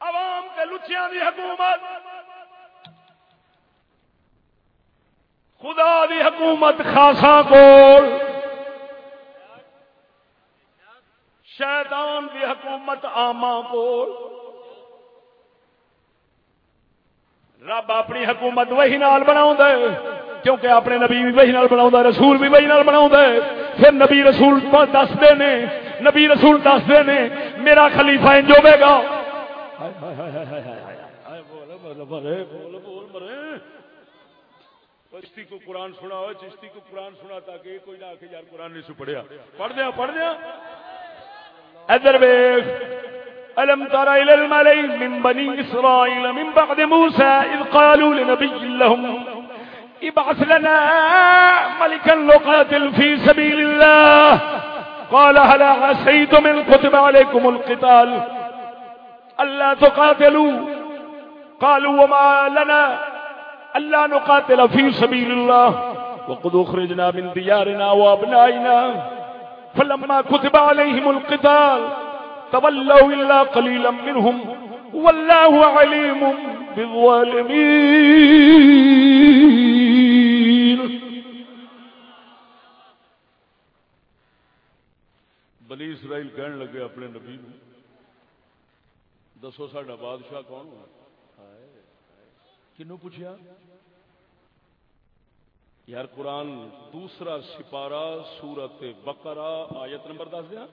عوام کے لچیاں دی حکومت خدا دی حکومت خاصا کول شیطان دی حکومت آما کول رب اپنی حکومت وہی نال بنا کیونکہ اپنے نبی بھی وہی نال بنا رسول بھی وہی نال بنا پھر نبی رسول دستے نے نبی رسول دستے نے میرا خلیفہ انج ہوے گا۔ چشتی کو قرآن سنا ہو چشتی کو قرآن سنا تاکہ کوئی نہ آ کے یار قرآن نہیں سو پڑھیا۔ پڑھ دیا پڑھ دیا۔ ادھر ألم تر إلى الملئ من بني إسرائيل من بعد موسى إذ قالوا لنبي لهم ابعث لنا ملكا نقاتل في سبيل الله. قال هل عسيتم إن كتب عليكم القتال ألا تقاتلوا؟ قالوا وما لنا ألا نقاتل في سبيل الله. وقد أخرجنا من ديارنا وأبنائنا فلما كتب عليهم القتال تولوا إلا قليلا منهم والله عليم بالظالمين. بنی اسرائیل کہن لگے اپنے نبی نو، دسو ساڈا بادشاہ کون ہوا کنو پوچھا یار قرآن دوسرا سپارہ سورت بقرہ آیت نمبر دس دیا۔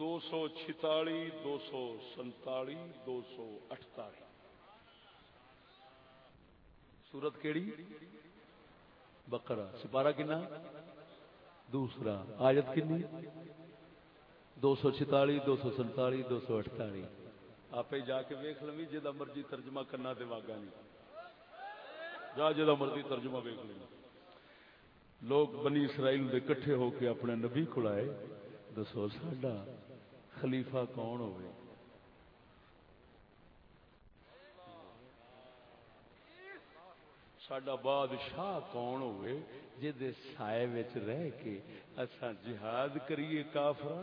دو سو چھتالی، دو سو سنتالی، دو سو اٹتالی سورت کیڑی؟ بکرا سپارا کنا؟ دوسرا۔ آجت کنی؟ دو سو چھتالی، دو سو سنتالی، دو سو اٹتالی آپ جا کے ویخ لوی جا مرضی ترجمہ کرنا دے واگا نہیں جا جا مرضی ترجمہ ویخ لوگ لوگ بنی اسرائیل دے کٹھے ہو کے اپنے نبی کو آئے۔ دسو ساڈا خلیفہ کون ہوئے؟ سڈا بادشاہ کون ہوئے جی سائے رہ کے اصا جہاد کریے کافر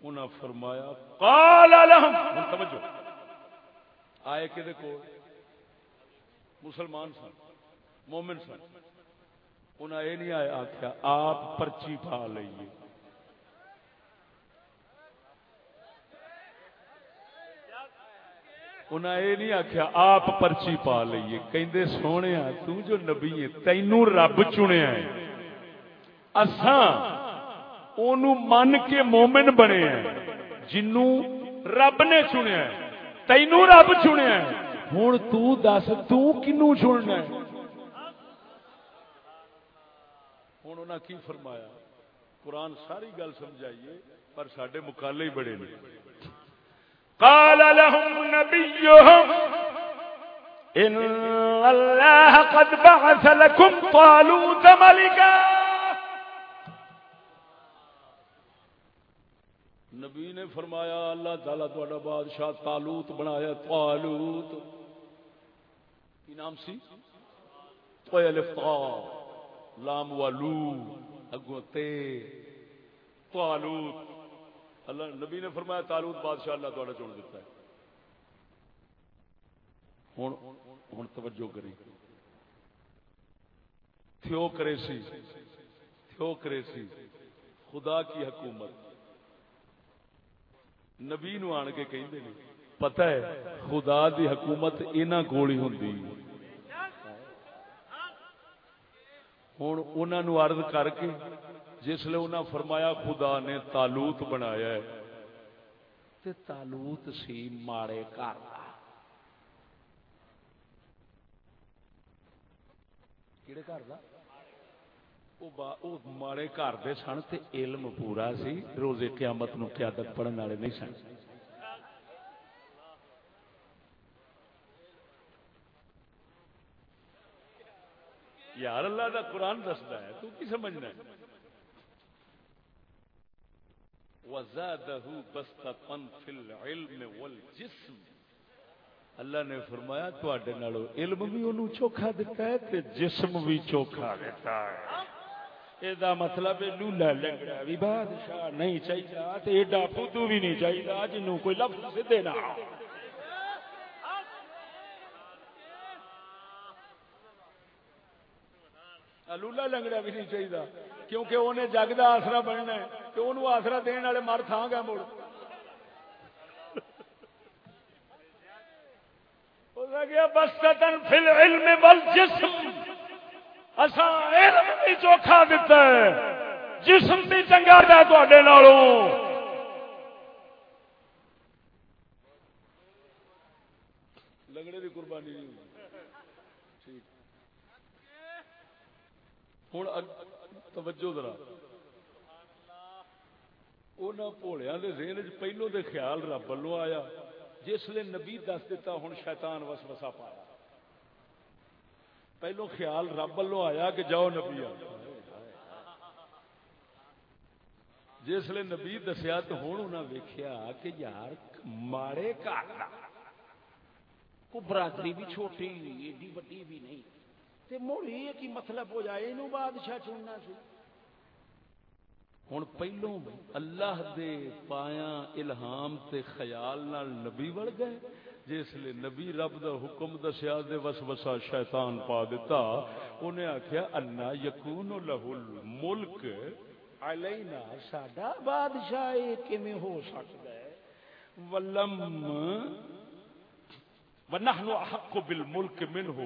انہیں فرمایا، قال لهم توجہ آئے کہ مسلمان سن، مومن سن انہیں یہ نہیں آیا آخیا آپ پرچی پا لئیے۔ انہیں یہ نہیں آخیا آپ پرچی پا لیے کہ سونے جو نبی ہے تینوں رب چنیا ہے اسان من کے مومن بنے ہیں جنو رب نے چنیا ہے۔ تینوں رب چنیا ہے۔ ہوں تس تنو چننا ہوں انہیں کی فرمایا؟ قرآن ساری گل سمجھائیے، پر سڈے مکالے ہی بڑے نے۔ قال لهم نبيهم، إن الله قد بعث لكم طالوت ملكا. نبی نے فرمایا، اللہ تعالیٰ تھوڑا بادشاہ تالوت بنایا تالوت کی نام سی؟ الفتا لام والو، اگوں تے تالوت اللہ نبی نے فرمایا تالوت بادشاہ اللہ تعالی چن دیتا ہے۔ ہوں ہوں توجہ کری۔ تھیو کرے تھیو کرے خدا کی حکومت۔ نبی نو آن کے کہیں دے پتہ ہے، خدا دی حکومت اینا انہاں کول ہی ہوندی۔ ہوں انہوں عرض کر کے جس لیے انہوں فرمایا خدا نے تالوت بنایا ہے۔
تے تالوت سی ماڑے گھر کا کہڑے گھر کا
ماڑے دے سن تے علم پورا سی۔ روزے قیامت نو قیادت پڑھن والے نہیں سن۔ یار اللہ دا قرآن دستا ہے، تو کی سمجھنا ہے؟ وزادہ بستتن فی العلم والجسم۔ اللہ نے فرمایا، تواڈے نالو علم بھی انہوں چوکھا دیتا ہے تے جسم بھی چوکھا دیتا ہے۔ ایدا مطلب ہے، لولا لنگڑا بھی بادشاہ نہیں چاہیے تے ایڈا فدو بھی نہیں چاہیے جنوں کوئی لفظ سدھے نہ لولا لنگڑا بھی نہیں چاہیے کیونکہ انہیں جگ کا آسرا بننا ہے تو انہوں آسرا دن والے مر تھان گا مڑ۔ بس فل علم بل جسم علم بھی چوکھا دیتا ہے، جسم بھی چنگا دیا تے لنگڑے کی قربانی۔ نہیں ہوئی ہوں توجہ ذرا بھولیا ذہن پہلو دے خیال رب ولو آیا جس لیے نبی دس دیتا ہوں شیطان وس وسا پایا پہلو خیال رب ولو آیا کہ جاؤ نبی آ جس لیے نبی دسیا تو ہوں انہیں ویکیا کہ یار ماڑے گھر
کو برادری بھی چھوٹی ایڈی وڈی بھی نہیں تے مڑ یہ کی مطلب ہو جائے اینو بادشاہ چننا سی۔
ہوں پہلو اللہ دے پایا الہام تے خیال نال نبی وڑ گئے، جس لیے نبی رب دا حکم دسیا دے وسوسہ شیطان پا دیتا انہیں آخیا انا یکون لہ الملک۔
علینا، ساڈا بادشاہ کیویں ہو سکتا ہے؟
ولم ونحن احق بالملک منه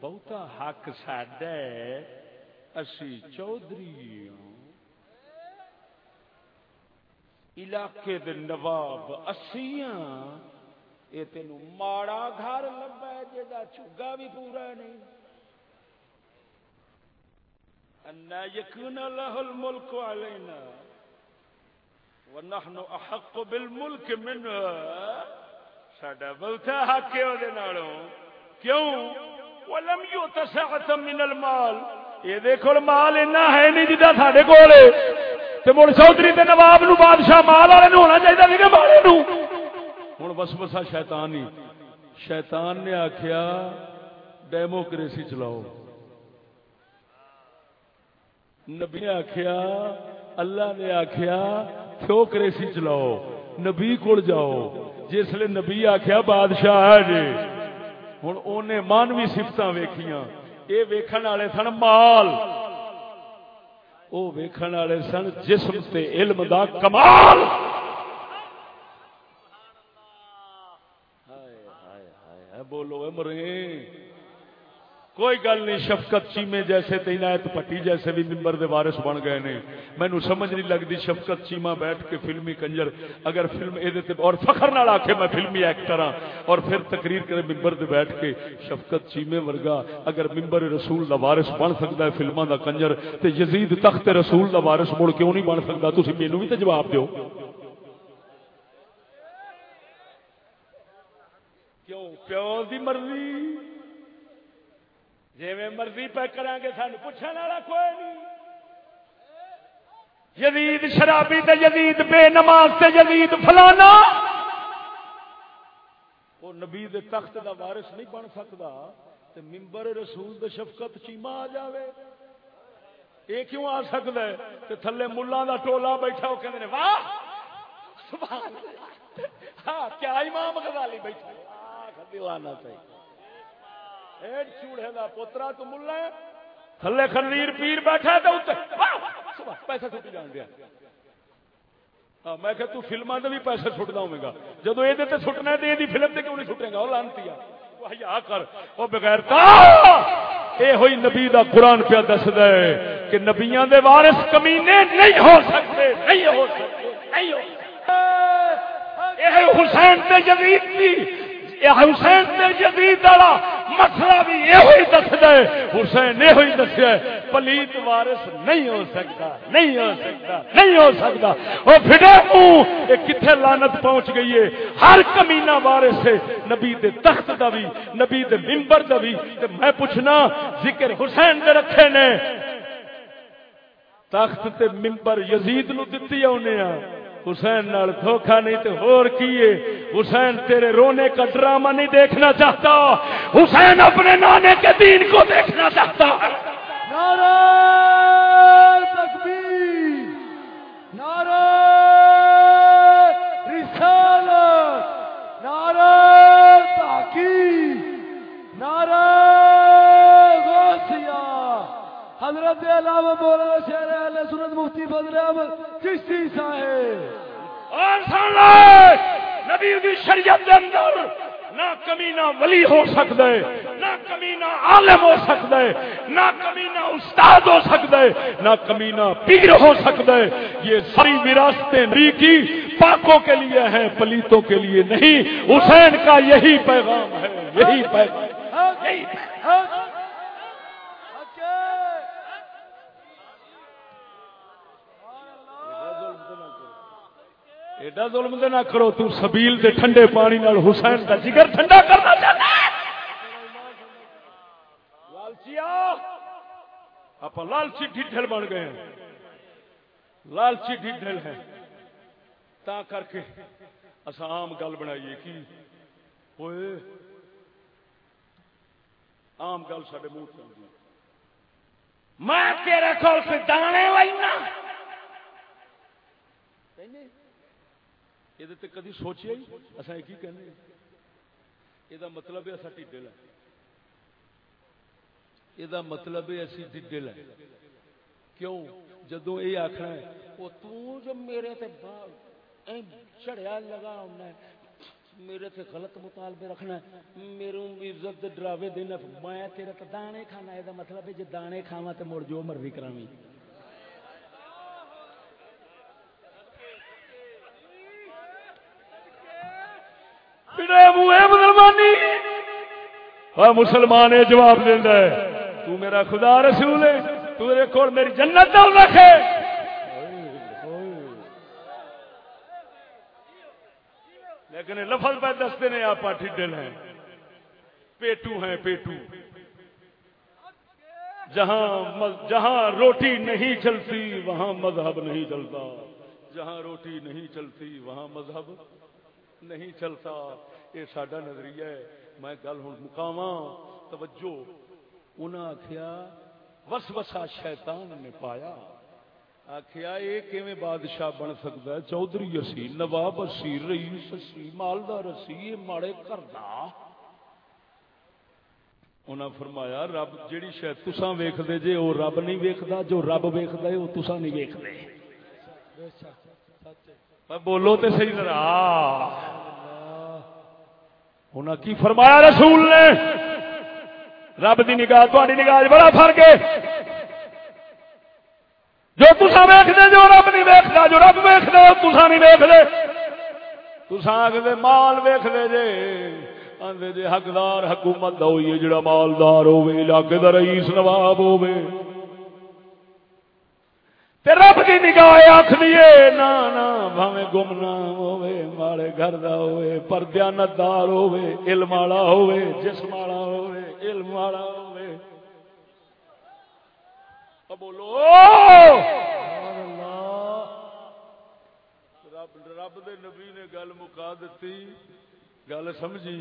بہتا حق ساڈا اسی چودھری علاقے دے نواب اسیاں
یہ تین ماڑا گھر لبا ہے جا چگا بھی پورا نہیں
انا یکون له الملک علینا ونحن احق بالملک منه ساڈا بہتا حق ہے وہ نالوں کیوں ولم يتسعت من المال. یہ دیکھو مال اینا ہے نہیں جدا ساڈے کول تے مڑ چوਧری تے نواب نو، بادشاہ مال والے نو ہونا چاہیے سی مالے نو. ہن وسوسہ شیطان ہی شیطان نے آکھیا، ڈیموکریسی چلاؤ. نبی نے آکھیا، اللہ نے آکھیا تھوکریسی چلاؤ. نبی کول جاؤ. جس لیے نبی آکھیا، بادشاہ ہے جی. ہوں انہیں مانوی سفت ویخیا یہ ویکھن والے سن مال وہ ویکھن والے سن جسم تے علم دا کمال بولو مرے کوئی گل نہیں، شفقت چیمے جیسے عنایت پٹی جیسے بھی ممبر دے وارث بن گئے نے۔ مینو سمجھ نہیں لگتی شفقت چیما بیٹھ کے فلمی کنجر، اگر فلم یہ اور فخر نال آکھے میں فلمی ایکٹر ہاں۔ اور پھر تقریر کرے ممبر دے بیٹھ کے، شفقت چیمے ورگا، اگر ممبر رسول دا وارث بن سکتا ہے فلموں دا کنجر، تے یزید تخت رسول دا وارث مڑ کیوں نہیں بن سکتا۔ تھی مینو بھی تو جواب دیو۔ کیوں؟ پیو دی مرضی؟ جی مرضی پہ کریں گے سان پوچھنے والا کوئی نہیں۔ یزید شرابی تے یزید بے نماز تے یزید فلانا۔ وہ نبی دے تخت دا وارث نہیں بن سکتا تے ممبر رسول دے شفقت چیما آ جاوے۔ یہ کیوں آ سکتا ہے؟ تے تھلے ملا دا ٹولا بیٹھا، وہ کہندے نے، واہ! سبحان اللہ۔ ہاں کیا امام غزالی بیٹھا واہ دیوانہ صحیح۔ اے چوڑے دا پوترا تو ملا ہے۔ تھلے خنزیر پیر بیٹھا ہے تے پیسہ چھٹی جان دیا۔ میں کہ تو فلماں تے بھی پیسے چھٹدا ہوے گا جدوں اے دے تے چھٹنا ہے تے اے فلم تے کیوں نہیں چھٹے گا؟ او لانتیا حیا کر۔ او بغیر تا۔ اے ہوئی نبی دا قرآن پہ دسدا ہے کہ نبیاں دے وارث کمینے نہیں ہو سکتے، نہیں ہو سکتے، نہیں ہو سکتے۔ اے حسین تے یزید دی، اے حسین تے یزید والا مسئلہ بھی یہ ہوئی دسدا ہے، حسین یہ ہوئی دسیا ہے، پلیت وارث نہیں ہو سکتا، نہیں ہو سکتا، نہیں ہو سکتا۔ او پھڑے منہ اے کتھے لعنت پہنچ گئی ہے؟ ہر کمینہ وارث ہے، نبی دے تخت دا بھی، نبی دے منبر دا بھی۔ تے میں پوچھنا، ذکر حسین دے رکھے نے؟ تخت تے منبر یزید نو دتی اونے آ حسین نال دھوکا نہیں تو ہور کیے حسین تیرے رونے کا ڈرامہ نہیں دیکھنا چاہتا۔ حسین اپنے نانے کے دین کو دیکھنا چاہتا۔
ہے تکبیر نعرہ رسالت نعرہ تحقیق نعرہ غوثیہ حضرت علامہ مولانا شہر اہل سنت مفتی فضل احمد چشتی صاحب۔
اور سن لے نبی دی شریعت دے اندر نہ کمینہ ولی ہو سکتا ہے نہ کمینہ عالم ہو سکتا ہے نہ کمینہ استاد ہو سکتا ہے نہ کمینہ پیر ہو سکتا ہے یہ ساری وراثتیں نبی کی پاکوں کے لیے ہیں پلیتوں کے لیے نہیں۔ حسین کا یہی پیغام ہے یہی پیغام یہی پیغام ایڈا ظلم دے نہ کرو، تو سبیل دے ٹھنڈے پانی نال حسین کا جگر ٹھنڈا کرنا چاہتا ہے۔ لالچیا آپ لالچی ڈھڈل بن گئے ہیں۔ لالچی ڈھڈل ہیں۔ تا کر کے اسا عام گل بنائیے کی؟ ہوئے عام گل سڈے منہ چل میں تیرے کول سے دانے لینا یہ کدی سوچیا ہی اصا یہ کہنے یہ مطلب ہے اصا ٹھڈل ہے یہ مطلب ہے اسی ڈڈل ہے کیوں جدو یہ آخنا ہے وہ تو جو میرے تے چڑیا لگا ہونا ہے میرے تے غلط مطالبے رکھنا ہے میرے عزت ڈراوے دینا میں تیرے تے دانے کھانا یہ مطلب ہے جی دانے کھاوا تو مڑ جو مرضی کراوی مسلمانی مسلمان یہ جواب دینا ہے، تو میرا خدا رسول ہے تیرے کو میری جنت دل رکھے لیکن لفظ پہ دستے نے آپ ٹھڈل ہیں پیٹو ہیں، پیٹو۔ جہاں جہاں روٹی نہیں چلتی، وہاں مذہب نہیں چلتا۔ جہاں روٹی نہیں چلتی، وہاں مذہب نہیں چلتا۔ یہ سڈا نظریہ ہے۔ میں گل ہوں مکاوا توجہ۔ انہیں آخیا وسوسا شیطان نے پایا۔ آخیا یہ کیویں بادشاہ بن سکتا ہے؟ چودھری اسی، نواب اسی، رئیس اسی، مالدار اسی یہ ماڑے کردا انہاں فرمایا، رب جیڑی شاید تساں ویکھدے جے، او رب نہیں ویکھدا، جو رب ویکھدا ہے، او تساں نہیں ویکھدے۔ بولو تے صحیح ذرا انہاں کی فرمایا رسول نے رب دی نگاہ تہاڈی نگاہ بڑا فرق ہے جو تسا ویکھدے جو رب نہیں ویکھدا جو رب ویکھدے او تسا نہیں ویکھدے تسا آکھدے مال ویکھدے جے آندے جے حقدار حکومت دا ہوئی جڑا مالدار ہوے علاقے دا رئیس نواب ہوے تے رب دی نگاہ آکھ دیے نا نا، بھاویں گمنام ہوے ماڑے گھر دا ہوے پر دیانتدار ہوے علم والا ہوے جسم والا ہوے علم والا ہوے بولو، رب رب دے نبی نے گل مکا دیتی گل سمجھی،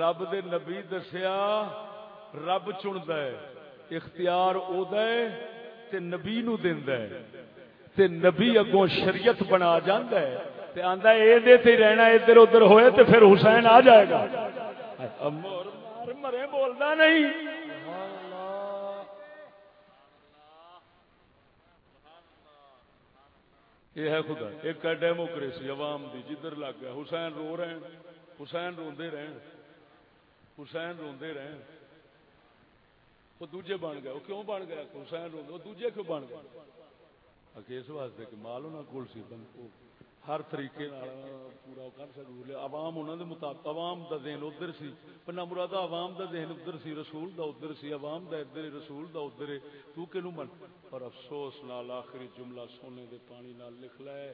رب دے نبی دسیا، رب چنتا ہے، اختیار او دے تے نبی نو دیندا ہے، تے نبی اگوں شریعت بنا جاندا ہے، تے آندا اے دے تے رہنا ادھر ادھر ہوئے تے پھر حسین آ جائے گا۔ مر مرے بولدا نہیں۔ یہ ہے خدا، ایک ہے ڈیموکریسی، عوام دی، جدھر لگ گیا، حسین رو رہے ہیں، حسین روندے رہن، حسین روندے رہن۔ وہ دوجے بن گئے۔ وہ کیوں بن گیا حسین روندے وہ دوجے کیوں بن گئے؟ اس واسطے کہ مال انہوں کول سی ہر طریقے پورا کر سکتے عوام انہوں دے مطابق، عوام دا ذہن ادھر سی۔ پنا مراد عوام دا ذہن ادھر سی، رسول دا ادھر سی، عوام دا ادھر رسول دا ادھر تو کنو من اور افسوس نال آخری جملہ سونے دے پانی نال لکھ لے۔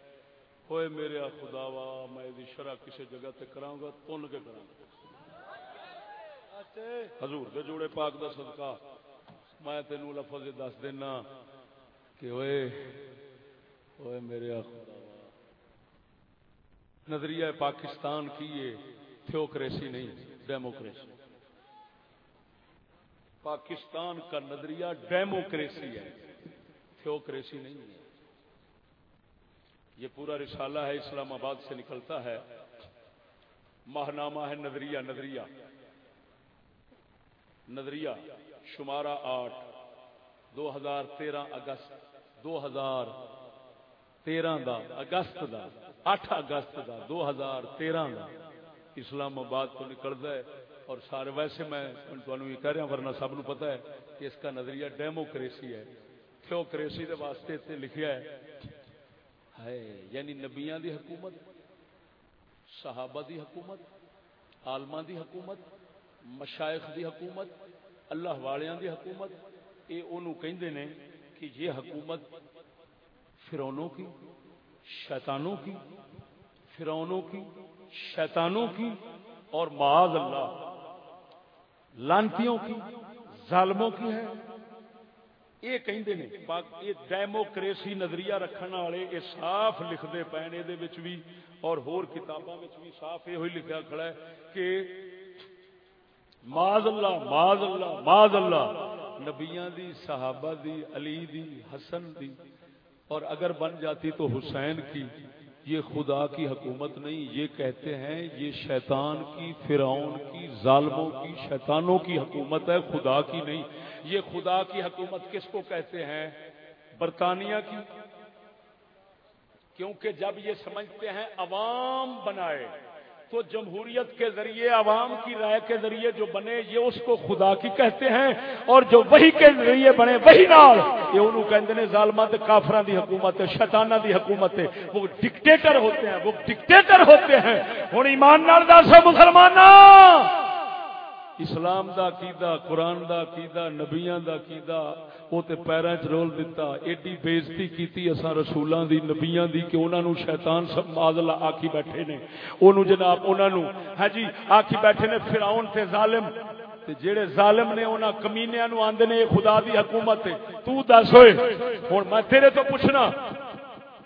ہوئے میرے خدا وا میں دی شرح کسی جگہ تے کراؤں گا، تن کے کراؤں گا۔ حضور دے جوڑے پاک دا صدقہ۔ میں تینوں لفظ دس دینا کہ ہوئے ہوئے میرے خدا نظریہ پاکستان کی یہ تھیوکریسی نہیں، ڈیموکریسی۔ پاکستان کا نظریہ ڈیموکریسی ہے، تھیوکریسی نہیں ہے۔ یہ پورا رسالہ ہے، اسلام آباد سے نکلتا ہے۔ ماہنامہ ہے نظریہ نظریہ۔ نظریہ، شمارہ آٹھ، دو ہزار تیرہ اگست، دو ہزار تیرہ دا، اگست دا، اٹھ اگست دا، دو ہزار تیرہ دا۔ اسلام آباد تو نکلتا ہے اور سارے ویسے میں یہ کہہ رہا ورنہ سب نو پتا ہے کہ اس کا نظریہ ڈیموکریسی ہے۔ تھوکریسی دے واسطے تے لکھیا ہے۔ ہے یعنی نبیاں دی حکومت، صحابہ دی حکومت، عالماں دی حکومت مشائخ دی حکومت، اللہ والیاں دی حکومت، اے اونوں کہندے نے کہ یہ حکومت فرونوں کی، شیطانوں کی فرونوں کی، شیطانوں کی اور معاذ اللہ، لانتیوں کی، ظالموں کی ہے۔ یہ کہندے نے یہ ڈیموکریسی نظریہ رکھنے والے یہ صاف لکھتے پے نے یہ بھی اور ہور کتاباں بھی صاف یہ لکھا کھڑا ہے کہ معاذ اللہ معاذ اللہ معاذ اللہ. نبیاں دی، صحابہ دی، علی دی، حسن دی. اور اگر بن جاتی تو حسین کی. یہ خدا کی حکومت نہیں. یہ کہتے ہیں یہ شیطان کی، فرعون کی، ظالموں کی، شیطانوں کی حکومت ہے، خدا کی نہیں. یہ خدا کی حکومت کس کو کہتے ہیں؟ برطانیہ کی. کیونکہ جب یہ سمجھتے ہیں عوام بنائے تو جمہوریت کے ذریعے، عوام کی رائے کے ذریعے جو بنے، یہ اس کو خدا کی کہتے ہیں۔ اور جو وہی کے ذریعے بنے وہی نال۔ یہ انہوں کہتے ہیں ظالمات کافران دی حکومت ہے شیطانہ دی حکومت ہے۔ وہ ڈکٹیٹر ہوتے ہیں، وہ ڈکٹیٹر ہوتے ہیں۔ ہوں ایمان نال دس مسلمان اسلام دا عقیدہ، قرآن دا عقیدہ، نبیاں دا عقیدہ، وہ تے پیراں چ رول دتا، ایڈی بےزتی کیتی اساں رسولاں دی، نبیاں دی کہ انہاں نو شیطان سب معذ آکھی بیٹھے نے۔ اونوں جناب انہاں نو ہاں جی آکھی بیٹھے نے فرعون تے ظالم۔ تے جڑے ظالم نے انہاں کمینیاں نو آندے نے خدا دی حکومت ہے تو دس ہوئے، ہن میں تیرے تو پوچھنا،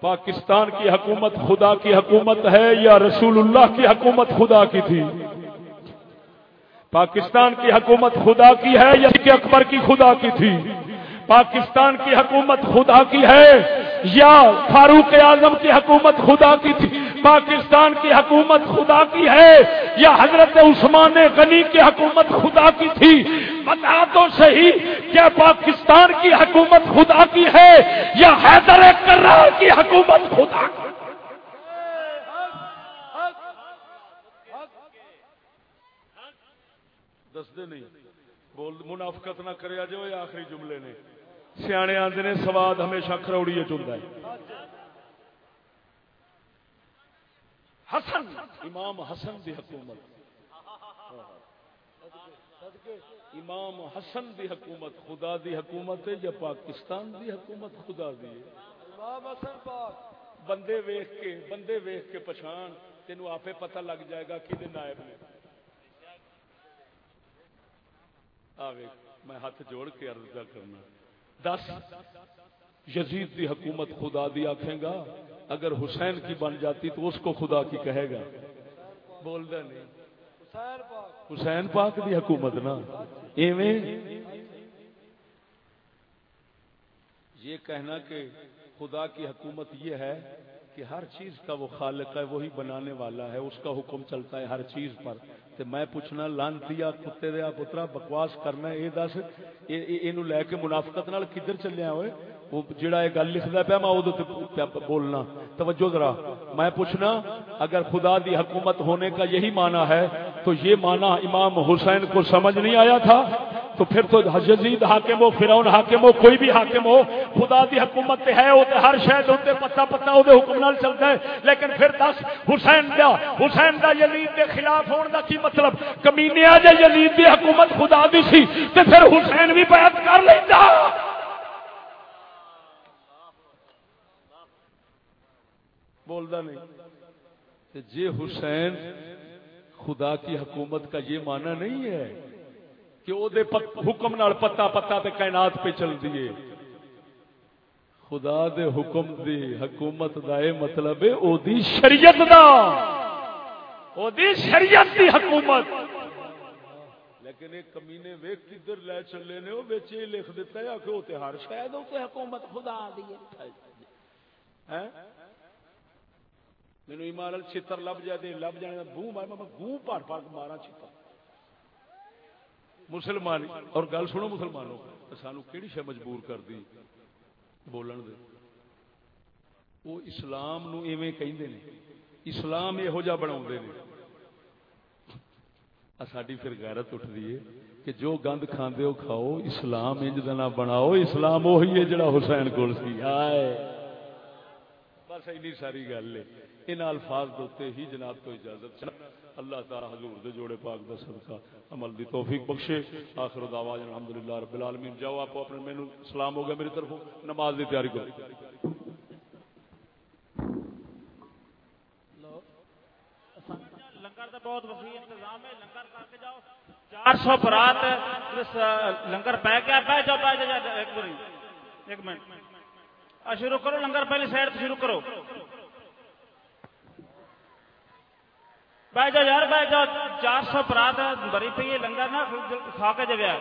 پاکستان کی حکومت خدا کی حکومت ہے یا رسول اللہ کی حکومت خدا کی تھی؟ پاکستان کی حکومت خدا کی ہے یا کہ اکبر کی خدا کی تھی؟ پاکستان کی حکومت خدا کی ہے یا فاروق اعظم کی حکومت خدا کی تھی؟ پاکستان کی حکومت خدا کی ہے یا حضرت عثمان غنی کی حکومت خدا کی تھی؟ بتا تو صحیح، کیا پاکستان کی حکومت خدا کی ہے یا حیدر کرار کی حکومت خدا کی دستے نہیں۔ بول منافقت نہ کرے جو آخری جملے نے۔ سیانے آتے نے سواد ہمیشہ کروڑی چلتا ہے۔ حسن امام حسن دی حکومت۔ امام حسن دی حکومت خدا دی حکومت ہے یا پاکستان دی حکومت؟ خدا دی بندے ویخ کے بندے ویخ کے پچھان تینوں آپ پتہ لگ جائے گا کہ نائب نے۔ میں ہاتھ جوڑ کے عرض کرنا۔ دس، یزید دی حکومت خدا دی آخے گا۔ اگر حسین کی بن جاتی تو اس کو خدا کی کہے گا۔ بول دے نہیں۔ حسین پاک دی حکومت نا۔ ایویں۔ یہ کہنا کہ خدا کی حکومت یہ ہے کہ ہر چیز کا وہ خالق ہے، وہی بنانے والا ہے، اس کا حکم چلتا ہے ہر چیز پر۔ تے میں پوچھنا لان کتے دیا پترا، بکواس کرنا اے دس اینو لے کے منافقت نال کدھر چلیا ہوئے؟ وہ جڑا یہ گل لکھدا پیا، میں اودوں بولنا۔ توجہ ذرا، میں پوچھنا، اگر خدا دی حکومت ہونے کا یہی معنی ہے، تو یہ معنی امام حسین کو سمجھ نہیں آیا تھا؟ تو پھر تو یزید حاکم ہو، فرعون حاکم ہو، کوئی بھی حاکم ہو، خدا دی حکومت تے ہے وہ تے ہر شے دے اوتے پتہ پتہ او دے حکم نال چلدا ہے۔ لیکن پھر دس، حسین دا حسین دا یزید دے خلاف ہون دا کی مطلب؟ کمینیا جے یزید دی حکومت خدا دی سی، تے پھر حسین بھی بیعت کر لیندا۔ بولدا نہیں۔ جے حسین خدا کی حکومت کا یہ معنی نہیں ہے۔ کہ او دے حکم نال پتا پتا تے کائنات پہ چل دیے خدا دے حکم دی حکومت دا اے مطلب ہے او دی شریعت دا۔ او دی شریعت دی حکومت۔ لیکن ایک کمینے ویک کدھر لے چلے نے، او وچ یہ لکھ دیتا ہے کہ او تے ہر شاید او تے حکومت خدا دی ہے ہاں؟ مینوں ایمان چھتر لب جائے دے، لب جانے بو مار، میں گوں پھاڑ پھاڑ مارا چھتر۔ مسلمان۔ اور گل سنو مسلمانوں سانو کہڑی شہ مجبور کر دی بولن دے۔ وہ اسلام نو ایویں کہندے نے۔ اسلام یہو جا بنا ساری پھر غیرت اٹھ ہے کہ جو گند کھاندے ہو کھاؤ، اسلام انج دا نہ بناؤ۔ اسلام وہی ہے جڑا حسین کول سی۔ آئے۔ بس اینی ساری گل ہے۔ ان الفاظ دوتے ہی جناب تو اجازت چاہتا اللہ تعالی حضور دے جوڑے پاک دا صدقہ عمل دی توفیق بخشے۔ آخر دعوانا الحمدللہ رب العالمین، جاؤ آپ اپنے مینو سلام ہو گیا میری طرف، نماز دی تیاری کرو۔
لنگر دا بہت وسیع انتظام ہے، لنگر کر کے جاؤ۔ چار سو برات لنگر پہ گیا پہ جاؤ پہ جاؤ ایک بری ایک منٹ۔ شروع کرو، لنگر پہلی سائڈ شروع کرو۔ بہ جا یار بہ جا چار سو پرات بری پی لنگر نہ کھا کے جگہ